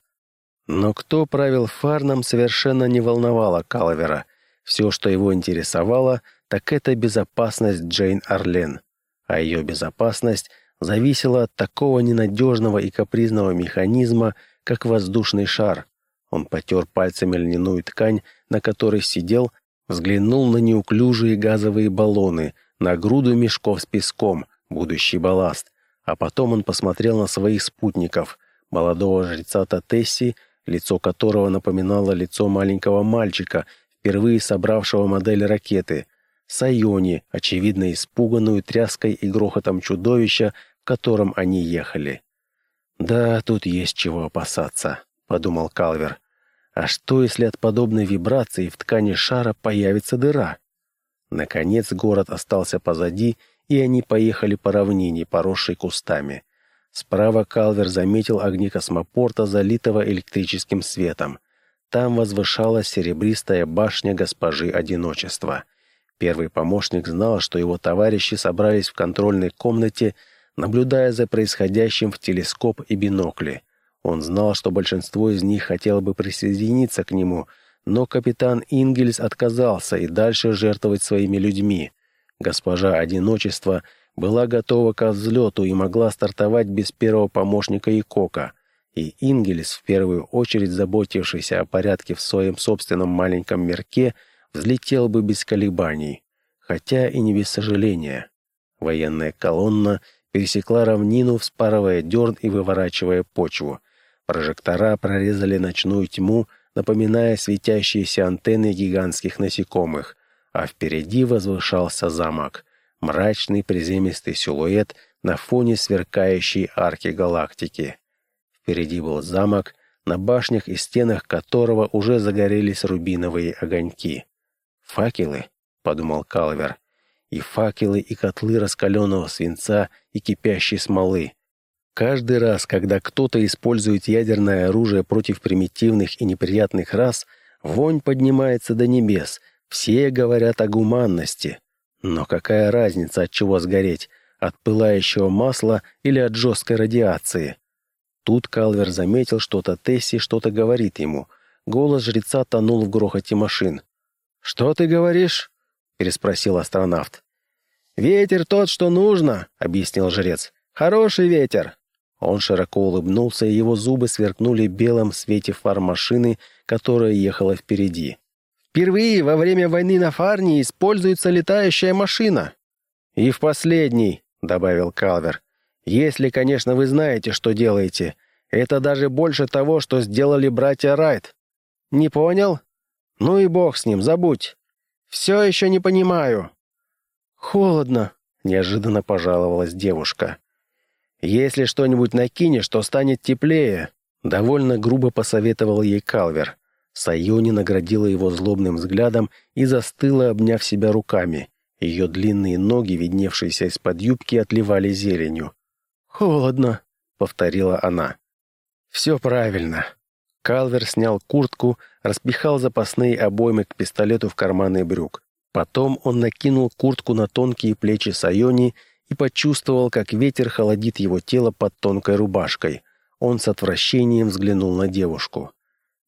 Но кто правил Фарном, совершенно не волновало Калвера. Все, что его интересовало, так это безопасность Джейн Орлен. А ее безопасность зависела от такого ненадежного и капризного механизма, как воздушный шар. Он потер пальцами льняную ткань, на которой сидел, взглянул на неуклюжие газовые баллоны, на груду мешков с песком, будущий балласт. А потом он посмотрел на своих спутников, молодого жреца Татесси лицо которого напоминало лицо маленького мальчика, впервые собравшего модель ракеты, Сайони, очевидно испуганную тряской и грохотом чудовища, в котором они ехали. «Да, тут есть чего опасаться», — подумал Калвер. «А что, если от подобной вибрации в ткани шара появится дыра?» Наконец город остался позади, и они поехали по равнине, поросшей кустами. Справа Калвер заметил огни космопорта, залитого электрическим светом. Там возвышалась серебристая башня госпожи Одиночества. Первый помощник знал, что его товарищи собрались в контрольной комнате, наблюдая за происходящим в телескоп и бинокли. Он знал, что большинство из них хотело бы присоединиться к нему, но капитан Ингельс отказался и дальше жертвовать своими людьми. Госпожа Одиночества была готова к взлету и могла стартовать без первого помощника и кока. и Ингелис, в первую очередь заботившийся о порядке в своем собственном маленьком мирке, взлетел бы без колебаний, хотя и не без сожаления. Военная колонна пересекла равнину, вспарывая дерн и выворачивая почву. Прожектора прорезали ночную тьму, напоминая светящиеся антенны гигантских насекомых, а впереди возвышался замок, мрачный приземистый силуэт на фоне сверкающей арки галактики. Впереди был замок, на башнях и стенах которого уже загорелись рубиновые огоньки. «Факелы», — подумал Калвер, — «и факелы, и котлы раскаленного свинца, и кипящей смолы. Каждый раз, когда кто-то использует ядерное оружие против примитивных и неприятных рас, вонь поднимается до небес, все говорят о гуманности. Но какая разница, от чего сгореть, от пылающего масла или от жесткой радиации? Тут Калвер заметил, что-то Тесси что-то говорит ему. Голос жреца тонул в грохоте машин. «Что ты говоришь?» — переспросил астронавт. «Ветер тот, что нужно», — объяснил жрец. «Хороший ветер». Он широко улыбнулся, и его зубы сверкнули белым в свете фар машины, которая ехала впереди. «Впервые во время войны на Фарне используется летающая машина». «И в последний», — добавил Калвер. «Если, конечно, вы знаете, что делаете. Это даже больше того, что сделали братья Райт». «Не понял?» «Ну и бог с ним, забудь». «Все еще не понимаю». «Холодно», — неожиданно пожаловалась девушка. «Если что-нибудь накинешь, то станет теплее», — довольно грубо посоветовал ей Калвер. Сайони наградила его злобным взглядом и застыла, обняв себя руками. Ее длинные ноги, видневшиеся из-под юбки, отливали зеленью. «Холодно», — повторила она. «Все правильно». Калвер снял куртку, распихал запасные обоймы к пистолету в карманы брюк. Потом он накинул куртку на тонкие плечи Сайони и почувствовал, как ветер холодит его тело под тонкой рубашкой. Он с отвращением взглянул на девушку.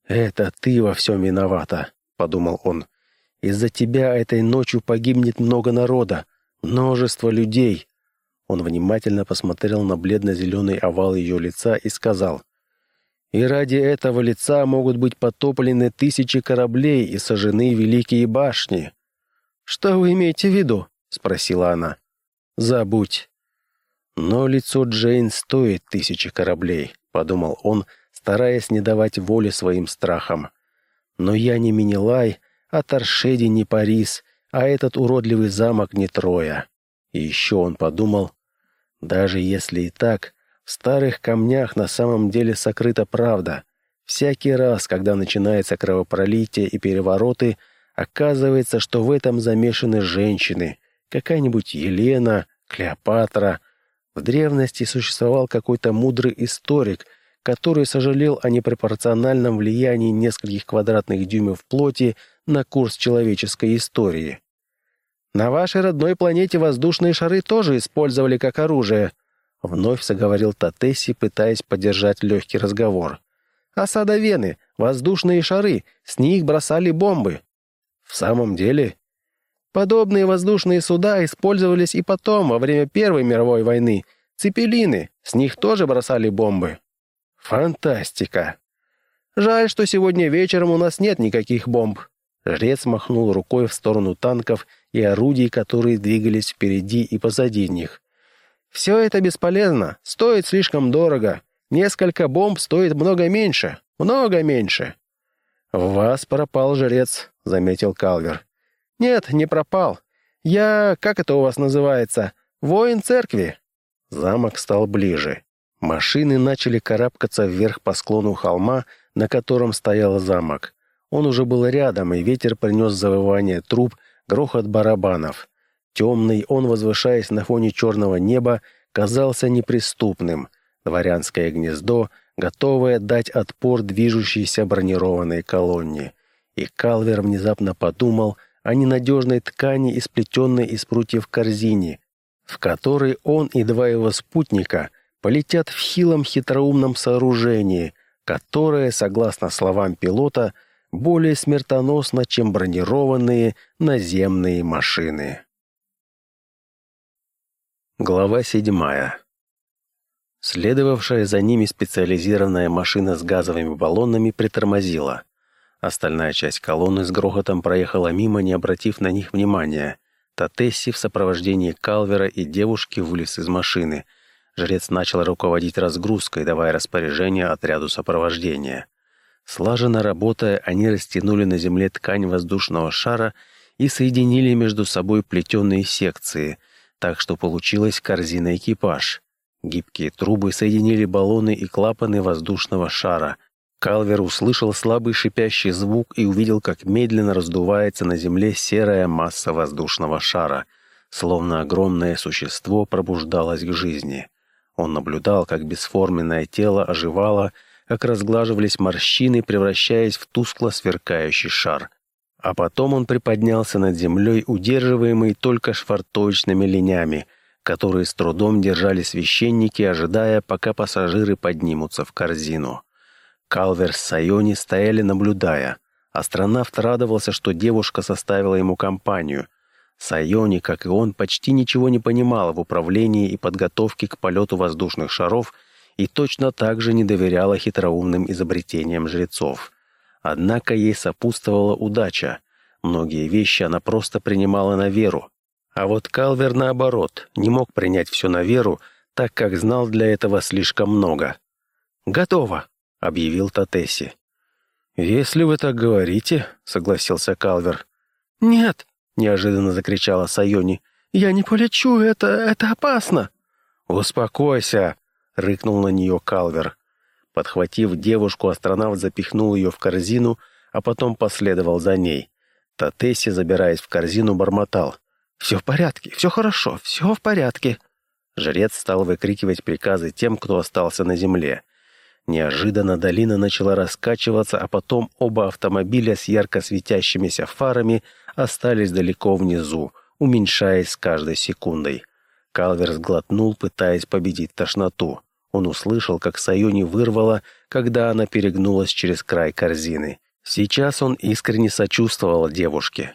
«Это ты во всем виновата», — подумал он. «Из-за тебя этой ночью погибнет много народа, множество людей». Он внимательно посмотрел на бледно-зеленый овал ее лица и сказал, «И ради этого лица могут быть потоплены тысячи кораблей и сожжены великие башни». «Что вы имеете в виду?» — спросила она. Забудь. Но лицо Джейн стоит тысячи кораблей, подумал он, стараясь не давать воли своим страхам. Но я не Минилай, а Торшеди не Парис, а этот уродливый замок не Троя. И еще он подумал, даже если и так, в старых камнях на самом деле сокрыта правда. Всякий раз, когда начинается кровопролитие и перевороты, оказывается, что в этом замешаны женщины, какая-нибудь Елена, Клеопатра. В древности существовал какой-то мудрый историк, который сожалел о непропорциональном влиянии нескольких квадратных дюймов плоти на курс человеческой истории. «На вашей родной планете воздушные шары тоже использовали как оружие», вновь заговорил Татесси, пытаясь поддержать легкий разговор. «Осада Вены, воздушные шары, с них бросали бомбы». «В самом деле?» Подобные воздушные суда использовались и потом, во время Первой мировой войны. Цепелины, с них тоже бросали бомбы. Фантастика! Жаль, что сегодня вечером у нас нет никаких бомб. Жрец махнул рукой в сторону танков и орудий, которые двигались впереди и позади них. «Все это бесполезно, стоит слишком дорого. Несколько бомб стоит много меньше, много меньше». «В вас пропал жрец», — заметил Калвер. «Нет, не пропал. Я, как это у вас называется, воин церкви». Замок стал ближе. Машины начали карабкаться вверх по склону холма, на котором стоял замок. Он уже был рядом, и ветер принес завывание труб, грохот барабанов. Темный он, возвышаясь на фоне черного неба, казался неприступным. Дворянское гнездо, готовое дать отпор движущейся бронированной колонне. И Калвер внезапно подумал — о ненадежной ткани, исплетенной из прутьев корзине, в которой он и два его спутника полетят в хилом хитроумном сооружении, которое, согласно словам пилота, более смертоносно, чем бронированные наземные машины. Глава седьмая. Следовавшая за ними специализированная машина с газовыми баллонами притормозила. Остальная часть колонны с грохотом проехала мимо, не обратив на них внимания. Татесси в сопровождении Калвера и девушки вылез из машины. Жрец начал руководить разгрузкой, давая распоряжение отряду сопровождения. Слаженно работая, они растянули на земле ткань воздушного шара и соединили между собой плетеные секции, так что получилась корзина-экипаж. Гибкие трубы соединили баллоны и клапаны воздушного шара — Калвер услышал слабый шипящий звук и увидел, как медленно раздувается на земле серая масса воздушного шара, словно огромное существо пробуждалось к жизни. Он наблюдал, как бесформенное тело оживало, как разглаживались морщины, превращаясь в тускло сверкающий шар. А потом он приподнялся над землей, удерживаемый только швартовочными линями, которые с трудом держали священники, ожидая, пока пассажиры поднимутся в корзину. Калвер с Сайони стояли наблюдая. Астронавт радовался, что девушка составила ему компанию. Сайони, как и он, почти ничего не понимала в управлении и подготовке к полету воздушных шаров и точно так же не доверяла хитроумным изобретениям жрецов. Однако ей сопутствовала удача. Многие вещи она просто принимала на веру. А вот Калвер, наоборот, не мог принять все на веру, так как знал для этого слишком много. «Готово!» — объявил Татеси. «Если вы так говорите», — согласился Калвер. «Нет», — неожиданно закричала Сайони. «Я не полечу, это... это опасно». «Успокойся», — рыкнул на нее Калвер. Подхватив девушку, астронавт запихнул ее в корзину, а потом последовал за ней. Татеси, забираясь в корзину, бормотал. «Все в порядке, все хорошо, все в порядке». Жрец стал выкрикивать приказы тем, кто остался на земле. Неожиданно долина начала раскачиваться, а потом оба автомобиля с ярко светящимися фарами остались далеко внизу, уменьшаясь с каждой секундой. Калвер сглотнул, пытаясь победить тошноту. Он услышал, как Сайони вырвала, когда она перегнулась через край корзины. Сейчас он искренне сочувствовал девушке.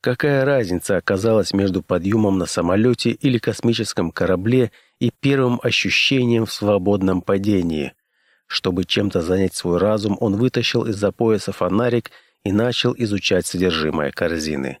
Какая разница оказалась между подъемом на самолете или космическом корабле и первым ощущением в свободном падении – чтобы чем-то занять свой разум, он вытащил из-за пояса фонарик и начал изучать содержимое корзины.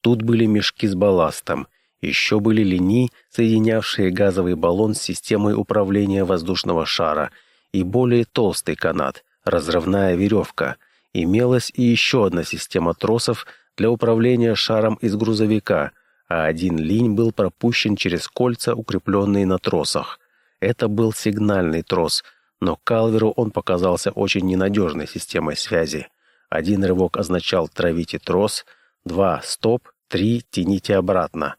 Тут были мешки с балластом, еще были линии, соединявшие газовый баллон с системой управления воздушного шара, и более толстый канат, разрывная веревка. Имелась и еще одна система тросов для управления шаром из грузовика, а один линь был пропущен через кольца, укрепленные на тросах. Это был сигнальный трос, но Калверу он показался очень ненадежной системой связи. Один рывок означал «травите трос», два — «стоп», три — «тяните обратно».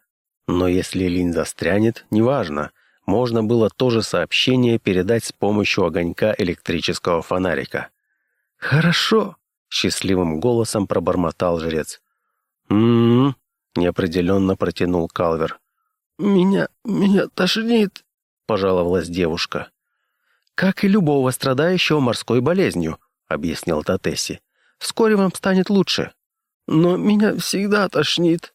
Но если линь застрянет, неважно. Можно было то же сообщение передать с помощью огонька электрического фонарика. «Хорошо», — счастливым голосом пробормотал жрец. «М-м-м», неопределенно протянул Калвер. «Меня... меня тошнит», — пожаловалась девушка как и любого страдающего морской болезнью», — объяснил Татесси. «Вскоре вам станет лучше». «Но меня всегда тошнит».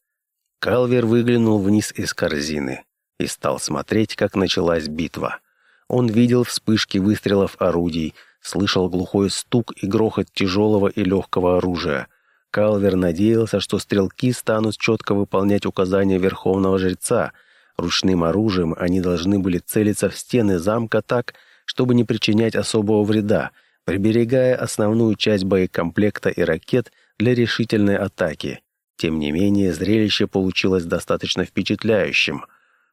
Калвер выглянул вниз из корзины и стал смотреть, как началась битва. Он видел вспышки выстрелов орудий, слышал глухой стук и грохот тяжелого и легкого оружия. Калвер надеялся, что стрелки станут четко выполнять указания Верховного Жреца. Ручным оружием они должны были целиться в стены замка так, чтобы не причинять особого вреда, приберегая основную часть боекомплекта и ракет для решительной атаки. Тем не менее, зрелище получилось достаточно впечатляющим.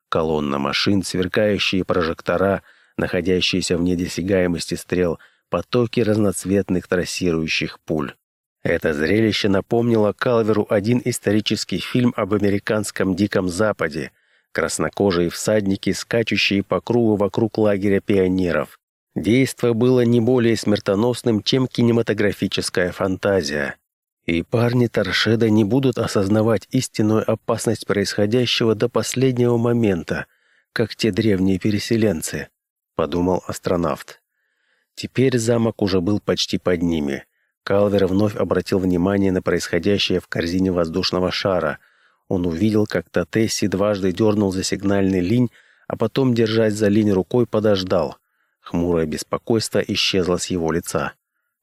Колонна машин, сверкающие прожектора, находящиеся в недосягаемости стрел, потоки разноцветных трассирующих пуль. Это зрелище напомнило Калверу один исторический фильм об американском Диком Западе, краснокожие всадники, скачущие по кругу вокруг лагеря пионеров. Действо было не более смертоносным, чем кинематографическая фантазия. И парни Торшеда не будут осознавать истинную опасность происходящего до последнего момента, как те древние переселенцы, подумал астронавт. Теперь замок уже был почти под ними. Калвер вновь обратил внимание на происходящее в корзине воздушного шара, он увидел, как Татесси дважды дернул за сигнальный линь, а потом, держась за линь рукой, подождал. Хмурое беспокойство исчезло с его лица.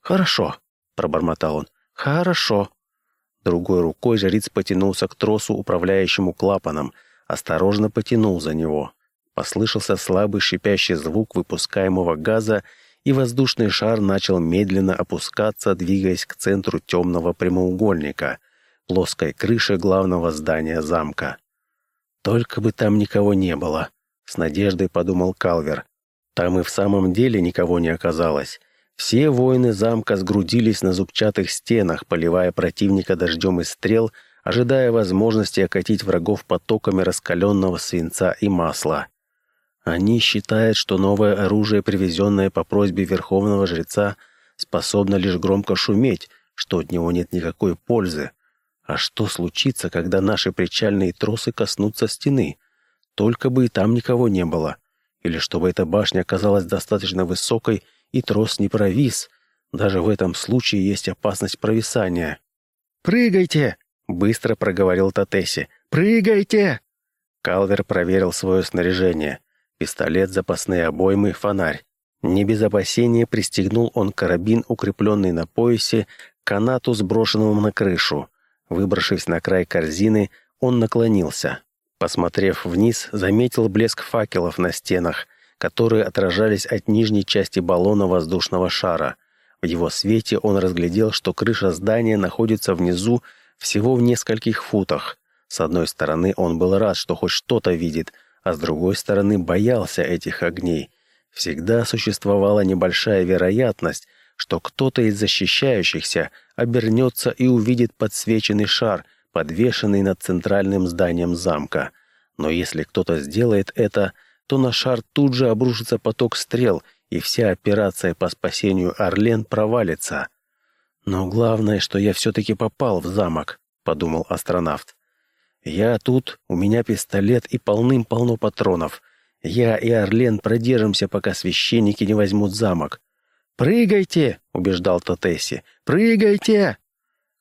«Хорошо», — пробормотал он. «Хорошо». Другой рукой жриц потянулся к тросу, управляющему клапаном, осторожно потянул за него. Послышался слабый шипящий звук выпускаемого газа, и воздушный шар начал медленно опускаться, двигаясь к центру темного прямоугольника, плоской крыши главного здания замка. «Только бы там никого не было», — с надеждой подумал Калвер. Там и в самом деле никого не оказалось. Все воины замка сгрудились на зубчатых стенах, поливая противника дождем из стрел, ожидая возможности окатить врагов потоками раскаленного свинца и масла. Они считают, что новое оружие, привезенное по просьбе верховного жреца, способно лишь громко шуметь, что от него нет никакой пользы. А что случится, когда наши причальные тросы коснутся стены? Только бы и там никого не было или чтобы эта башня оказалась достаточно высокой и трос не провис. Даже в этом случае есть опасность провисания. «Прыгайте!» — быстро проговорил Татеси. «Прыгайте!» Калвер проверил свое снаряжение. Пистолет, запасные обоймы, фонарь. Не без опасения пристегнул он карабин, укрепленный на поясе, к канату, сброшенному на крышу. Выбравшись на край корзины, он наклонился. Посмотрев вниз, заметил блеск факелов на стенах, которые отражались от нижней части баллона воздушного шара. В его свете он разглядел, что крыша здания находится внизу всего в нескольких футах. С одной стороны, он был рад, что хоть что-то видит, а с другой стороны, боялся этих огней. Всегда существовала небольшая вероятность, что кто-то из защищающихся обернется и увидит подсвеченный шар, подвешенный над центральным зданием замка. Но если кто-то сделает это, то на шар тут же обрушится поток стрел, и вся операция по спасению Орлен провалится. «Но главное, что я все-таки попал в замок», — подумал астронавт. «Я тут, у меня пистолет и полным-полно патронов. Я и Орлен продержимся, пока священники не возьмут замок». «Прыгайте!» — убеждал Тотесси. «Прыгайте!»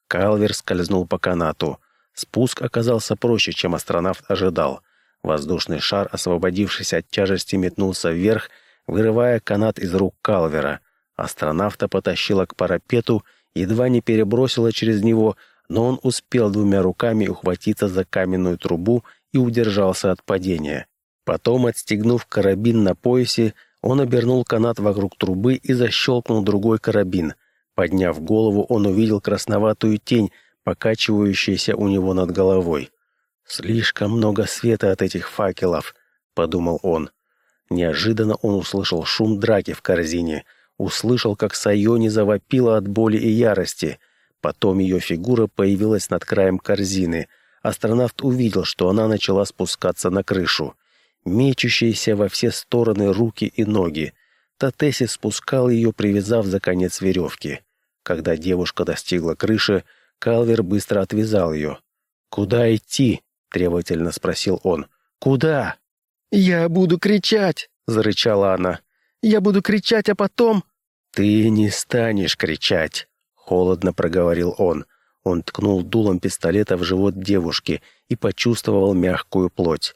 Калвер скользнул по канату. Спуск оказался проще, чем астронавт ожидал. Воздушный шар, освободившись от тяжести, метнулся вверх, вырывая канат из рук Калвера. Астронавта потащила к парапету, едва не перебросила через него, но он успел двумя руками ухватиться за каменную трубу и удержался от падения. Потом, отстегнув карабин на поясе, он обернул канат вокруг трубы и защелкнул другой карабин. Подняв голову, он увидел красноватую тень, покачивающаяся у него над головой. «Слишком много света от этих факелов», — подумал он. Неожиданно он услышал шум драки в корзине, услышал, как Сайони завопила от боли и ярости. Потом ее фигура появилась над краем корзины. Астронавт увидел, что она начала спускаться на крышу. Мечущиеся во все стороны руки и ноги. Татеси спускал ее, привязав за конец веревки. Когда девушка достигла крыши, Калвер быстро отвязал ее. «Куда идти?» — требовательно спросил он. «Куда?» «Я буду кричать!» — зарычала она. «Я буду кричать, а потом...» «Ты не станешь кричать!» — холодно проговорил он. Он ткнул дулом пистолета в живот девушки и почувствовал мягкую плоть.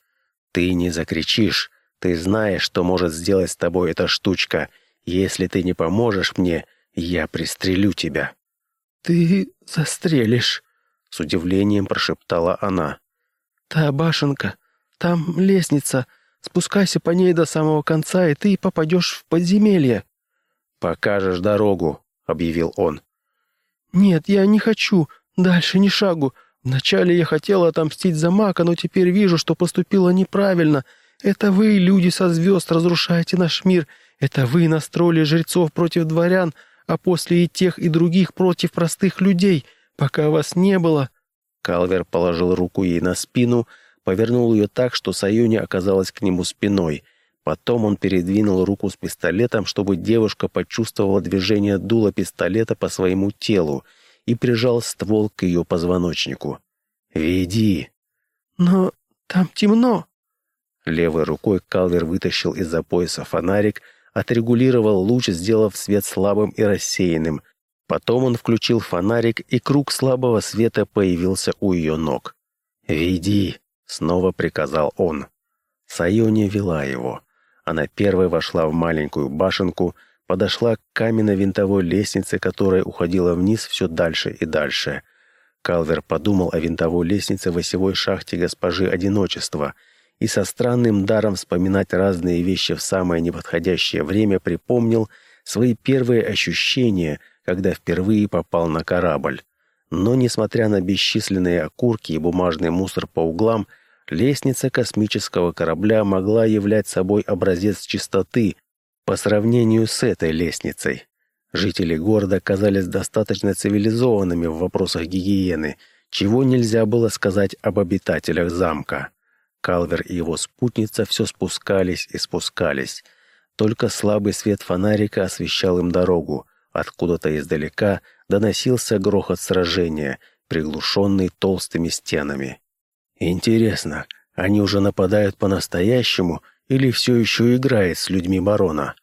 «Ты не закричишь. Ты знаешь, что может сделать с тобой эта штучка. Если ты не поможешь мне, я пристрелю тебя». «Ты застрелишь», — с удивлением прошептала она. «Та башенка, там лестница. Спускайся по ней до самого конца, и ты попадешь в подземелье». «Покажешь дорогу», — объявил он. «Нет, я не хочу. Дальше ни шагу. Вначале я хотела отомстить за Мака, но теперь вижу, что поступила неправильно. Это вы, люди со звезд, разрушаете наш мир. Это вы настроили жрецов против дворян, а после и тех, и других против простых людей, пока вас не было». Калвер положил руку ей на спину, повернул ее так, что Саюни оказалась к нему спиной. Потом он передвинул руку с пистолетом, чтобы девушка почувствовала движение дула пистолета по своему телу и прижал ствол к ее позвоночнику. «Веди!» «Но там темно!» Левой рукой Калвер вытащил из-за пояса фонарик — отрегулировал луч, сделав свет слабым и рассеянным. Потом он включил фонарик, и круг слабого света появился у ее ног. «Веди!» — снова приказал он. Сайони вела его. Она первой вошла в маленькую башенку, подошла к каменно-винтовой лестнице, которая уходила вниз все дальше и дальше. Калвер подумал о винтовой лестнице в осевой шахте госпожи Одиночества и со странным даром вспоминать разные вещи в самое неподходящее время припомнил свои первые ощущения, когда впервые попал на корабль. Но, несмотря на бесчисленные окурки и бумажный мусор по углам, лестница космического корабля могла являть собой образец чистоты по сравнению с этой лестницей. Жители города казались достаточно цивилизованными в вопросах гигиены, чего нельзя было сказать об обитателях замка. Калвер и его спутница все спускались и спускались. Только слабый свет фонарика освещал им дорогу. Откуда-то издалека доносился грохот сражения, приглушенный толстыми стенами. Интересно, они уже нападают по-настоящему или все еще играет с людьми барона?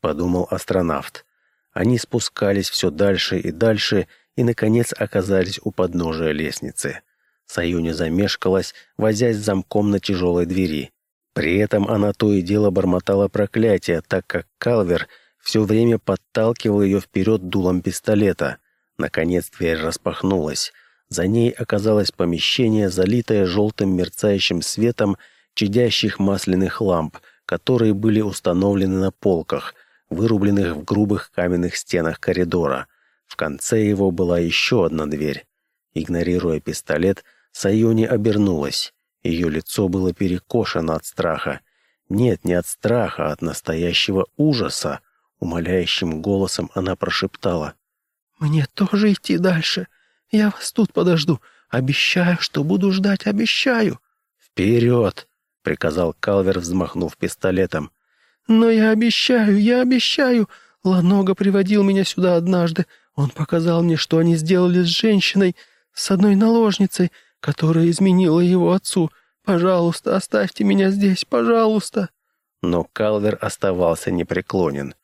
Подумал астронавт. Они спускались все дальше и дальше и, наконец, оказались у подножия лестницы. Саюни замешкалась, возясь замком на тяжелой двери. При этом она то и дело бормотала проклятие, так как Калвер все время подталкивал ее вперед дулом пистолета. Наконец дверь распахнулась. За ней оказалось помещение, залитое желтым мерцающим светом чадящих масляных ламп, которые были установлены на полках, вырубленных в грубых каменных стенах коридора. В конце его была еще одна дверь. Игнорируя пистолет, Сайони обернулась. Ее лицо было перекошено от страха. Нет, не от страха, а от настоящего ужаса. Умоляющим голосом она прошептала. «Мне тоже идти дальше. Я вас тут подожду. Обещаю, что буду ждать, обещаю». «Вперед!» — приказал Калвер, взмахнув пистолетом. «Но я обещаю, я обещаю. Ланога приводил меня сюда однажды. Он показал мне, что они сделали с женщиной, с одной наложницей, которая изменила его отцу. Пожалуйста, оставьте меня здесь, пожалуйста». Но Калвер оставался непреклонен.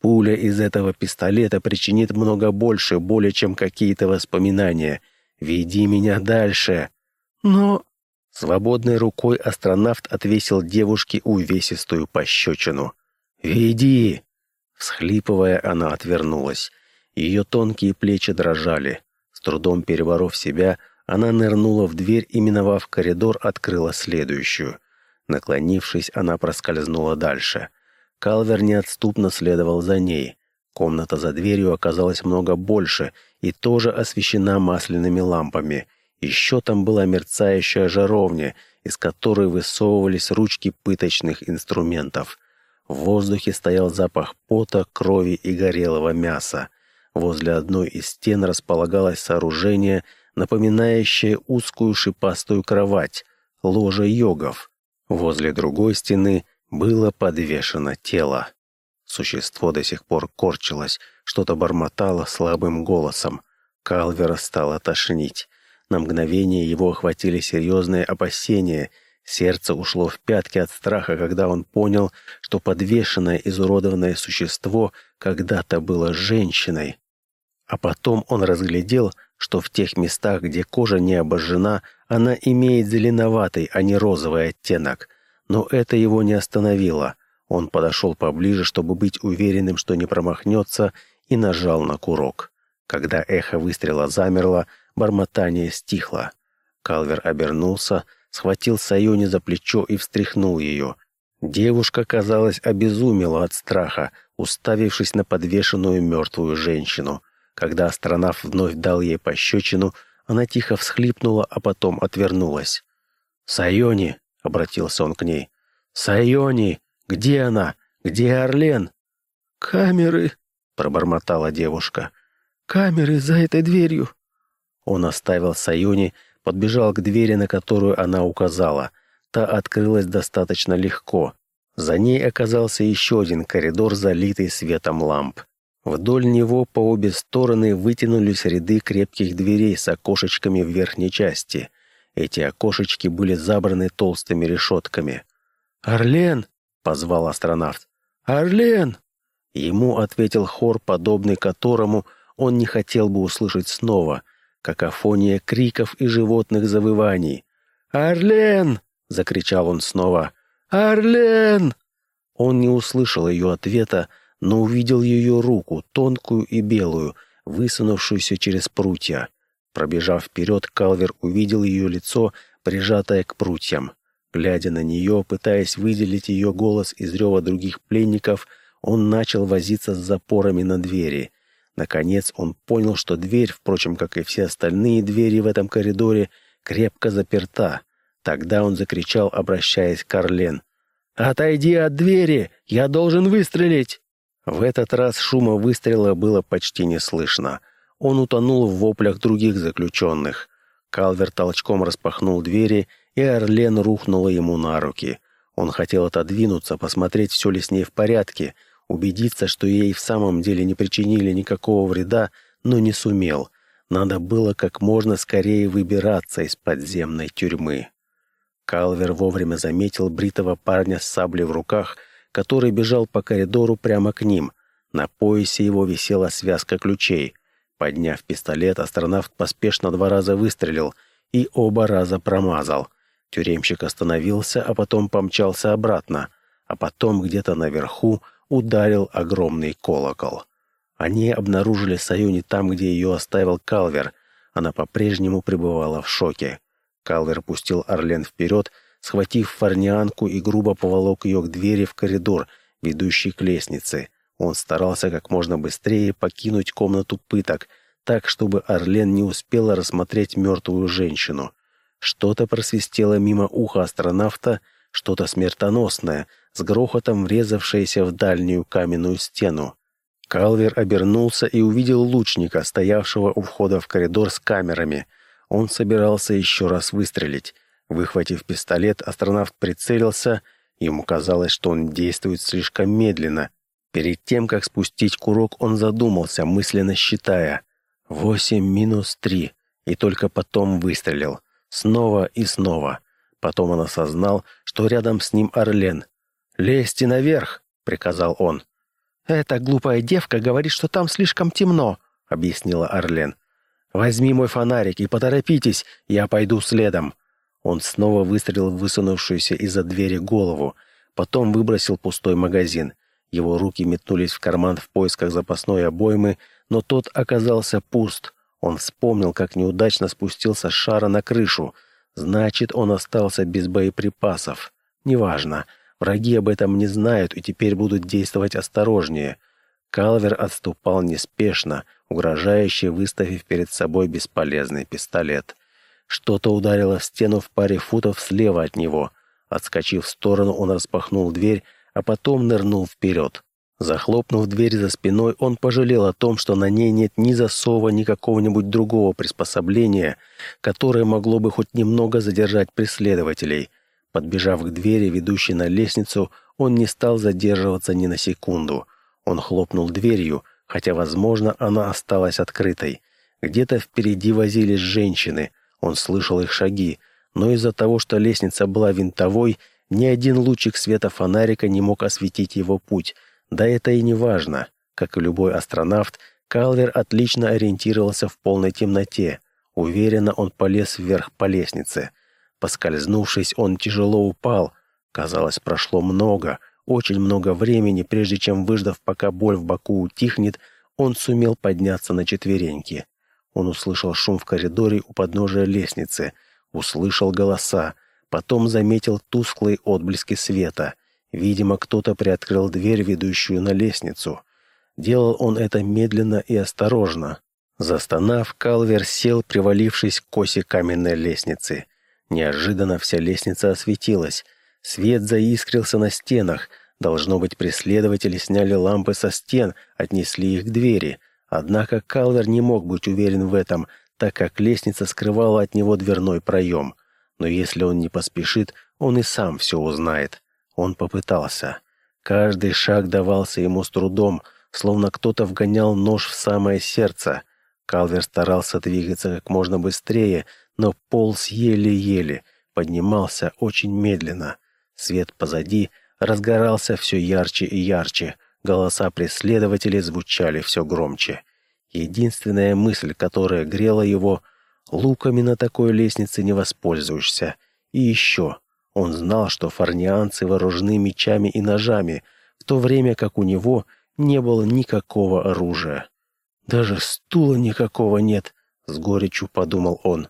Пуля из этого пистолета причинит много больше боли, чем какие-то воспоминания. Веди меня дальше. Но... Свободной рукой астронавт отвесил девушке увесистую пощечину. «Веди!» Всхлипывая, она отвернулась. Ее тонкие плечи дрожали. С трудом переборов себя, она нырнула в дверь и, миновав коридор, открыла следующую. Наклонившись, она проскользнула дальше — Калвер неотступно следовал за ней. Комната за дверью оказалась много больше и тоже освещена масляными лампами. Еще там была мерцающая жаровня, из которой высовывались ручки пыточных инструментов. В воздухе стоял запах пота, крови и горелого мяса. Возле одной из стен располагалось сооружение, напоминающее узкую шипастую кровать, ложе йогов. Возле другой стены было подвешено тело. Существо до сих пор корчилось, что-то бормотало слабым голосом. Калвера стало тошнить. На мгновение его охватили серьезные опасения. Сердце ушло в пятки от страха, когда он понял, что подвешенное изуродованное существо когда-то было женщиной. А потом он разглядел, что в тех местах, где кожа не обожжена, она имеет зеленоватый, а не розовый оттенок – но это его не остановило. Он подошел поближе, чтобы быть уверенным, что не промахнется, и нажал на курок. Когда эхо выстрела замерло, бормотание стихло. Калвер обернулся, схватил Сайони за плечо и встряхнул ее. Девушка, казалось, обезумела от страха, уставившись на подвешенную мертвую женщину. Когда астронавт вновь дал ей пощечину, она тихо всхлипнула, а потом отвернулась. «Сайони!» — обратился он к ней. «Сайони! Где она? Где Орлен?» «Камеры!» — пробормотала девушка. «Камеры за этой дверью!» Он оставил Сайони, подбежал к двери, на которую она указала. Та открылась достаточно легко. За ней оказался еще один коридор, залитый светом ламп. Вдоль него по обе стороны вытянулись ряды крепких дверей с окошечками в верхней части — эти окошечки были забраны толстыми решетками. «Орлен!» — позвал астронавт. «Орлен!» Ему ответил хор, подобный которому он не хотел бы услышать снова. Какофония криков и животных завываний. «Орлен!» — закричал он снова. «Орлен!» Он не услышал ее ответа, но увидел ее руку, тонкую и белую, высунувшуюся через прутья. Пробежав вперед, Калвер увидел ее лицо, прижатое к прутьям. Глядя на нее, пытаясь выделить ее голос из рева других пленников, он начал возиться с запорами на двери. Наконец он понял, что дверь, впрочем, как и все остальные двери в этом коридоре, крепко заперта. Тогда он закричал, обращаясь к Орлен. «Отойди от двери! Я должен выстрелить!» В этот раз шума выстрела было почти не слышно. Он утонул в воплях других заключенных. Калвер толчком распахнул двери, и Орлен рухнула ему на руки. Он хотел отодвинуться, посмотреть, все ли с ней в порядке, убедиться, что ей в самом деле не причинили никакого вреда, но не сумел. Надо было как можно скорее выбираться из подземной тюрьмы. Калвер вовремя заметил бритого парня с саблей в руках, который бежал по коридору прямо к ним. На поясе его висела связка ключей. Подняв пистолет, астронавт поспешно два раза выстрелил и оба раза промазал. Тюремщик остановился, а потом помчался обратно, а потом где-то наверху ударил огромный колокол. Они обнаружили Саюни там, где ее оставил Калвер. Она по-прежнему пребывала в шоке. Калвер пустил Орлен вперед, схватив фарнианку и грубо поволок ее к двери в коридор, ведущий к лестнице. Он старался как можно быстрее покинуть комнату пыток, так, чтобы Орлен не успела рассмотреть мертвую женщину. Что-то просвистело мимо уха астронавта, что-то смертоносное, с грохотом врезавшееся в дальнюю каменную стену. Калвер обернулся и увидел лучника, стоявшего у входа в коридор с камерами. Он собирался еще раз выстрелить. Выхватив пистолет, астронавт прицелился. Ему казалось, что он действует слишком медленно, Перед тем, как спустить курок, он задумался, мысленно считая. Восемь минус три. И только потом выстрелил. Снова и снова. Потом он осознал, что рядом с ним Орлен. «Лезьте наверх!» — приказал он. «Эта глупая девка говорит, что там слишком темно», — объяснила Орлен. «Возьми мой фонарик и поторопитесь, я пойду следом». Он снова выстрелил в высунувшуюся из-за двери голову, потом выбросил пустой магазин. Его руки метнулись в карман в поисках запасной обоймы, но тот оказался пуст. Он вспомнил, как неудачно спустился с шара на крышу. Значит, он остался без боеприпасов. Неважно. Враги об этом не знают и теперь будут действовать осторожнее. Калвер отступал неспешно, угрожающе выставив перед собой бесполезный пистолет. Что-то ударило в стену в паре футов слева от него. Отскочив в сторону, он распахнул дверь, а потом нырнул вперед. Захлопнув дверь за спиной, он пожалел о том, что на ней нет ни засова, ни какого-нибудь другого приспособления, которое могло бы хоть немного задержать преследователей. Подбежав к двери, ведущей на лестницу, он не стал задерживаться ни на секунду. Он хлопнул дверью, хотя, возможно, она осталась открытой. Где-то впереди возились женщины. Он слышал их шаги, но из-за того, что лестница была винтовой, ни один лучик света фонарика не мог осветить его путь. Да это и не важно. Как и любой астронавт, Калвер отлично ориентировался в полной темноте. Уверенно он полез вверх по лестнице. Поскользнувшись, он тяжело упал. Казалось, прошло много, очень много времени, прежде чем, выждав, пока боль в боку утихнет, он сумел подняться на четвереньки. Он услышал шум в коридоре у подножия лестницы, услышал голоса, Потом заметил тусклые отблески света. Видимо, кто-то приоткрыл дверь, ведущую на лестницу. Делал он это медленно и осторожно. Застонав, Калвер сел, привалившись к оси каменной лестницы. Неожиданно вся лестница осветилась. Свет заискрился на стенах. Должно быть, преследователи сняли лампы со стен, отнесли их к двери. Однако Калвер не мог быть уверен в этом, так как лестница скрывала от него дверной проем. Но если он не поспешит, он и сам все узнает. Он попытался. Каждый шаг давался ему с трудом, словно кто-то вгонял нож в самое сердце. Калвер старался двигаться как можно быстрее, но полз еле-еле, поднимался очень медленно. Свет позади разгорался все ярче и ярче, голоса преследователей звучали все громче. Единственная мысль, которая грела его, Луками на такой лестнице не воспользуешься. И еще. Он знал, что фарнианцы вооружены мечами и ножами, в то время как у него не было никакого оружия. «Даже стула никакого нет», — с горечью подумал он.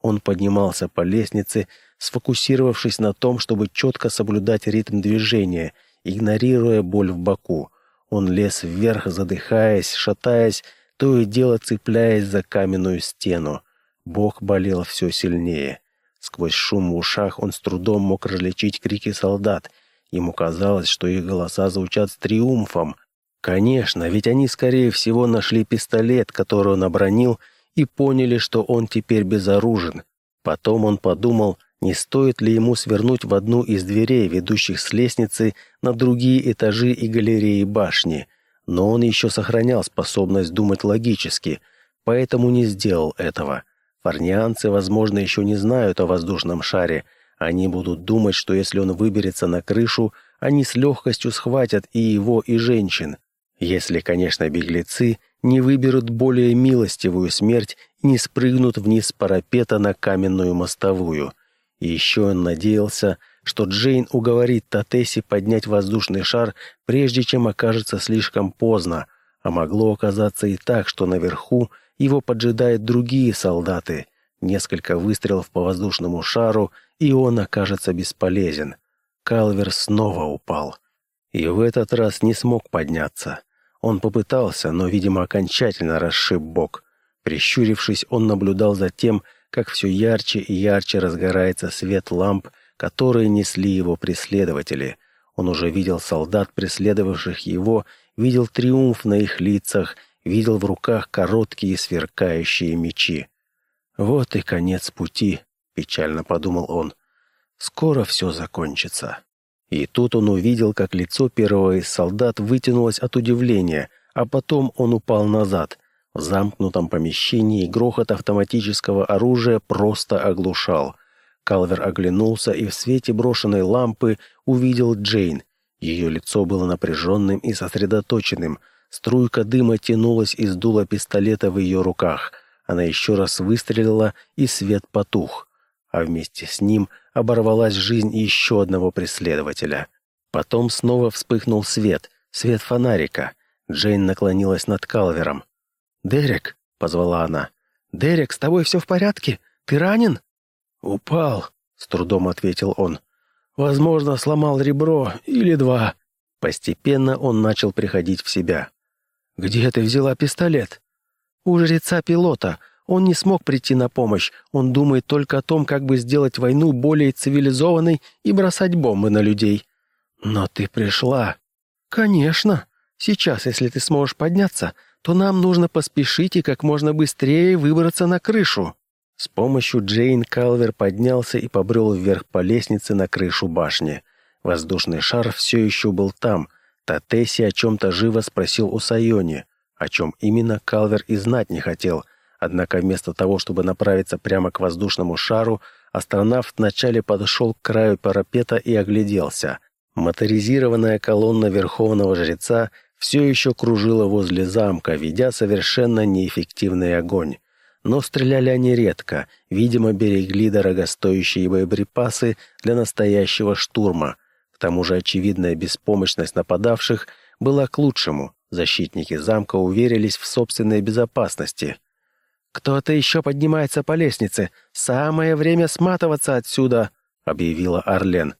Он поднимался по лестнице, сфокусировавшись на том, чтобы четко соблюдать ритм движения, игнорируя боль в боку. Он лез вверх, задыхаясь, шатаясь, то и дело цепляясь за каменную стену. Бог болел все сильнее. Сквозь шум в ушах он с трудом мог различить крики солдат. Ему казалось, что их голоса звучат с триумфом. Конечно, ведь они, скорее всего, нашли пистолет, который он обронил, и поняли, что он теперь безоружен. Потом он подумал, не стоит ли ему свернуть в одну из дверей, ведущих с лестницы на другие этажи и галереи башни. Но он еще сохранял способность думать логически, поэтому не сделал этого. Фарнианцы, возможно, еще не знают о воздушном шаре. Они будут думать, что если он выберется на крышу, они с легкостью схватят и его, и женщин. Если, конечно, беглецы не выберут более милостивую смерть и не спрыгнут вниз с парапета на каменную мостовую. И еще он надеялся, что Джейн уговорит Татеси поднять воздушный шар, прежде чем окажется слишком поздно, а могло оказаться и так, что наверху его поджидают другие солдаты. Несколько выстрелов по воздушному шару, и он окажется бесполезен. Калвер снова упал. И в этот раз не смог подняться. Он попытался, но, видимо, окончательно расшиб бок. Прищурившись, он наблюдал за тем, как все ярче и ярче разгорается свет ламп, которые несли его преследователи. Он уже видел солдат, преследовавших его, видел триумф на их лицах, видел в руках короткие сверкающие мечи. «Вот и конец пути», — печально подумал он. «Скоро все закончится». И тут он увидел, как лицо первого из солдат вытянулось от удивления, а потом он упал назад. В замкнутом помещении грохот автоматического оружия просто оглушал. Калвер оглянулся и в свете брошенной лампы увидел Джейн. Ее лицо было напряженным и сосредоточенным. Струйка дыма тянулась из дула пистолета в ее руках. Она еще раз выстрелила, и свет потух. А вместе с ним – оборвалась жизнь еще одного преследователя. Потом снова вспыхнул свет, свет фонарика. Джейн наклонилась над Калвером. «Дерек», — позвала она. «Дерек, с тобой все в порядке? Ты ранен?» «Упал», — с трудом ответил он. «Возможно, сломал ребро или два». Постепенно он начал приходить в себя. «Где ты взяла пистолет?» «У жреца-пилота. Он не смог прийти на помощь, он думает только о том, как бы сделать войну более цивилизованной и бросать бомбы на людей. Но ты пришла. Конечно. Сейчас, если ты сможешь подняться, то нам нужно поспешить и как можно быстрее выбраться на крышу. С помощью Джейн Калвер поднялся и побрел вверх по лестнице на крышу башни. Воздушный шар все еще был там. Татеси о чем-то живо спросил у Сайони. О чем именно Калвер и знать не хотел – Однако вместо того, чтобы направиться прямо к воздушному шару, астронавт вначале подошел к краю парапета и огляделся. Моторизированная колонна Верховного Жреца все еще кружила возле замка, ведя совершенно неэффективный огонь. Но стреляли они редко, видимо, берегли дорогостоящие боеприпасы для настоящего штурма. К тому же очевидная беспомощность нападавших была к лучшему. Защитники замка уверились в собственной безопасности. «Кто-то еще поднимается по лестнице. Самое время сматываться отсюда», — объявила Арлен.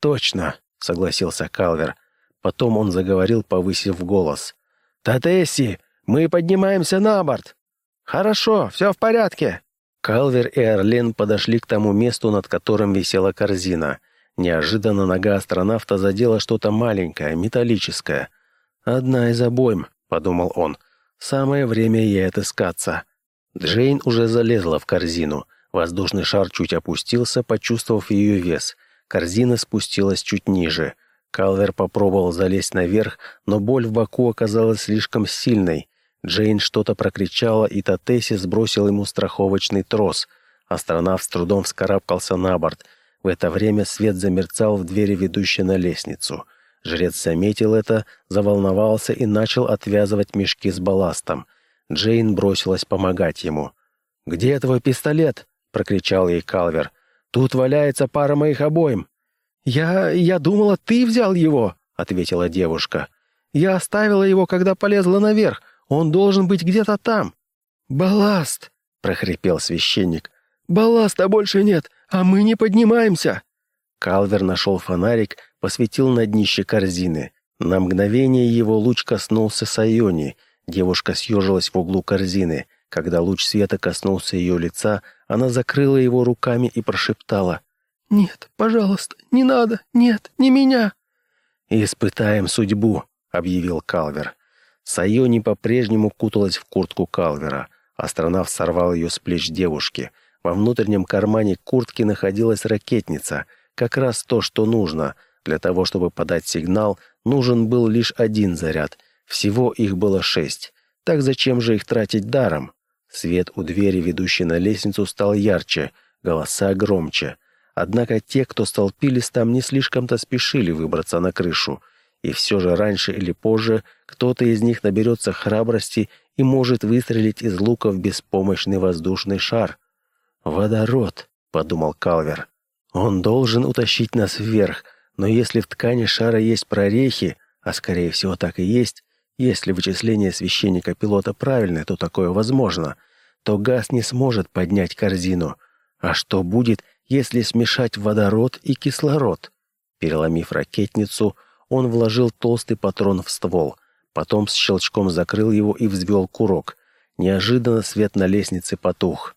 «Точно», — согласился Калвер. Потом он заговорил, повысив голос. «Татесси, мы поднимаемся на борт!» «Хорошо, все в порядке!» Калвер и Арлен подошли к тому месту, над которым висела корзина. Неожиданно нога астронавта задела что-то маленькое, металлическое. «Одна из обойм», — подумал он. «Самое время ей отыскаться». Джейн уже залезла в корзину. Воздушный шар чуть опустился, почувствовав ее вес. Корзина спустилась чуть ниже. Калвер попробовал залезть наверх, но боль в боку оказалась слишком сильной. Джейн что-то прокричала, и Татеси сбросил ему страховочный трос. Астронавт с трудом вскарабкался на борт. В это время свет замерцал в двери, ведущей на лестницу. Жрец заметил это, заволновался и начал отвязывать мешки с балластом. Джейн бросилась помогать ему. «Где твой пистолет?» — прокричал ей Калвер. Тут валяется пара моих обоим». «Я... я думала, ты взял его», — ответила девушка. «Я оставила его, когда полезла наверх. Он должен быть где-то там». «Балласт!» — прохрипел священник. «Балласта больше нет, а мы не поднимаемся!» Калвер нашел фонарик, посветил на днище корзины. На мгновение его луч коснулся Сайони. Девушка съежилась в углу корзины. Когда луч света коснулся ее лица, она закрыла его руками и прошептала. «Нет, пожалуйста, не надо, нет, не меня!» «Испытаем судьбу», — объявил Калвер. Сайони по-прежнему куталась в куртку Калвера. Астронавт сорвал ее с плеч девушки. Во внутреннем кармане куртки находилась ракетница. Как раз то, что нужно. Для того, чтобы подать сигнал, нужен был лишь один заряд. Всего их было шесть. Так зачем же их тратить даром? Свет у двери, ведущей на лестницу, стал ярче, голоса громче. Однако те, кто столпились там, не слишком-то спешили выбраться на крышу. И все же раньше или позже кто-то из них наберется храбрости и может выстрелить из лука в беспомощный воздушный шар. «Водород», — подумал Калвер. «Он должен утащить нас вверх, но если в ткани шара есть прорехи, а скорее всего так и есть, если вычисление священника-пилота правильное, то такое возможно, то газ не сможет поднять корзину. А что будет, если смешать водород и кислород?» Переломив ракетницу, он вложил толстый патрон в ствол, потом с щелчком закрыл его и взвел курок. Неожиданно свет на лестнице потух.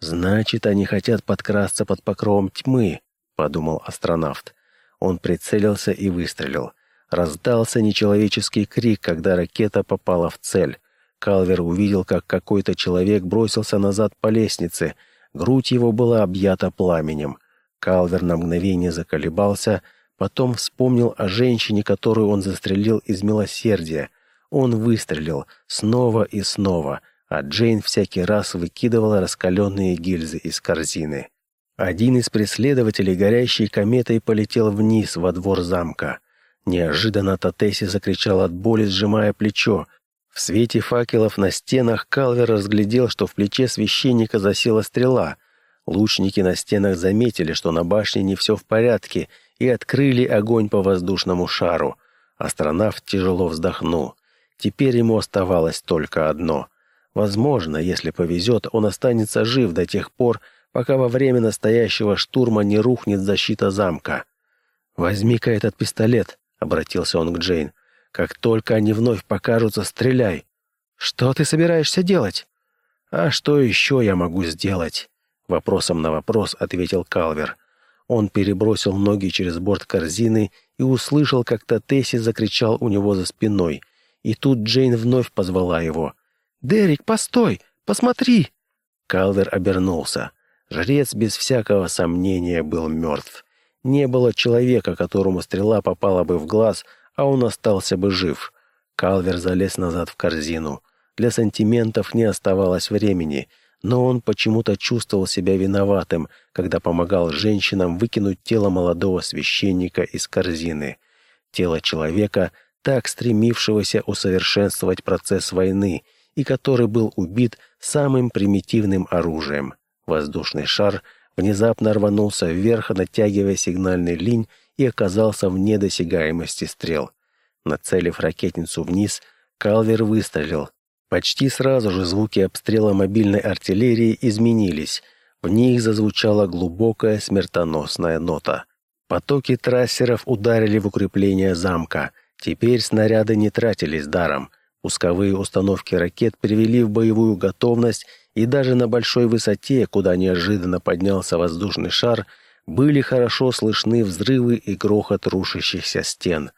«Значит, они хотят подкрасться под покровом тьмы», — подумал астронавт. Он прицелился и выстрелил. Раздался нечеловеческий крик, когда ракета попала в цель. Калвер увидел, как какой-то человек бросился назад по лестнице. Грудь его была объята пламенем. Калвер на мгновение заколебался, потом вспомнил о женщине, которую он застрелил из милосердия. Он выстрелил снова и снова — а Джейн всякий раз выкидывала раскаленные гильзы из корзины. Один из преследователей горящей кометой полетел вниз во двор замка. Неожиданно Татеси закричал от боли, сжимая плечо. В свете факелов на стенах Калвер разглядел, что в плече священника засела стрела. Лучники на стенах заметили, что на башне не все в порядке, и открыли огонь по воздушному шару. Астронавт тяжело вздохнул. Теперь ему оставалось только одно — Возможно, если повезет, он останется жив до тех пор, пока во время настоящего штурма не рухнет защита замка. «Возьми-ка этот пистолет», — обратился он к Джейн. «Как только они вновь покажутся, стреляй». «Что ты собираешься делать?» «А что еще я могу сделать?» Вопросом на вопрос ответил Калвер. Он перебросил ноги через борт корзины и услышал, как Татеси закричал у него за спиной. И тут Джейн вновь позвала его. «Дерек, постой! Посмотри!» Калвер обернулся. Жрец без всякого сомнения был мертв. Не было человека, которому стрела попала бы в глаз, а он остался бы жив. Калвер залез назад в корзину. Для сантиментов не оставалось времени, но он почему-то чувствовал себя виноватым, когда помогал женщинам выкинуть тело молодого священника из корзины. Тело человека, так стремившегося усовершенствовать процесс войны — и который был убит самым примитивным оружием. Воздушный шар внезапно рванулся вверх, натягивая сигнальный линь и оказался вне досягаемости стрел. Нацелив ракетницу вниз, Калвер выстрелил. Почти сразу же звуки обстрела мобильной артиллерии изменились. В них зазвучала глубокая смертоносная нота. Потоки трассеров ударили в укрепление замка. Теперь снаряды не тратились даром. Пусковые установки ракет привели в боевую готовность, и даже на большой высоте, куда неожиданно поднялся воздушный шар, были хорошо слышны взрывы и грохот рушащихся стен.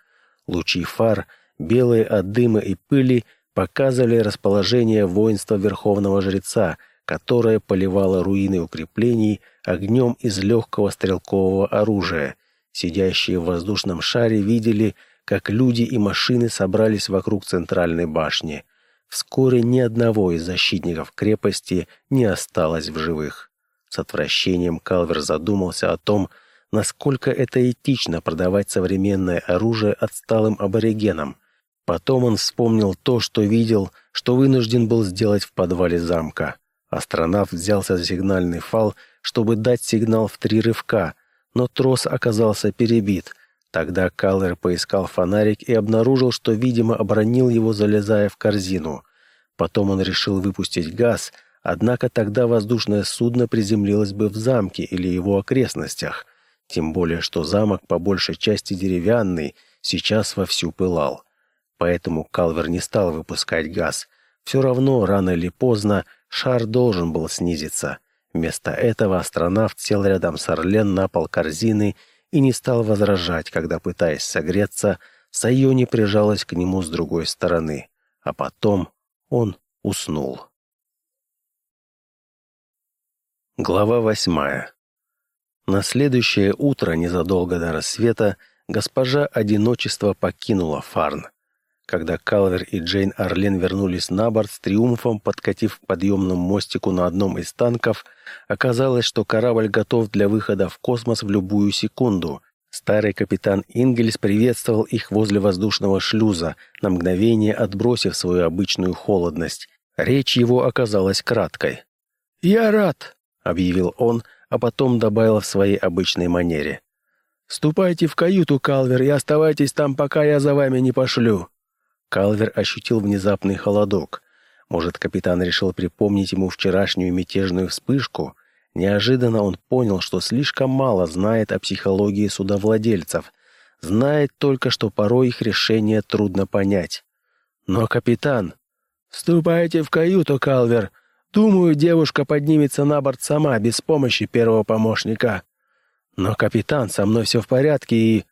Лучи фар, белые от дыма и пыли, показывали расположение воинства Верховного Жреца, которое поливало руины укреплений огнем из легкого стрелкового оружия. Сидящие в воздушном шаре видели, как люди и машины собрались вокруг центральной башни. Вскоре ни одного из защитников крепости не осталось в живых. С отвращением Калвер задумался о том, насколько это этично продавать современное оружие отсталым аборигенам. Потом он вспомнил то, что видел, что вынужден был сделать в подвале замка. Астронавт взялся за сигнальный фал, чтобы дать сигнал в три рывка, но трос оказался перебит. Тогда Калвер поискал фонарик и обнаружил, что, видимо, обронил его, залезая в корзину. Потом он решил выпустить газ, однако тогда воздушное судно приземлилось бы в замке или его окрестностях. Тем более, что замок по большей части деревянный, сейчас вовсю пылал. Поэтому Калвер не стал выпускать газ. Все равно, рано или поздно, шар должен был снизиться. Вместо этого астронавт сел рядом с Орлен на пол корзины и не стал возражать, когда, пытаясь согреться, Сайони прижалась к нему с другой стороны. А потом он уснул. Глава восьмая. На следующее утро, незадолго до рассвета, госпожа Одиночество покинула Фарн. Когда Калвер и Джейн Орлен вернулись на борт с триумфом, подкатив к подъемному мостику на одном из танков, оказалось, что корабль готов для выхода в космос в любую секунду. Старый капитан Ингельс приветствовал их возле воздушного шлюза, на мгновение отбросив свою обычную холодность. Речь его оказалась краткой. «Я рад», — объявил он, а потом добавил в своей обычной манере. «Ступайте в каюту, Калвер, и оставайтесь там, пока я за вами не пошлю». Калвер ощутил внезапный холодок. Может, капитан решил припомнить ему вчерашнюю мятежную вспышку? Неожиданно он понял, что слишком мало знает о психологии судовладельцев. Знает только, что порой их решение трудно понять. Но капитан... «Ступайте в каюту, Калвер. Думаю, девушка поднимется на борт сама, без помощи первого помощника». «Но, капитан, со мной все в порядке и...»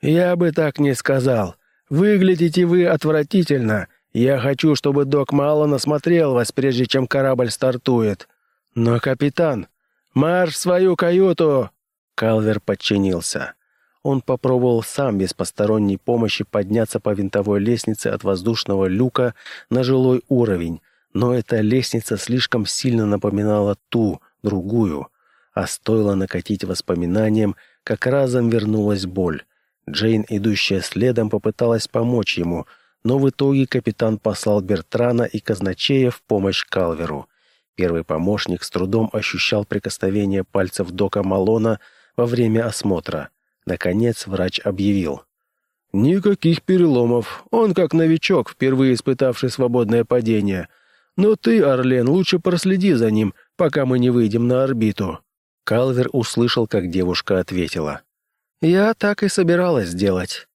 «Я бы так не сказал. Выглядите вы отвратительно. Я хочу, чтобы док мало насмотрел вас, прежде чем корабль стартует. Но, капитан, марш в свою каюту!» Калвер подчинился. Он попробовал сам без посторонней помощи подняться по винтовой лестнице от воздушного люка на жилой уровень, но эта лестница слишком сильно напоминала ту, другую, а стоило накатить воспоминаниям, как разом вернулась боль. Джейн, идущая следом, попыталась помочь ему, но в итоге капитан послал Бертрана и казначея в помощь Калверу. Первый помощник с трудом ощущал прикосновение пальцев Дока Малона во время осмотра. Наконец врач объявил. «Никаких переломов. Он как новичок, впервые испытавший свободное падение. Но ты, Орлен, лучше проследи за ним, пока мы не выйдем на орбиту». Калвер услышал, как девушка ответила. «Я так и собиралась сделать».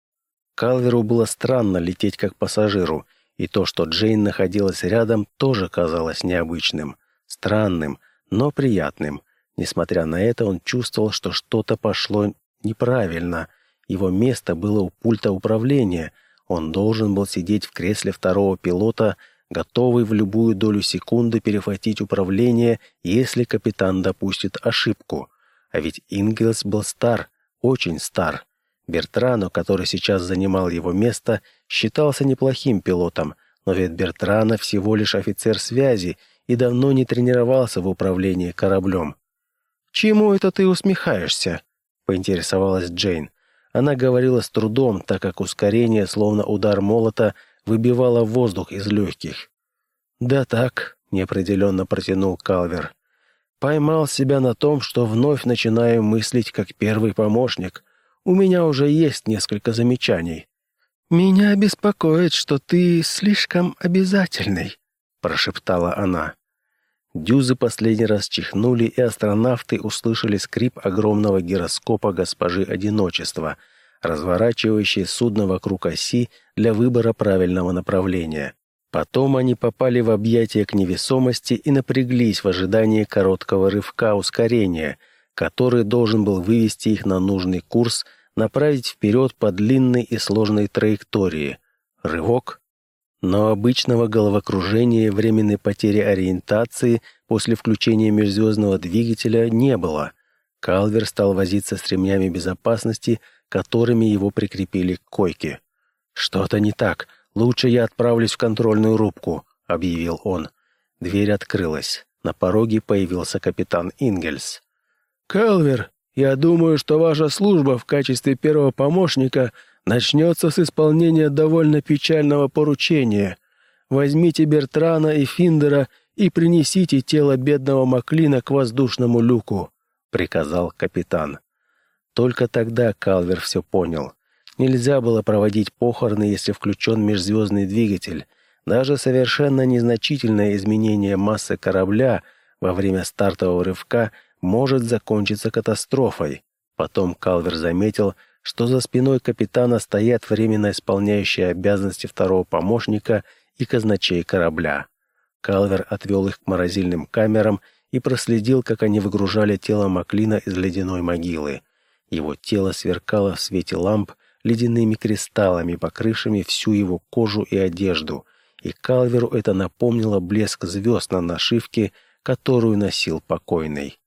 Калверу было странно лететь как пассажиру, и то, что Джейн находилась рядом, тоже казалось необычным, странным, но приятным. Несмотря на это, он чувствовал, что что-то пошло неправильно. Его место было у пульта управления. Он должен был сидеть в кресле второго пилота, готовый в любую долю секунды перехватить управление, если капитан допустит ошибку. А ведь Ингелс был стар, очень стар. Бертрано, который сейчас занимал его место, считался неплохим пилотом, но ведь Бертрано всего лишь офицер связи и давно не тренировался в управлении кораблем. «Чему это ты усмехаешься?» — поинтересовалась Джейн. Она говорила с трудом, так как ускорение, словно удар молота, выбивало воздух из легких. «Да так», — неопределенно протянул Калвер. Поймал себя на том, что вновь начинаю мыслить как первый помощник. У меня уже есть несколько замечаний. «Меня беспокоит, что ты слишком обязательный», — прошептала она. Дюзы последний раз чихнули, и астронавты услышали скрип огромного гироскопа госпожи Одиночества, разворачивающей судно вокруг оси для выбора правильного направления. Потом они попали в объятия к невесомости и напряглись в ожидании короткого рывка ускорения, который должен был вывести их на нужный курс, направить вперед по длинной и сложной траектории. Рывок. Но обычного головокружения и временной потери ориентации после включения межзвездного двигателя не было. Калвер стал возиться с ремнями безопасности, которыми его прикрепили к койке. «Что-то не так», «Лучше я отправлюсь в контрольную рубку», — объявил он. Дверь открылась. На пороге появился капитан Ингельс. «Келвер, я думаю, что ваша служба в качестве первого помощника начнется с исполнения довольно печального поручения. Возьмите Бертрана и Финдера и принесите тело бедного Маклина к воздушному люку», — приказал капитан. Только тогда Калвер все понял. Нельзя было проводить похороны, если включен межзвездный двигатель. Даже совершенно незначительное изменение массы корабля во время стартового рывка может закончиться катастрофой. Потом Калвер заметил, что за спиной капитана стоят временно исполняющие обязанности второго помощника и казначей корабля. Калвер отвел их к морозильным камерам и проследил, как они выгружали тело Маклина из ледяной могилы. Его тело сверкало в свете ламп ледяными кристаллами, покрывшими всю его кожу и одежду, и Калверу это напомнило блеск звезд на нашивке, которую носил покойный.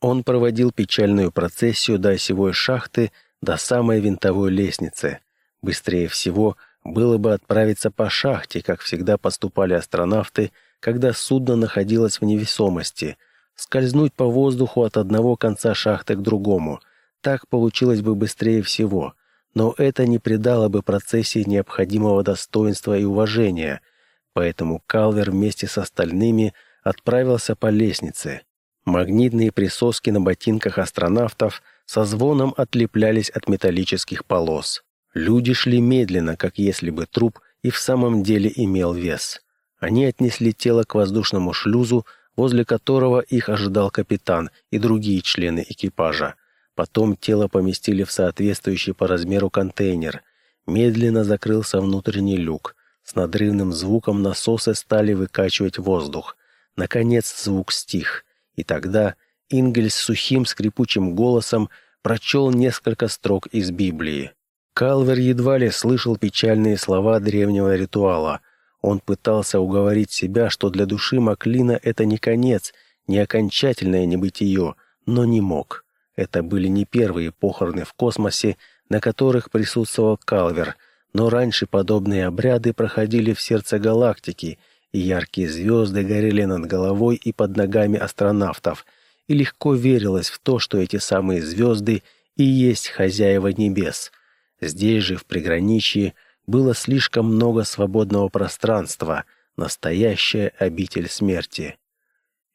Он проводил печальную процессию до осевой шахты, до самой винтовой лестницы. Быстрее всего было бы отправиться по шахте, как всегда поступали астронавты, когда судно находилось в невесомости, скользнуть по воздуху от одного конца шахты к другому. Так получилось бы быстрее всего, но это не придало бы процессии необходимого достоинства и уважения, поэтому Калвер вместе с остальными отправился по лестнице. Магнитные присоски на ботинках астронавтов со звоном отлеплялись от металлических полос. Люди шли медленно, как если бы труп и в самом деле имел вес. Они отнесли тело к воздушному шлюзу, возле которого их ожидал капитан и другие члены экипажа. Потом тело поместили в соответствующий по размеру контейнер. Медленно закрылся внутренний люк. С надрывным звуком насосы стали выкачивать воздух. Наконец звук стих. И тогда Ингельс сухим скрипучим голосом прочел несколько строк из Библии. Калвер едва ли слышал печальные слова древнего ритуала. Он пытался уговорить себя, что для души Маклина это не конец, не окончательное небытие, но не мог. Это были не первые похороны в космосе, на которых присутствовал Калвер, но раньше подобные обряды проходили в сердце галактики, и яркие звезды горели над головой и под ногами астронавтов, и легко верилось в то, что эти самые звезды и есть хозяева небес. Здесь же, в приграничье, было слишком много свободного пространства, настоящая обитель смерти.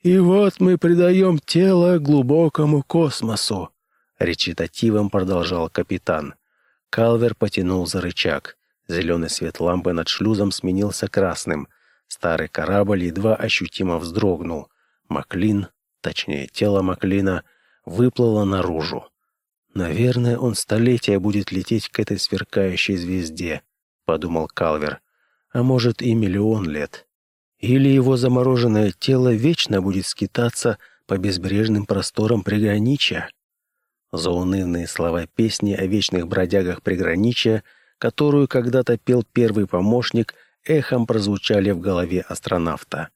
«И вот мы предаем тело глубокому космосу», — речитативом продолжал капитан. Калвер потянул за рычаг. Зеленый свет лампы над шлюзом сменился красным. Старый корабль едва ощутимо вздрогнул. Маклин, точнее тело Маклина, выплыло наружу. «Наверное, он столетия будет лететь к этой сверкающей звезде», — подумал Калвер. «А может, и миллион лет». Или его замороженное тело вечно будет скитаться по безбрежным просторам приграничья? Заунывные слова песни о вечных бродягах приграничья, которую когда-то пел первый помощник, эхом прозвучали в голове астронавта.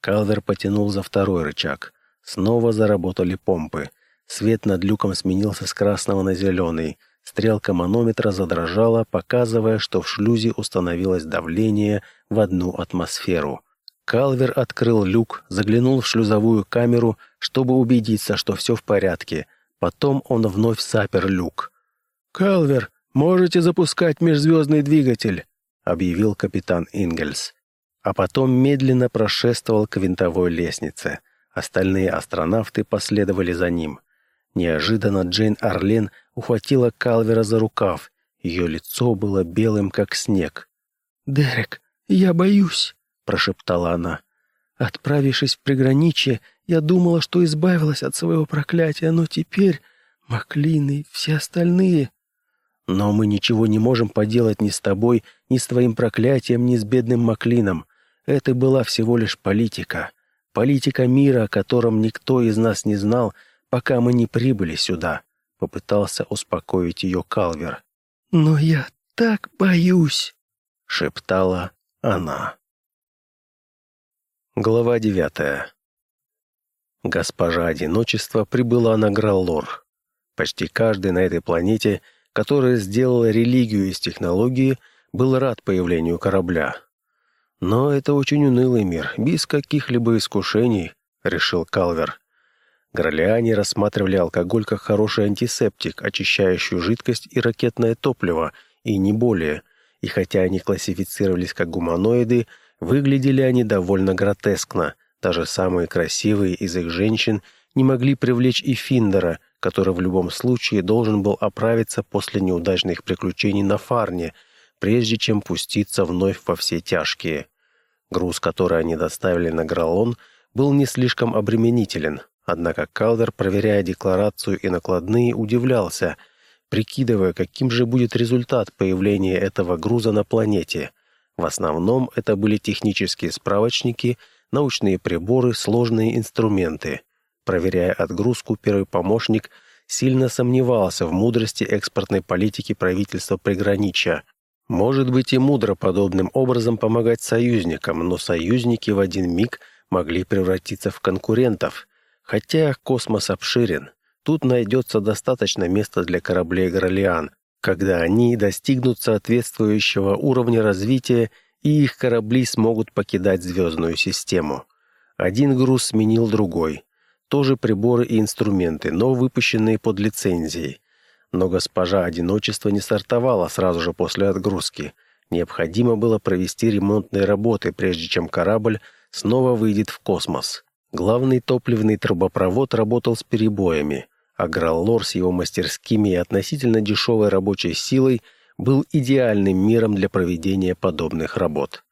Калвер потянул за второй рычаг. Снова заработали помпы. Свет над люком сменился с красного на зеленый. Стрелка манометра задрожала, показывая, что в шлюзе установилось давление в одну атмосферу. Калвер открыл люк, заглянул в шлюзовую камеру, чтобы убедиться, что все в порядке. Потом он вновь сапер люк. «Калвер, можете запускать межзвездный двигатель», — объявил капитан Ингельс. А потом медленно прошествовал к винтовой лестнице. Остальные астронавты последовали за ним. Неожиданно Джейн Орлен ухватила Калвера за рукав. Ее лицо было белым, как снег. «Дерек, я боюсь» прошептала она. Отправившись в приграничье, я думала, что избавилась от своего проклятия, но теперь Маклин и все остальные... Но мы ничего не можем поделать ни с тобой, ни с твоим проклятием, ни с бедным Маклином. Это была всего лишь политика. Политика мира, о котором никто из нас не знал, пока мы не прибыли сюда. Попытался успокоить ее Калвер. «Но я так боюсь», — шептала она. Глава девятая. Госпожа Одиночества прибыла на Граллор. Почти каждый на этой планете, который сделал религию из технологии, был рад появлению корабля. Но это очень унылый мир, без каких-либо искушений, решил Калвер. Гралиане рассматривали алкоголь как хороший антисептик, очищающую жидкость и ракетное топливо, и не более. И хотя они классифицировались как гуманоиды, Выглядели они довольно гротескно, Даже самые красивые из их женщин не могли привлечь и Финдера, который в любом случае должен был оправиться после неудачных приключений на Фарне, прежде чем пуститься вновь во все тяжкие. Груз, который они доставили на Гралон, был не слишком обременителен, однако Калдер, проверяя декларацию и накладные, удивлялся, прикидывая, каким же будет результат появления этого груза на планете. В основном это были технические справочники, научные приборы, сложные инструменты. Проверяя отгрузку, первый помощник сильно сомневался в мудрости экспортной политики правительства приграничья. Может быть и мудро подобным образом помогать союзникам, но союзники в один миг могли превратиться в конкурентов. Хотя космос обширен, тут найдется достаточно места для кораблей «Гролиан», когда они достигнут соответствующего уровня развития и их корабли смогут покидать звездную систему. Один груз сменил другой. Тоже приборы и инструменты, но выпущенные под лицензией. Но госпожа одиночества не стартовала сразу же после отгрузки. Необходимо было провести ремонтные работы, прежде чем корабль снова выйдет в космос. Главный топливный трубопровод работал с перебоями, а Граллор с его мастерскими и относительно дешевой рабочей силой был идеальным миром для проведения подобных работ.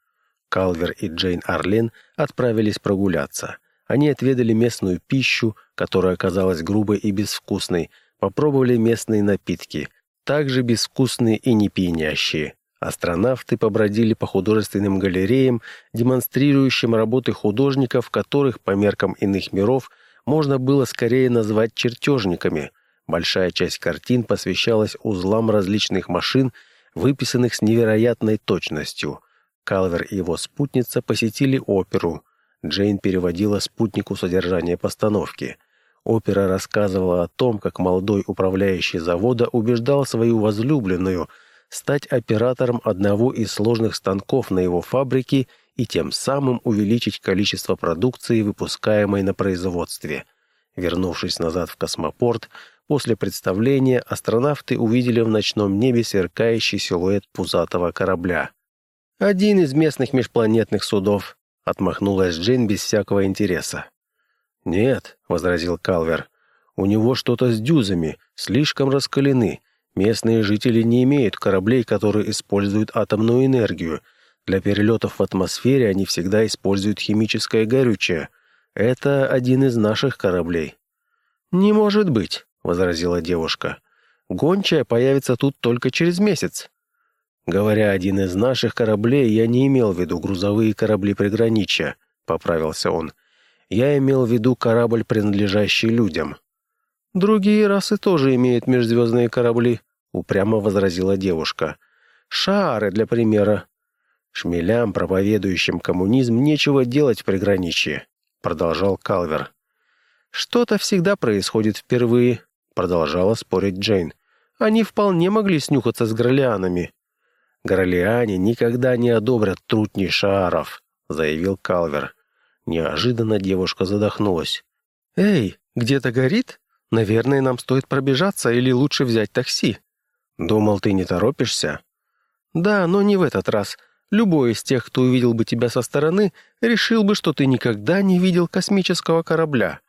Калвер и Джейн Арлен отправились прогуляться. Они отведали местную пищу, которая оказалась грубой и безвкусной, попробовали местные напитки, также безвкусные и не пьянящие. Астронавты побродили по художественным галереям, демонстрирующим работы художников, которых по меркам иных миров можно было скорее назвать чертежниками. Большая часть картин посвящалась узлам различных машин, выписанных с невероятной точностью. Калвер и его спутница посетили оперу – Джейн переводила спутнику содержание постановки. Опера рассказывала о том, как молодой управляющий завода убеждал свою возлюбленную стать оператором одного из сложных станков на его фабрике и тем самым увеличить количество продукции, выпускаемой на производстве. Вернувшись назад в космопорт, после представления астронавты увидели в ночном небе сверкающий силуэт пузатого корабля. Один из местных межпланетных судов, Отмахнулась Джейн без всякого интереса. «Нет», — возразил Калвер, — «у него что-то с дюзами, слишком раскалены. Местные жители не имеют кораблей, которые используют атомную энергию. Для перелетов в атмосфере они всегда используют химическое горючее. Это один из наших кораблей». «Не может быть», — возразила девушка. «Гончая появится тут только через месяц». Говоря один из наших кораблей, я не имел в виду грузовые корабли приграничья, поправился он. Я имел в виду корабль, принадлежащий людям. Другие расы тоже имеют межзвездные корабли, упрямо возразила девушка. Шары, для примера. Шмелям, проповедующим коммунизм, нечего делать в приграничье, продолжал Калвер. Что-то всегда происходит впервые, продолжала спорить Джейн. Они вполне могли снюхаться с гролианами. «Горолиане никогда не одобрят трутни шааров», — заявил Калвер. Неожиданно девушка задохнулась. «Эй, где-то горит? Наверное, нам стоит пробежаться или лучше взять такси». «Думал, ты не торопишься?» «Да, но не в этот раз. Любой из тех, кто увидел бы тебя со стороны, решил бы, что ты никогда не видел космического корабля».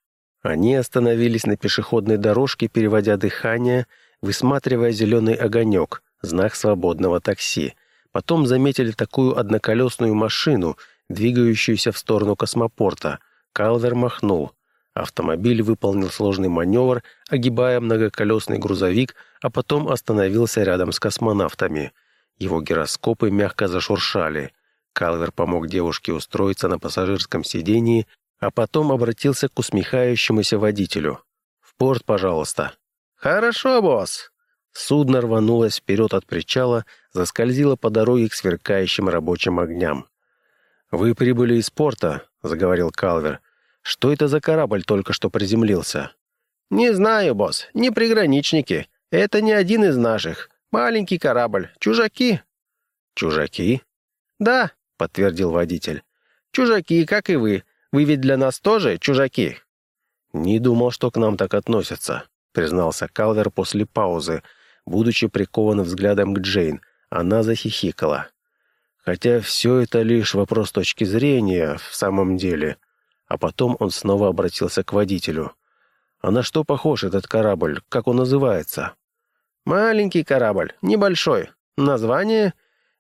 Они остановились на пешеходной дорожке, переводя дыхание, высматривая зеленый огонек, знак свободного такси. Потом заметили такую одноколесную машину, двигающуюся в сторону космопорта. Калвер махнул. Автомобиль выполнил сложный маневр, огибая многоколесный грузовик, а потом остановился рядом с космонавтами. Его гироскопы мягко зашуршали. Калвер помог девушке устроиться на пассажирском сидении, а потом обратился к усмехающемуся водителю. «В порт, пожалуйста». «Хорошо, босс», Судно рванулось вперед от причала, заскользило по дороге к сверкающим рабочим огням. «Вы прибыли из порта», — заговорил Калвер. «Что это за корабль только что приземлился?» «Не знаю, босс. Не приграничники. Это не один из наших. Маленький корабль. Чужаки». «Чужаки?» «Да», — подтвердил водитель. «Чужаки, как и вы. Вы ведь для нас тоже чужаки». «Не думал, что к нам так относятся», — признался Калвер после паузы, будучи прикован взглядом к Джейн. Она захихикала. Хотя все это лишь вопрос точки зрения в самом деле. а потом он снова обратился к водителю. «А на что похож этот корабль? Как он называется?» «Маленький корабль, небольшой. Название?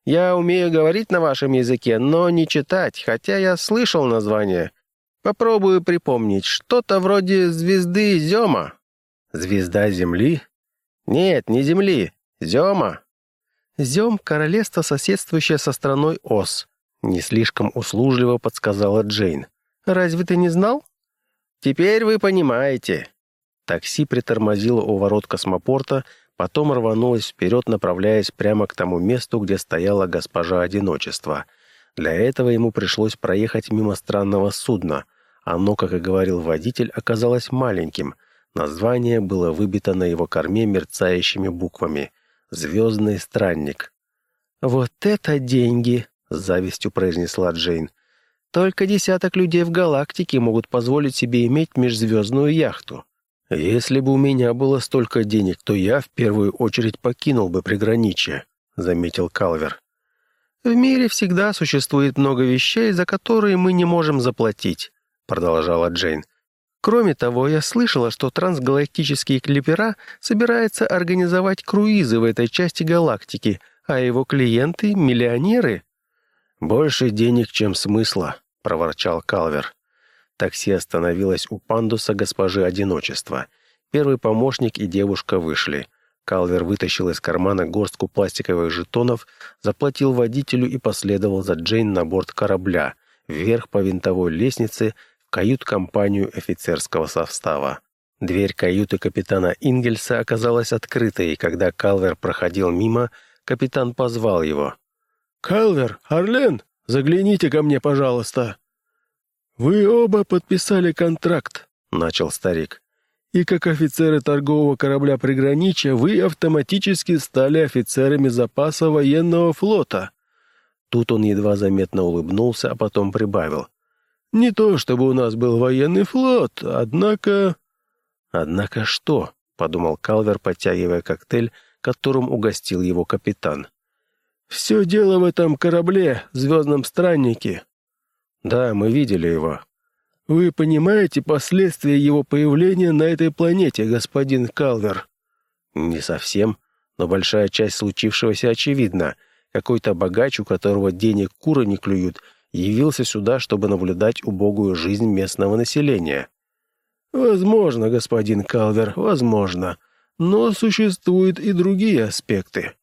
Я умею говорить на вашем языке, но не читать, хотя я слышал название. Попробую припомнить. Что-то вроде звезды Зема». «Звезда Земли?» «Нет, не Земли. Зема». «Зем — королевство, соседствующее со страной Ос», — не слишком услужливо подсказала Джейн. «Разве ты не знал?» «Теперь вы понимаете». Такси притормозило у ворот космопорта, потом рванулось вперед, направляясь прямо к тому месту, где стояла госпожа Одиночества. Для этого ему пришлось проехать мимо странного судна. Оно, как и говорил водитель, оказалось маленьким. Название было выбито на его корме мерцающими буквами — звездный странник. «Вот это деньги!» — с завистью произнесла Джейн. «Только десяток людей в галактике могут позволить себе иметь межзвездную яхту. Если бы у меня было столько денег, то я в первую очередь покинул бы приграничье», — заметил Калвер. «В мире всегда существует много вещей, за которые мы не можем заплатить», — продолжала Джейн. Кроме того, я слышала, что трансгалактические клипера собирается организовать круизы в этой части галактики, а его клиенты — миллионеры. «Больше денег, чем смысла», — проворчал Калвер. Такси остановилось у пандуса госпожи Одиночества. Первый помощник и девушка вышли. Калвер вытащил из кармана горстку пластиковых жетонов, заплатил водителю и последовал за Джейн на борт корабля, вверх по винтовой лестнице, кают-компанию офицерского состава. Дверь каюты капитана Ингельса оказалась открытой, и когда Калвер проходил мимо, капитан позвал его. «Калвер, Орлен, загляните ко мне, пожалуйста». «Вы оба подписали контракт», — начал старик. «И как офицеры торгового корабля «Приграничья» вы автоматически стали офицерами запаса военного флота». Тут он едва заметно улыбнулся, а потом прибавил. Не то чтобы у нас был военный флот, однако...» «Однако что?» — подумал Калвер, подтягивая коктейль, которым угостил его капитан. «Все дело в этом корабле, звездном страннике». «Да, мы видели его». «Вы понимаете последствия его появления на этой планете, господин Калвер?» «Не совсем, но большая часть случившегося очевидна. Какой-то богач, у которого денег куры не клюют, явился сюда, чтобы наблюдать убогую жизнь местного населения. Возможно, господин Калвер, возможно. Но существуют и другие аспекты.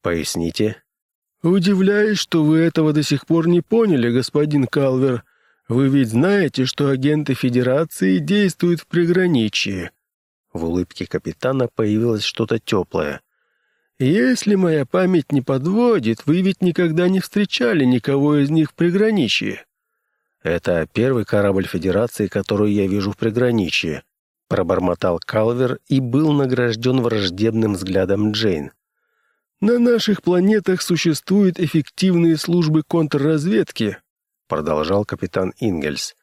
Поясните. Удивляюсь, что вы этого до сих пор не поняли, господин Калвер. Вы ведь знаете, что агенты Федерации действуют в приграничье. В улыбке капитана появилось что-то теплое. «Если моя память не подводит, вы ведь никогда не встречали никого из них в приграничье». «Это первый корабль Федерации, который я вижу в приграничье», пробормотал Калвер и был награжден враждебным взглядом Джейн. «На наших планетах существуют эффективные службы контрразведки», продолжал капитан Ингельс.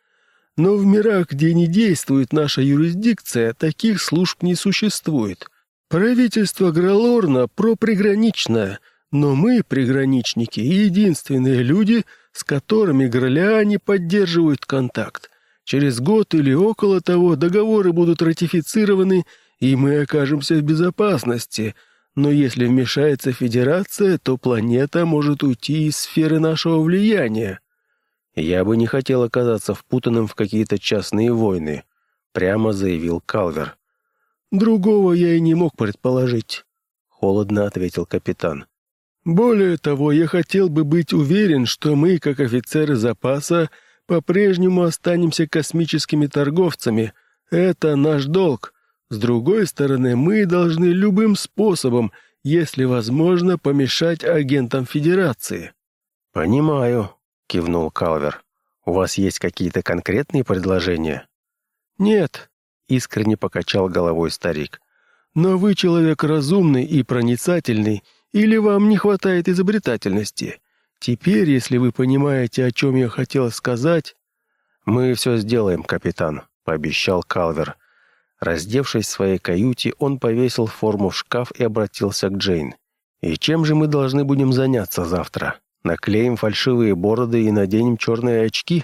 «Но в мирах, где не действует наша юрисдикция, таких служб не существует. Правительство Гралорна проприграничное, но мы, приграничники, единственные люди, с которыми граляне поддерживают контакт. Через год или около того договоры будут ратифицированы, и мы окажемся в безопасности. Но если вмешается Федерация, то планета может уйти из сферы нашего влияния. Я бы не хотел оказаться впутанным в какие-то частные войны, прямо заявил Калвер. «Другого я и не мог предположить», — холодно ответил капитан. «Более того, я хотел бы быть уверен, что мы, как офицеры запаса, по-прежнему останемся космическими торговцами. Это наш долг. С другой стороны, мы должны любым способом, если возможно, помешать агентам Федерации». «Понимаю», — кивнул Калвер. «У вас есть какие-то конкретные предложения?» «Нет, искренне покачал головой старик. «Но вы человек разумный и проницательный, или вам не хватает изобретательности? Теперь, если вы понимаете, о чем я хотел сказать...» «Мы все сделаем, капитан», — пообещал Калвер. Раздевшись в своей каюте, он повесил форму в шкаф и обратился к Джейн. «И чем же мы должны будем заняться завтра? Наклеим фальшивые бороды и наденем черные очки?»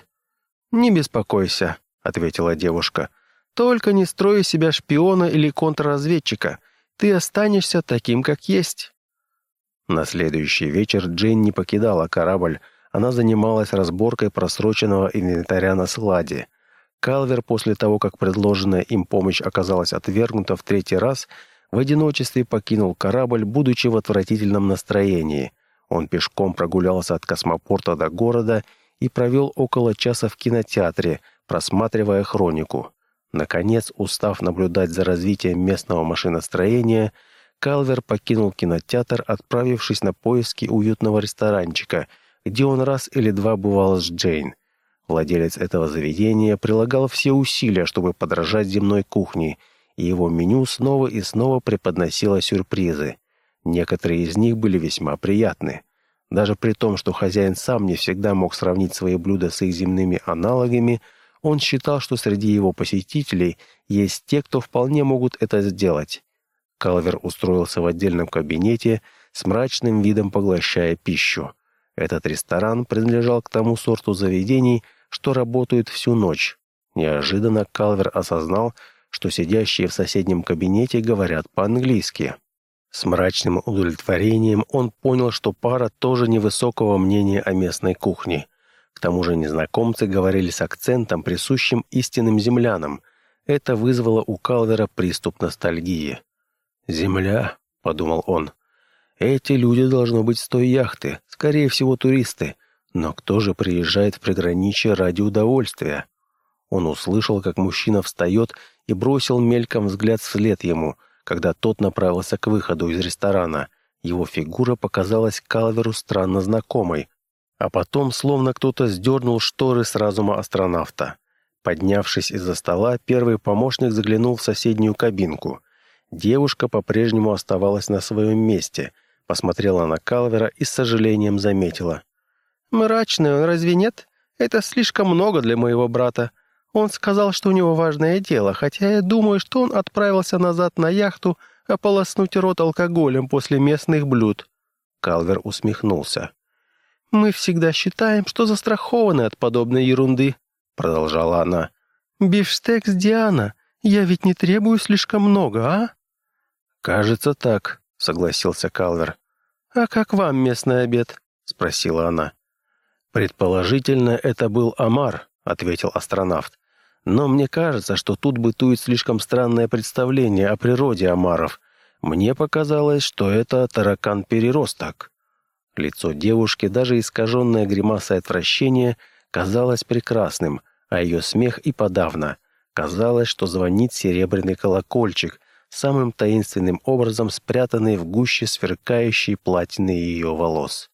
«Не беспокойся», — ответила девушка. «Только не строй себя шпиона или контрразведчика. Ты останешься таким, как есть». На следующий вечер Джейн не покидала корабль. Она занималась разборкой просроченного инвентаря на складе. Калвер, после того, как предложенная им помощь оказалась отвергнута в третий раз, в одиночестве покинул корабль, будучи в отвратительном настроении. Он пешком прогулялся от космопорта до города и провел около часа в кинотеатре, просматривая хронику. Наконец, устав наблюдать за развитием местного машиностроения, Калвер покинул кинотеатр, отправившись на поиски уютного ресторанчика, где он раз или два бывал с Джейн. Владелец этого заведения прилагал все усилия, чтобы подражать земной кухне, и его меню снова и снова преподносило сюрпризы. Некоторые из них были весьма приятны. Даже при том, что хозяин сам не всегда мог сравнить свои блюда с их земными аналогами, он считал, что среди его посетителей есть те, кто вполне могут это сделать. Калвер устроился в отдельном кабинете с мрачным видом поглощая пищу. Этот ресторан принадлежал к тому сорту заведений, что работают всю ночь. Неожиданно Калвер осознал, что сидящие в соседнем кабинете говорят по-английски. С мрачным удовлетворением он понял, что пара тоже невысокого мнения о местной кухне. К тому же незнакомцы говорили с акцентом, присущим истинным землянам. Это вызвало у Калвера приступ ностальгии. «Земля», — подумал он. «Эти люди должно быть с той яхты, скорее всего, туристы. Но кто же приезжает в приграничье ради удовольствия?» Он услышал, как мужчина встает и бросил мельком взгляд вслед ему — когда тот направился к выходу из ресторана. Его фигура показалась Калверу странно знакомой. А потом, словно кто-то сдернул шторы с разума астронавта. Поднявшись из-за стола, первый помощник заглянул в соседнюю кабинку. Девушка по-прежнему оставалась на своем месте, посмотрела на Калвера и с сожалением заметила. «Мрачный он разве нет? Это слишком много для моего брата. Он сказал, что у него важное дело, хотя я думаю, что он отправился назад на яхту ополоснуть рот алкоголем после местных блюд». Калвер усмехнулся. «Мы всегда считаем, что застрахованы от подобной ерунды», — продолжала она. «Бифштекс Диана, я ведь не требую слишком много, а?» «Кажется, так», — согласился Калвер. «А как вам местный обед?» — спросила она. «Предположительно, это был омар», — ответил астронавт. Но мне кажется, что тут бытует слишком странное представление о природе омаров. Мне показалось, что это таракан-переросток. Лицо девушки, даже искаженное гримасой отвращения, казалось прекрасным, а ее смех и подавно. Казалось, что звонит серебряный колокольчик, самым таинственным образом спрятанный в гуще сверкающей платины ее волос.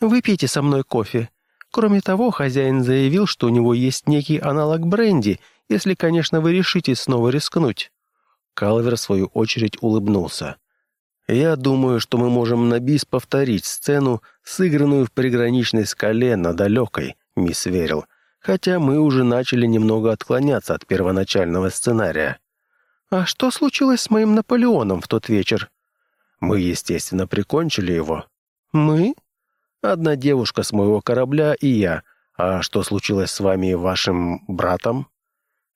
«Выпейте со мной кофе», Кроме того, хозяин заявил, что у него есть некий аналог бренди, если, конечно, вы решите снова рискнуть». Калвер, в свою очередь, улыбнулся. «Я думаю, что мы можем на бис повторить сцену, сыгранную в приграничной скале на далекой, мисс Верил, хотя мы уже начали немного отклоняться от первоначального сценария». «А что случилось с моим Наполеоном в тот вечер?» «Мы, естественно, прикончили его». «Мы?» Одна девушка с моего корабля и я. А что случилось с вами и вашим братом?»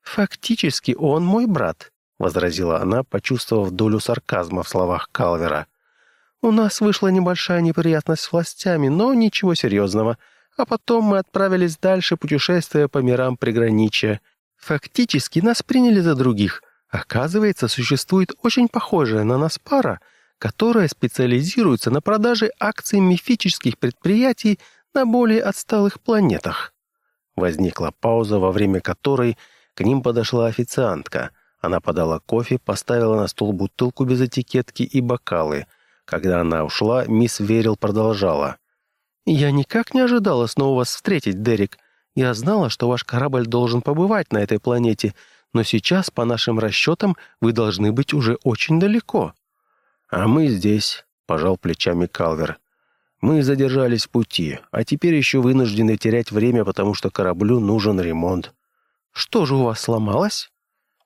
«Фактически он мой брат», — возразила она, почувствовав долю сарказма в словах Калвера. «У нас вышла небольшая неприятность с властями, но ничего серьезного. А потом мы отправились дальше, путешествуя по мирам приграничья. Фактически нас приняли за других. Оказывается, существует очень похожая на нас пара — которая специализируется на продаже акций мифических предприятий на более отсталых планетах. Возникла пауза, во время которой к ним подошла официантка. Она подала кофе, поставила на стол бутылку без этикетки и бокалы. Когда она ушла, мисс Верил продолжала. «Я никак не ожидала снова вас встретить, Дерек. Я знала, что ваш корабль должен побывать на этой планете, но сейчас, по нашим расчетам, вы должны быть уже очень далеко». «А мы здесь», — пожал плечами Калвер. «Мы задержались в пути, а теперь еще вынуждены терять время, потому что кораблю нужен ремонт». «Что же у вас сломалось?»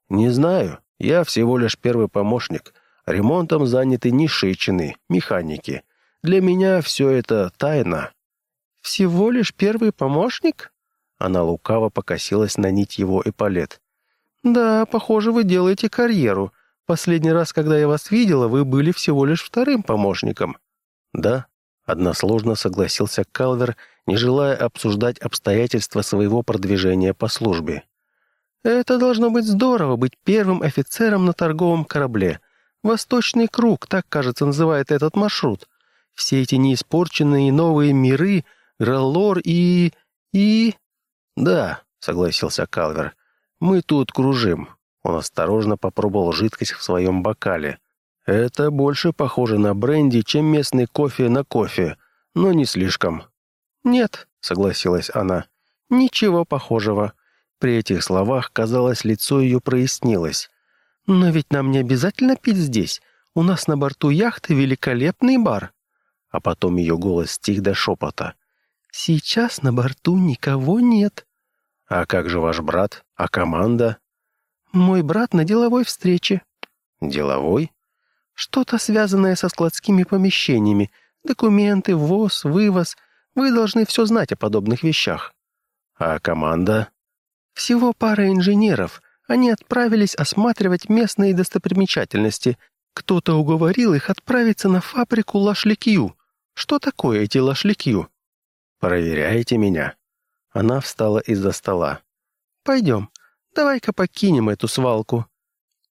«Не знаю. Я всего лишь первый помощник. Ремонтом заняты низшие чины, механики. Для меня все это тайна». «Всего лишь первый помощник?» Она лукаво покосилась на нить его эполет. «Да, похоже, вы делаете карьеру. Последний раз, когда я вас видела, вы были всего лишь вторым помощником». «Да», — односложно согласился Калвер, не желая обсуждать обстоятельства своего продвижения по службе. «Это должно быть здорово быть первым офицером на торговом корабле. Восточный круг, так, кажется, называет этот маршрут. Все эти неиспорченные новые миры, Граллор и... и...» «Да», — согласился Калвер, — «мы тут кружим». Он осторожно попробовал жидкость в своем бокале. «Это больше похоже на бренди, чем местный кофе на кофе, но не слишком». «Нет», — согласилась она, — «ничего похожего». При этих словах, казалось, лицо ее прояснилось. «Но ведь нам не обязательно пить здесь. У нас на борту яхты великолепный бар». А потом ее голос стих до шепота. «Сейчас на борту никого нет». «А как же ваш брат? А команда?» «Мой брат на деловой встрече». «Деловой?» «Что-то связанное со складскими помещениями. Документы, ввоз, вывоз. Вы должны все знать о подобных вещах». «А команда?» «Всего пара инженеров. Они отправились осматривать местные достопримечательности. Кто-то уговорил их отправиться на фабрику Лашликью. Что такое эти Лашликью?» «Проверяете меня?» Она встала из-за стола. «Пойдем, давай-ка покинем эту свалку».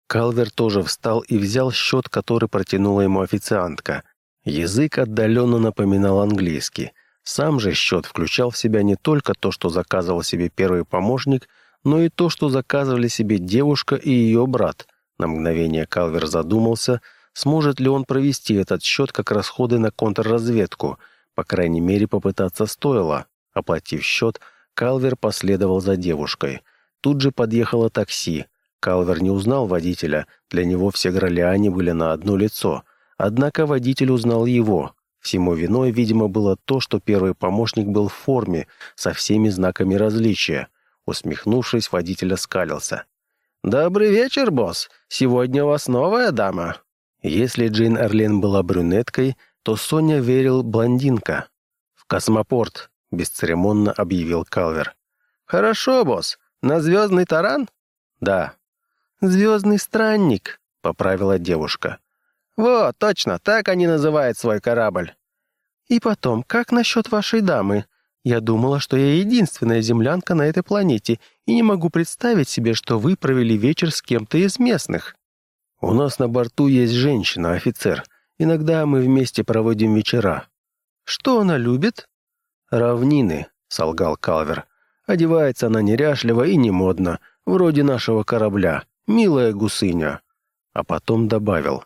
Калвер тоже встал и взял счет, который протянула ему официантка. Язык отдаленно напоминал английский. Сам же счет включал в себя не только то, что заказывал себе первый помощник, но и то, что заказывали себе девушка и ее брат. На мгновение Калвер задумался, сможет ли он провести этот счет как расходы на контрразведку. По крайней мере, попытаться стоило. Оплатив счет, Калвер последовал за девушкой. Тут же подъехало такси. Калвер не узнал водителя, для него все гралиане были на одно лицо. Однако водитель узнал его. Всему виной, видимо, было то, что первый помощник был в форме, со всеми знаками различия. Усмехнувшись, водитель оскалился. «Добрый вечер, босс. Сегодня у вас новая дама». Если Джейн Эрлен была брюнеткой, то Соня верил блондинка. «В космопорт», бесцеремонно объявил Калвер. «Хорошо, босс. На звездный таран?» «Да». «Звездный странник», — поправила девушка. «Вот, точно, так они называют свой корабль». «И потом, как насчет вашей дамы? Я думала, что я единственная землянка на этой планете, и не могу представить себе, что вы провели вечер с кем-то из местных». «У нас на борту есть женщина, офицер. Иногда мы вместе проводим вечера». «Что она любит?» «Равнины», — солгал Калвер. «Одевается она неряшливо и не модно, вроде нашего корабля, милая гусыня». А потом добавил.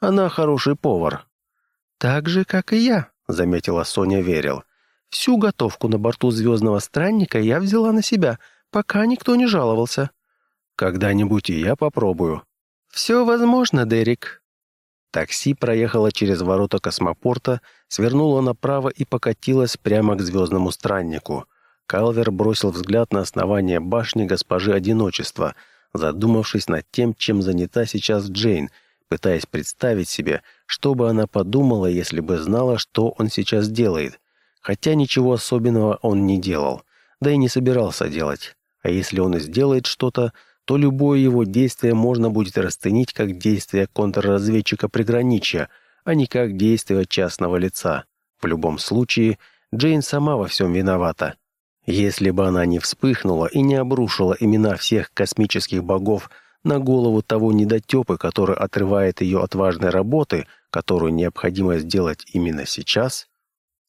«Она хороший повар». «Так же, как и я», — заметила Соня Верил. «Всю готовку на борту «Звездного странника» я взяла на себя, пока никто не жаловался». «Когда-нибудь и я попробую». «Все возможно, Дерек», Такси проехало через ворота космопорта, свернуло направо и покатилось прямо к звездному страннику. Калвер бросил взгляд на основание башни госпожи Одиночества, задумавшись над тем, чем занята сейчас Джейн, пытаясь представить себе, что бы она подумала, если бы знала, что он сейчас делает. Хотя ничего особенного он не делал, да и не собирался делать. А если он и сделает что-то, то любое его действие можно будет расценить как действие контрразведчика приграничья, а не как действие частного лица. В любом случае, Джейн сама во всем виновата. Если бы она не вспыхнула и не обрушила имена всех космических богов на голову того недотепы, который отрывает ее от важной работы, которую необходимо сделать именно сейчас,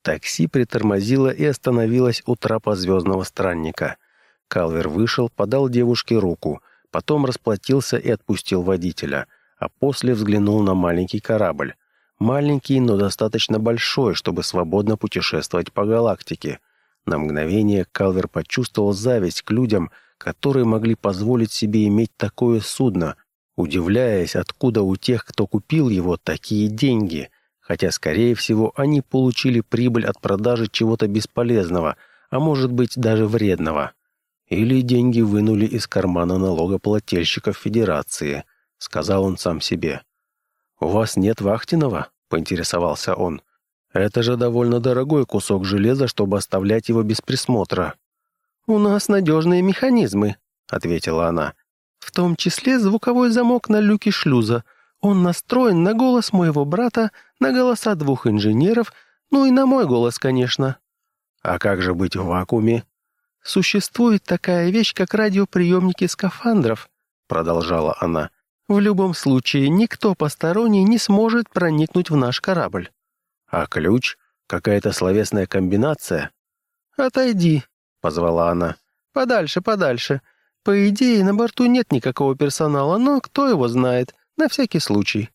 такси притормозило и остановилось у трапа звездного странника. Калвер вышел, подал девушке руку, потом расплатился и отпустил водителя, а после взглянул на маленький корабль. Маленький, но достаточно большой, чтобы свободно путешествовать по галактике. На мгновение Калвер почувствовал зависть к людям, которые могли позволить себе иметь такое судно, удивляясь, откуда у тех, кто купил его, такие деньги, хотя, скорее всего, они получили прибыль от продажи чего-то бесполезного, а может быть даже вредного. Или деньги вынули из кармана налогоплательщиков Федерации, сказал он сам себе. «У вас нет вахтенного?» — поинтересовался он. «Это же довольно дорогой кусок железа, чтобы оставлять его без присмотра». «У нас надежные механизмы», — ответила она. «В том числе звуковой замок на люке шлюза. Он настроен на голос моего брата, на голоса двух инженеров, ну и на мой голос, конечно». «А как же быть в вакууме?» «Существует такая вещь, как радиоприемники скафандров», — продолжала она. «В любом случае, никто посторонний не сможет проникнуть в наш корабль». «А ключ? Какая-то словесная комбинация?» «Отойди», — позвала она. «Подальше, подальше. По идее, на борту нет никакого персонала, но кто его знает, на всякий случай».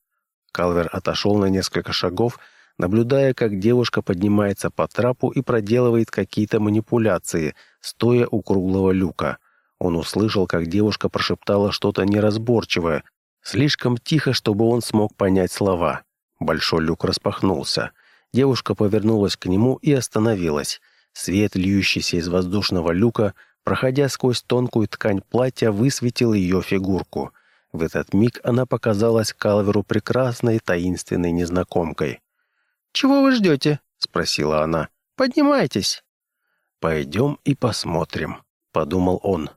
Калвер отошел на несколько шагов, наблюдая, как девушка поднимается по трапу и проделывает какие-то манипуляции, стоя у круглого люка. Он услышал, как девушка прошептала что-то неразборчивое, слишком тихо, чтобы он смог понять слова. Большой люк распахнулся. Девушка повернулась к нему и остановилась. Свет, льющийся из воздушного люка, проходя сквозь тонкую ткань платья, высветил ее фигурку. В этот миг она показалась Калверу прекрасной, таинственной незнакомкой. «Чего вы ждете?» — спросила она. «Поднимайтесь». «Пойдем и посмотрим», — подумал он.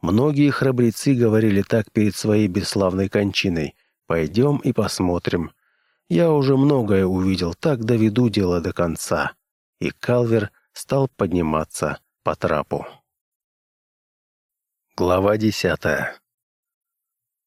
Многие храбрецы говорили так перед своей бесславной кончиной. «Пойдем и посмотрим». Я уже многое увидел, так доведу дело до конца. И Калвер стал подниматься по трапу. Глава десятая.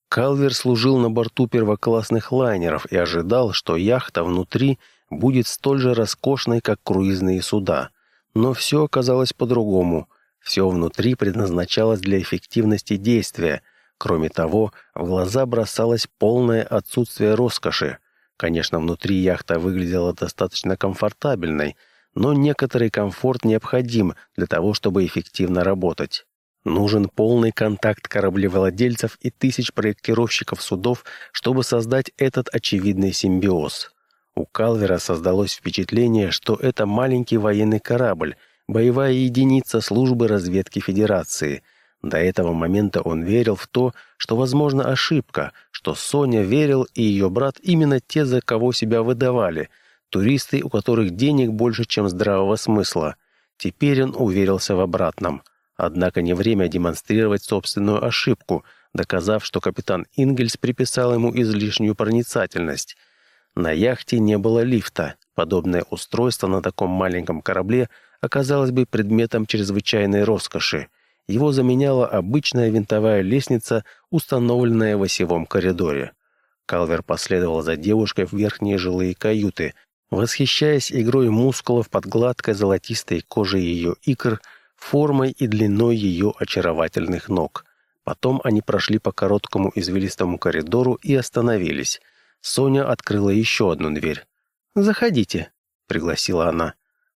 Калвер служил на борту первоклассных лайнеров и ожидал, что яхта внутри будет столь же роскошной, как круизные суда. Но все оказалось по-другому. Все внутри предназначалось для эффективности действия. Кроме того, в глаза бросалось полное отсутствие роскоши. Конечно, внутри яхта выглядела достаточно комфортабельной, но некоторый комфорт необходим для того, чтобы эффективно работать. Нужен полный контакт кораблевладельцев и тысяч проектировщиков судов, чтобы создать этот очевидный симбиоз. У Калвера создалось впечатление, что это маленький военный корабль, боевая единица службы разведки Федерации. До этого момента он верил в то, что возможно ошибка, что Соня верил и ее брат именно те, за кого себя выдавали, туристы, у которых денег больше, чем здравого смысла. Теперь он уверился в обратном. Однако не время демонстрировать собственную ошибку, доказав, что капитан Ингельс приписал ему излишнюю проницательность – на яхте не было лифта. Подобное устройство на таком маленьком корабле оказалось бы предметом чрезвычайной роскоши. Его заменяла обычная винтовая лестница, установленная в осевом коридоре. Калвер последовал за девушкой в верхние жилые каюты, восхищаясь игрой мускулов под гладкой золотистой кожей ее икр, формой и длиной ее очаровательных ног. Потом они прошли по короткому извилистому коридору и остановились. Соня открыла еще одну дверь. «Заходите», — пригласила она.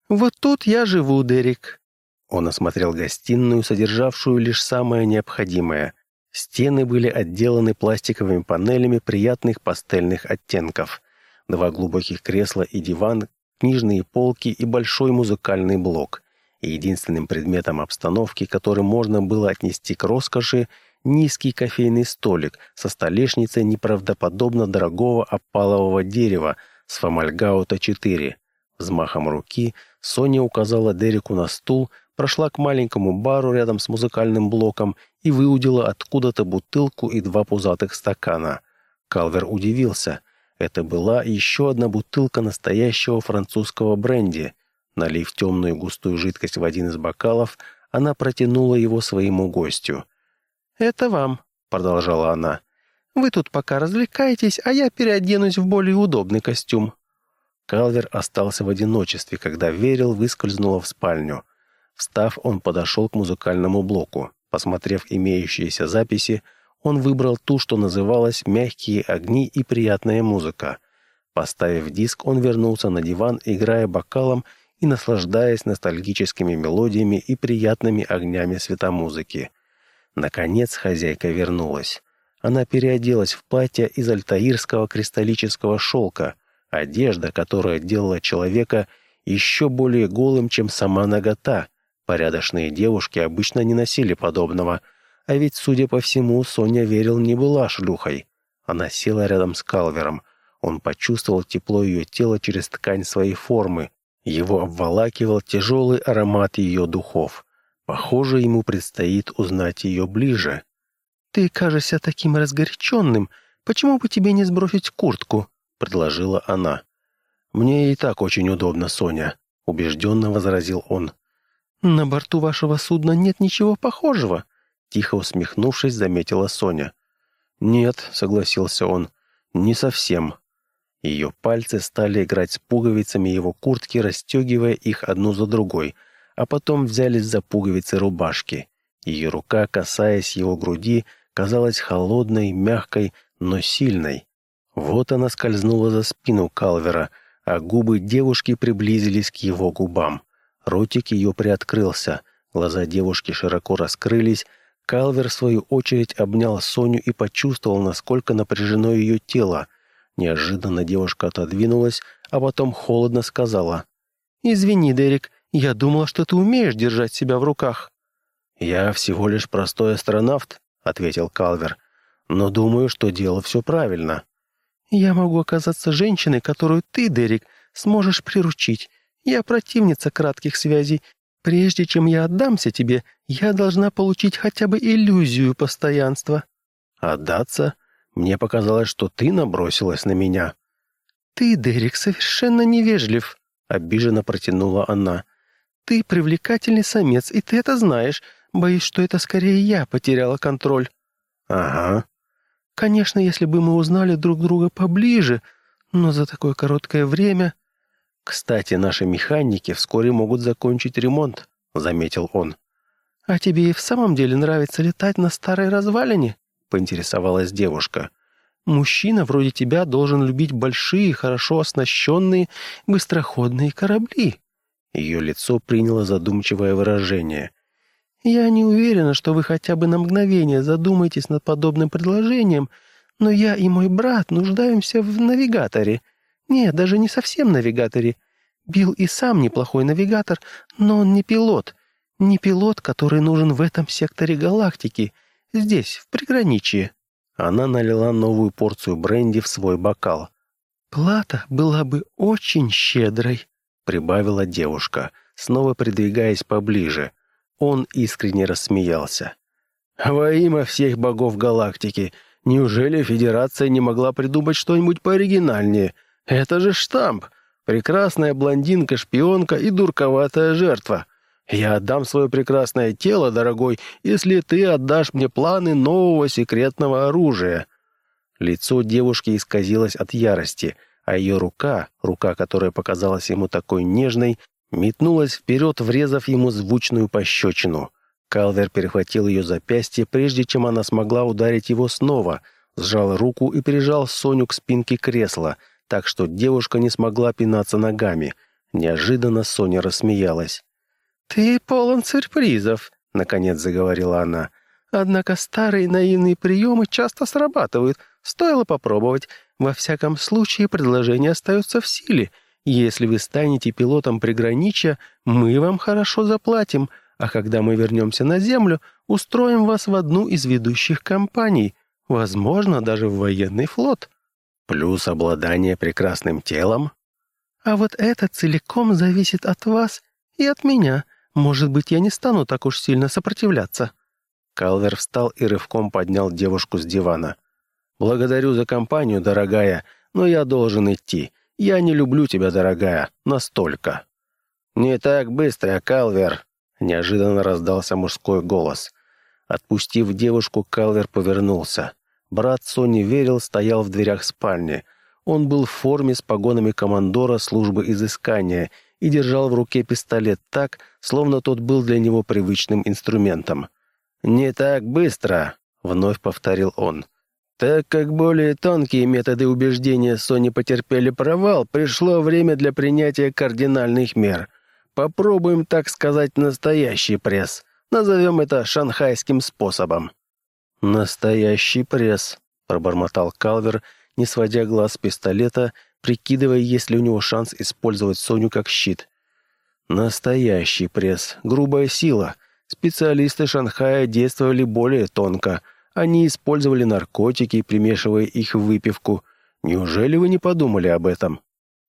«Вот тут я живу, Дерек». Он осмотрел гостиную, содержавшую лишь самое необходимое. Стены были отделаны пластиковыми панелями приятных пастельных оттенков. Два глубоких кресла и диван, книжные полки и большой музыкальный блок. И единственным предметом обстановки, который можно было отнести к роскоши, низкий кофейный столик со столешницей неправдоподобно дорогого опалового дерева с Фомальгаута-4. Взмахом руки Соня указала Дереку на стул, прошла к маленькому бару рядом с музыкальным блоком и выудила откуда-то бутылку и два пузатых стакана. Калвер удивился. Это была еще одна бутылка настоящего французского бренди. Налив темную густую жидкость в один из бокалов, она протянула его своему гостю. «Это вам», — продолжала она. «Вы тут пока развлекаетесь, а я переоденусь в более удобный костюм». Калвер остался в одиночестве, когда Верил выскользнула в спальню. Встав, он подошел к музыкальному блоку. Посмотрев имеющиеся записи, он выбрал ту, что называлась «Мягкие огни и приятная музыка». Поставив диск, он вернулся на диван, играя бокалом и наслаждаясь ностальгическими мелодиями и приятными огнями светомузыки. Наконец хозяйка вернулась. Она переоделась в платье из альтаирского кристаллического шелка, одежда, которая делала человека еще более голым, чем сама нагота. Порядочные девушки обычно не носили подобного, а ведь, судя по всему, Соня Верил не была шлюхой. Она села рядом с Калвером. Он почувствовал тепло ее тела через ткань своей формы. Его обволакивал тяжелый аромат ее духов. Похоже, ему предстоит узнать ее ближе. «Ты кажешься таким разгоряченным. Почему бы тебе не сбросить куртку?» — предложила она. «Мне и так очень удобно, Соня», — убежденно возразил он. «На борту вашего судна нет ничего похожего», — тихо усмехнувшись, заметила Соня. «Нет», — согласился он, — «не совсем». Ее пальцы стали играть с пуговицами его куртки, расстегивая их одну за другой, а потом взялись за пуговицы рубашки. Ее рука, касаясь его груди, казалась холодной, мягкой, но сильной. Вот она скользнула за спину Калвера, а губы девушки приблизились к его губам. Ротик ее приоткрылся, глаза девушки широко раскрылись, Калвер, в свою очередь, обнял Соню и почувствовал, насколько напряжено ее тело. Неожиданно девушка отодвинулась, а потом холодно сказала. «Извини, Дерек, я думала, что ты умеешь держать себя в руках». «Я всего лишь простой астронавт», — ответил Калвер. «Но думаю, что дело все правильно». «Я могу оказаться женщиной, которую ты, Дерек, сможешь приручить. Я противница кратких связей. Прежде чем я отдамся тебе, я должна получить хотя бы иллюзию постоянства». «Отдаться? Мне показалось, что ты набросилась на меня». «Ты, Дерек, совершенно невежлив», — обиженно протянула она. «Ты привлекательный самец, и ты это знаешь. Боюсь, что это скорее я потеряла контроль». «Ага». «Конечно, если бы мы узнали друг друга поближе, но за такое короткое время...» «Кстати, наши механики вскоре могут закончить ремонт», — заметил он. «А тебе и в самом деле нравится летать на старой развалине?» — поинтересовалась девушка. «Мужчина вроде тебя должен любить большие, хорошо оснащенные, быстроходные корабли». Ее лицо приняло задумчивое выражение. «Я не уверена, что вы хотя бы на мгновение задумаетесь над подобным предложением, но я и мой брат нуждаемся в навигаторе. Нет, даже не совсем навигаторе. Билл и сам неплохой навигатор, но он не пилот. Не пилот, который нужен в этом секторе галактики, здесь, в приграничье». Она налила новую порцию бренди в свой бокал. «Плата была бы очень щедрой», — прибавила девушка, снова придвигаясь поближе. Он искренне рассмеялся. «Во имя всех богов галактики, неужели Федерация не могла придумать что-нибудь пооригинальнее? Это же штамп! Прекрасная блондинка-шпионка и дурковатая жертва. Я отдам свое прекрасное тело, дорогой, если ты отдашь мне планы нового секретного оружия». Лицо девушки исказилось от ярости, а ее рука, рука, которая показалась ему такой нежной, метнулась вперед, врезав ему звучную пощечину. Калвер перехватил ее запястье, прежде чем она смогла ударить его снова, сжал руку и прижал Соню к спинке кресла, так что девушка не смогла пинаться ногами. Неожиданно Соня рассмеялась. «Ты полон сюрпризов», — наконец заговорила она. «Однако старые наивные приемы часто срабатывают. Стоило попробовать. Во всяком случае, предложение остается в силе. Если вы станете пилотом приграничья, мы вам хорошо заплатим, а когда мы вернемся на Землю, устроим вас в одну из ведущих компаний, возможно, даже в военный флот». «Плюс обладание прекрасным телом?» «А вот это целиком зависит от вас и от меня. Может быть, я не стану так уж сильно сопротивляться». Калвер встал и рывком поднял девушку с дивана. «Благодарю за компанию, дорогая, но я должен идти. Я не люблю тебя, дорогая, настолько». «Не так быстро, Калвер!» — неожиданно раздался мужской голос. Отпустив девушку, Калвер повернулся. Брат Сони Верил стоял в дверях спальни. Он был в форме с погонами командора службы изыскания и держал в руке пистолет так, словно тот был для него привычным инструментом. «Не так быстро», — вновь повторил он. Так как более тонкие методы убеждения Сони потерпели провал, пришло время для принятия кардинальных мер. Попробуем, так сказать, настоящий пресс. Назовем это шанхайским способом. «Настоящий пресс», — пробормотал Калвер, не сводя глаз с пистолета, прикидывая, есть ли у него шанс использовать Соню как щит. «Настоящий пресс. Грубая сила. Специалисты Шанхая действовали более тонко — они использовали наркотики, примешивая их в выпивку. Неужели вы не подумали об этом?»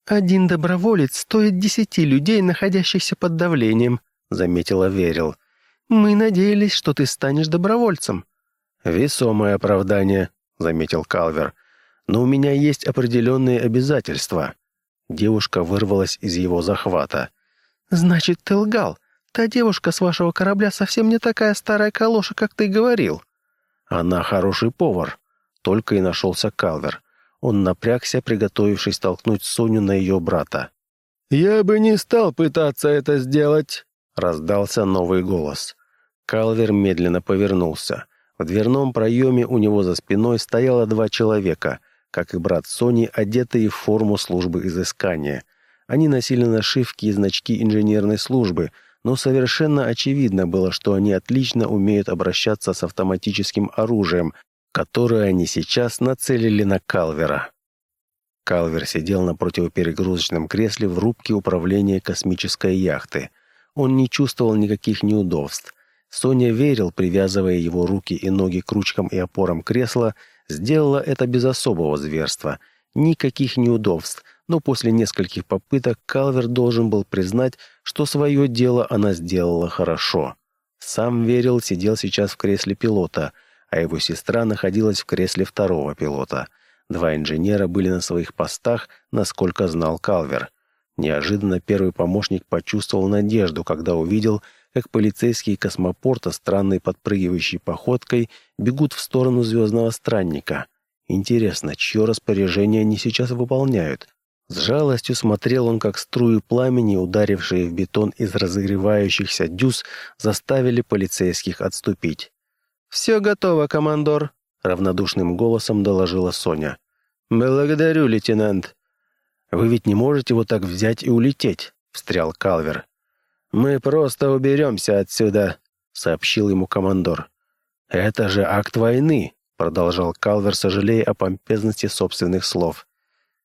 «Один доброволец стоит десяти людей, находящихся под давлением», — заметила Верил. Мы надеялись, что ты станешь добровольцем». «Весомое оправдание», — заметил Калвер. «Но у меня есть определенные обязательства». Девушка вырвалась из его захвата. «Значит, ты лгал. Та девушка с вашего корабля совсем не такая старая калоша, как ты говорил». «Она хороший повар», — только и нашелся Калвер. Он напрягся, приготовившись толкнуть Соню на ее брата. «Я бы не стал пытаться это сделать», — раздался новый голос. Калвер медленно повернулся. В дверном проеме у него за спиной стояло два человека, как и брат Сони, одетые в форму службы изыскания. Они носили нашивки и значки инженерной службы, но совершенно очевидно было, что они отлично умеют обращаться с автоматическим оружием, которое они сейчас нацелили на Калвера. Калвер сидел на противоперегрузочном кресле в рубке управления космической яхты. Он не чувствовал никаких неудобств. Соня верил, привязывая его руки и ноги к ручкам и опорам кресла, сделала это без особого зверства. Никаких неудобств, но после нескольких попыток Калвер должен был признать, что свое дело она сделала хорошо. Сам Верил сидел сейчас в кресле пилота, а его сестра находилась в кресле второго пилота. Два инженера были на своих постах, насколько знал Калвер. Неожиданно первый помощник почувствовал надежду, когда увидел, как полицейские космопорта странной подпрыгивающей походкой бегут в сторону звездного странника. Интересно, чье распоряжение они сейчас выполняют? С жалостью смотрел он, как струи пламени, ударившие в бетон из разогревающихся дюз, заставили полицейских отступить. «Все готово, командор», — равнодушным голосом доложила Соня. «Благодарю, лейтенант». «Вы ведь не можете вот так взять и улететь», — встрял Калвер. «Мы просто уберемся отсюда», — сообщил ему командор. «Это же акт войны», — продолжал Калвер, сожалея о помпезности собственных слов.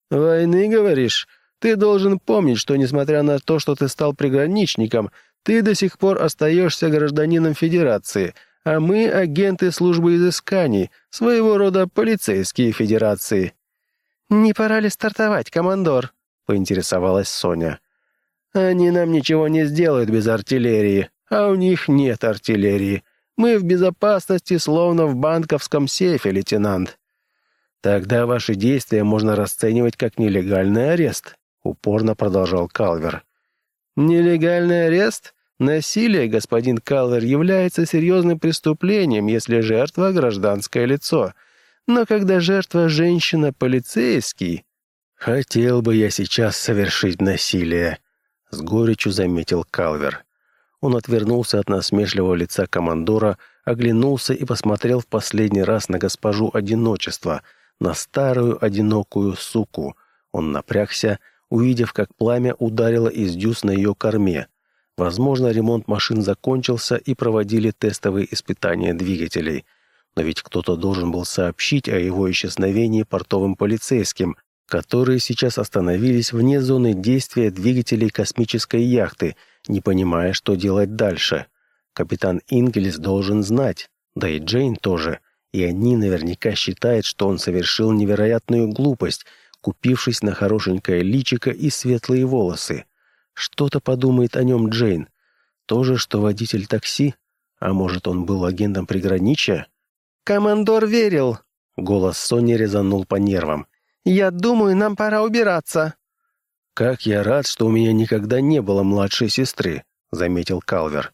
«Войны, говоришь? Ты должен помнить, что, несмотря на то, что ты стал приграничником, ты до сих пор остаешься гражданином Федерации, а мы — агенты службы изысканий, своего рода полицейские Федерации». «Не пора ли стартовать, командор?» — поинтересовалась Соня. Они нам ничего не сделают без артиллерии, а у них нет артиллерии. Мы в безопасности, словно в банковском сейфе, лейтенант. Тогда ваши действия можно расценивать как нелегальный арест, упорно продолжал Калвер. Нелегальный арест? Насилие, господин Калвер, является серьезным преступлением, если жертва — гражданское лицо. Но когда жертва — женщина-полицейский... Хотел бы я сейчас совершить насилие, — с горечью заметил Калвер. Он отвернулся от насмешливого лица командора, оглянулся и посмотрел в последний раз на госпожу одиночества, на старую одинокую суку. Он напрягся, увидев, как пламя ударило из дюз на ее корме. Возможно, ремонт машин закончился и проводили тестовые испытания двигателей. Но ведь кто-то должен был сообщить о его исчезновении портовым полицейским, которые сейчас остановились вне зоны действия двигателей космической яхты, не понимая, что делать дальше. Капитан Ингельс должен знать, да и Джейн тоже, и они наверняка считают, что он совершил невероятную глупость, купившись на хорошенькое личико и светлые волосы. Что-то подумает о нем Джейн. То же, что водитель такси? А может, он был агентом приграничья? «Командор верил!» Голос Сони резанул по нервам. «Я думаю, нам пора убираться». «Как я рад, что у меня никогда не было младшей сестры», — заметил Калвер.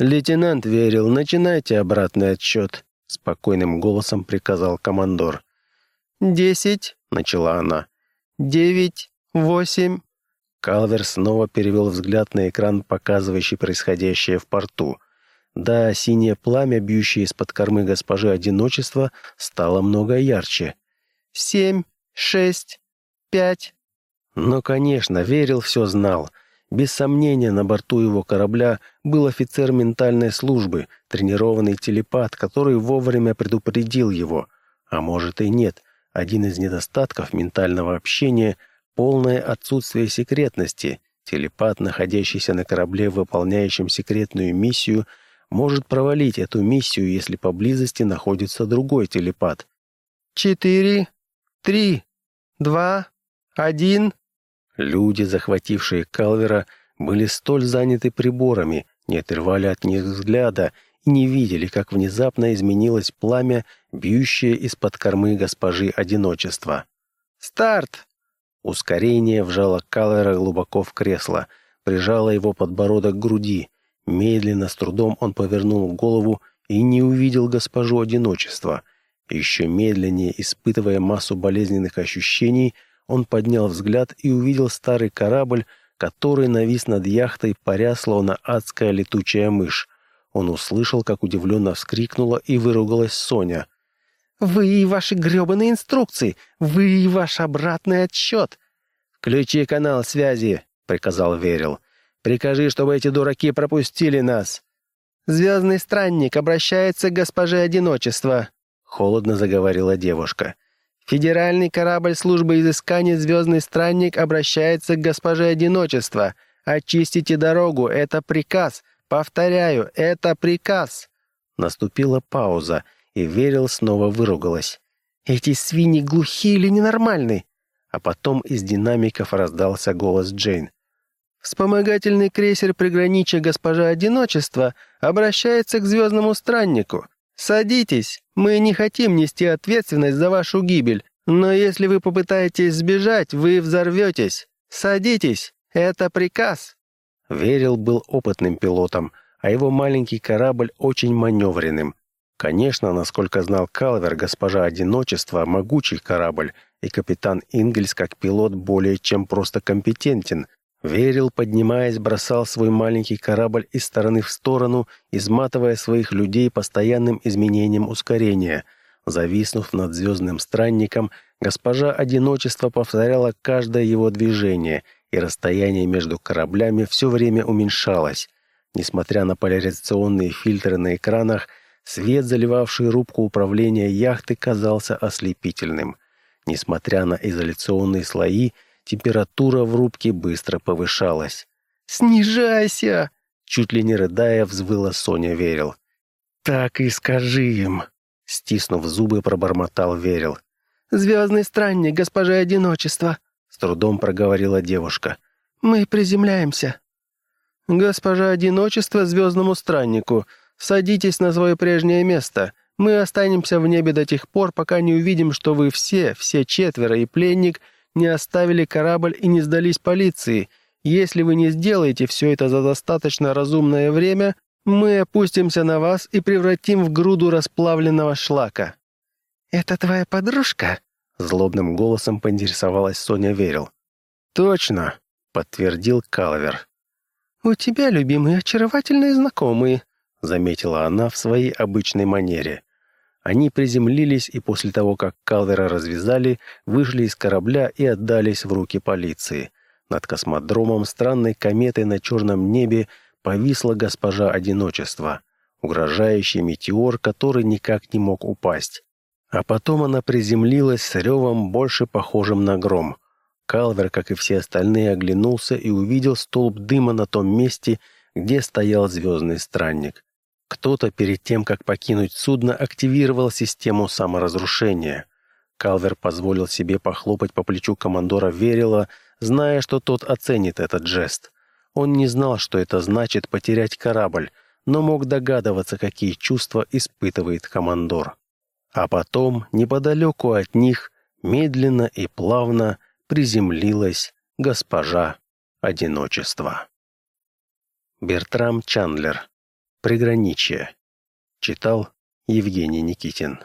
«Лейтенант верил, начинайте обратный отсчет», — спокойным голосом приказал командор. «Десять», — начала она. «Девять, восемь». Калвер снова перевел взгляд на экран, показывающий происходящее в порту. Да, синее пламя, бьющее из-под кормы госпожи одиночества, стало много ярче. «Семь, шесть, пять». Но, конечно, верил, все знал. Без сомнения, на борту его корабля был офицер ментальной службы, тренированный телепат, который вовремя предупредил его. А может и нет. Один из недостатков ментального общения — полное отсутствие секретности. Телепат, находящийся на корабле, выполняющем секретную миссию, может провалить эту миссию, если поблизости находится другой телепат. «Четыре, три, два, один...» Люди, захватившие Калвера, были столь заняты приборами, не отрывали от них взгляда и не видели, как внезапно изменилось пламя, бьющее из-под кормы госпожи одиночества. «Старт!» Ускорение вжало Каллера глубоко в кресло, прижало его подбородок к груди. Медленно, с трудом он повернул голову и не увидел госпожу одиночества. Еще медленнее, испытывая массу болезненных ощущений, он поднял взгляд и увидел старый корабль, который навис над яхтой, паря словно адская летучая мышь. Он услышал, как удивленно вскрикнула и выругалась Соня. «Вы и ваши гребаные инструкции! Вы и ваш обратный отсчет!» «Включи канал связи!» — приказал Верил. «Прикажи, чтобы эти дураки пропустили нас!» «Звездный странник обращается к госпоже одиночества», — холодно заговорила девушка. «Федеральный корабль службы изыскания «Звездный странник» обращается к госпоже одиночества. Очистите дорогу, это приказ. Повторяю, это приказ». Наступила пауза, и Верил снова выругалась. «Эти свиньи глухие или ненормальные?» А потом из динамиков раздался голос Джейн. Вспомогательный крейсер приграничья госпожа Одиночества обращается к звездному страннику. Садитесь, мы не хотим нести ответственность за вашу гибель, но если вы попытаетесь сбежать, вы взорветесь. Садитесь, это приказ». Верил был опытным пилотом, а его маленький корабль очень маневренным. Конечно, насколько знал Калвер, госпожа Одиночества – могучий корабль, и капитан Ингельс как пилот более чем просто компетентен, Верил, поднимаясь, бросал свой маленький корабль из стороны в сторону, изматывая своих людей постоянным изменением ускорения. Зависнув над звездным странником, госпожа одиночества повторяла каждое его движение, и расстояние между кораблями все время уменьшалось. Несмотря на поляризационные фильтры на экранах, свет, заливавший рубку управления яхты, казался ослепительным. Несмотря на изоляционные слои, Температура в рубке быстро повышалась. «Снижайся!» Чуть ли не рыдая, взвыла Соня Верил. «Так и скажи им!» Стиснув зубы, пробормотал Верил. «Звездный странник, госпожа одиночества!» С трудом проговорила девушка. «Мы приземляемся!» «Госпожа одиночества звездному страннику, садитесь на свое прежнее место. Мы останемся в небе до тех пор, пока не увидим, что вы все, все четверо и пленник — не оставили корабль и не сдались полиции. Если вы не сделаете все это за достаточно разумное время, мы опустимся на вас и превратим в груду расплавленного шлака». «Это твоя подружка?» — злобным голосом поинтересовалась Соня Верил. «Точно», — подтвердил Калвер. «У тебя, любимые, очаровательные знакомые», — заметила она в своей обычной манере. Они приземлились и после того, как Калвера развязали, вышли из корабля и отдались в руки полиции. Над космодромом странной кометой на черном небе повисла госпожа одиночества, угрожающий метеор, который никак не мог упасть. А потом она приземлилась с ревом, больше похожим на гром. Калвер, как и все остальные, оглянулся и увидел столб дыма на том месте, где стоял звездный странник. Кто-то перед тем, как покинуть судно, активировал систему саморазрушения. Калвер позволил себе похлопать по плечу командора Верила, зная, что тот оценит этот жест. Он не знал, что это значит потерять корабль, но мог догадываться, какие чувства испытывает командор. А потом, неподалеку от них, медленно и плавно приземлилась госпожа одиночества. Бертрам Чандлер Приграничье. Читал Евгений Никитин.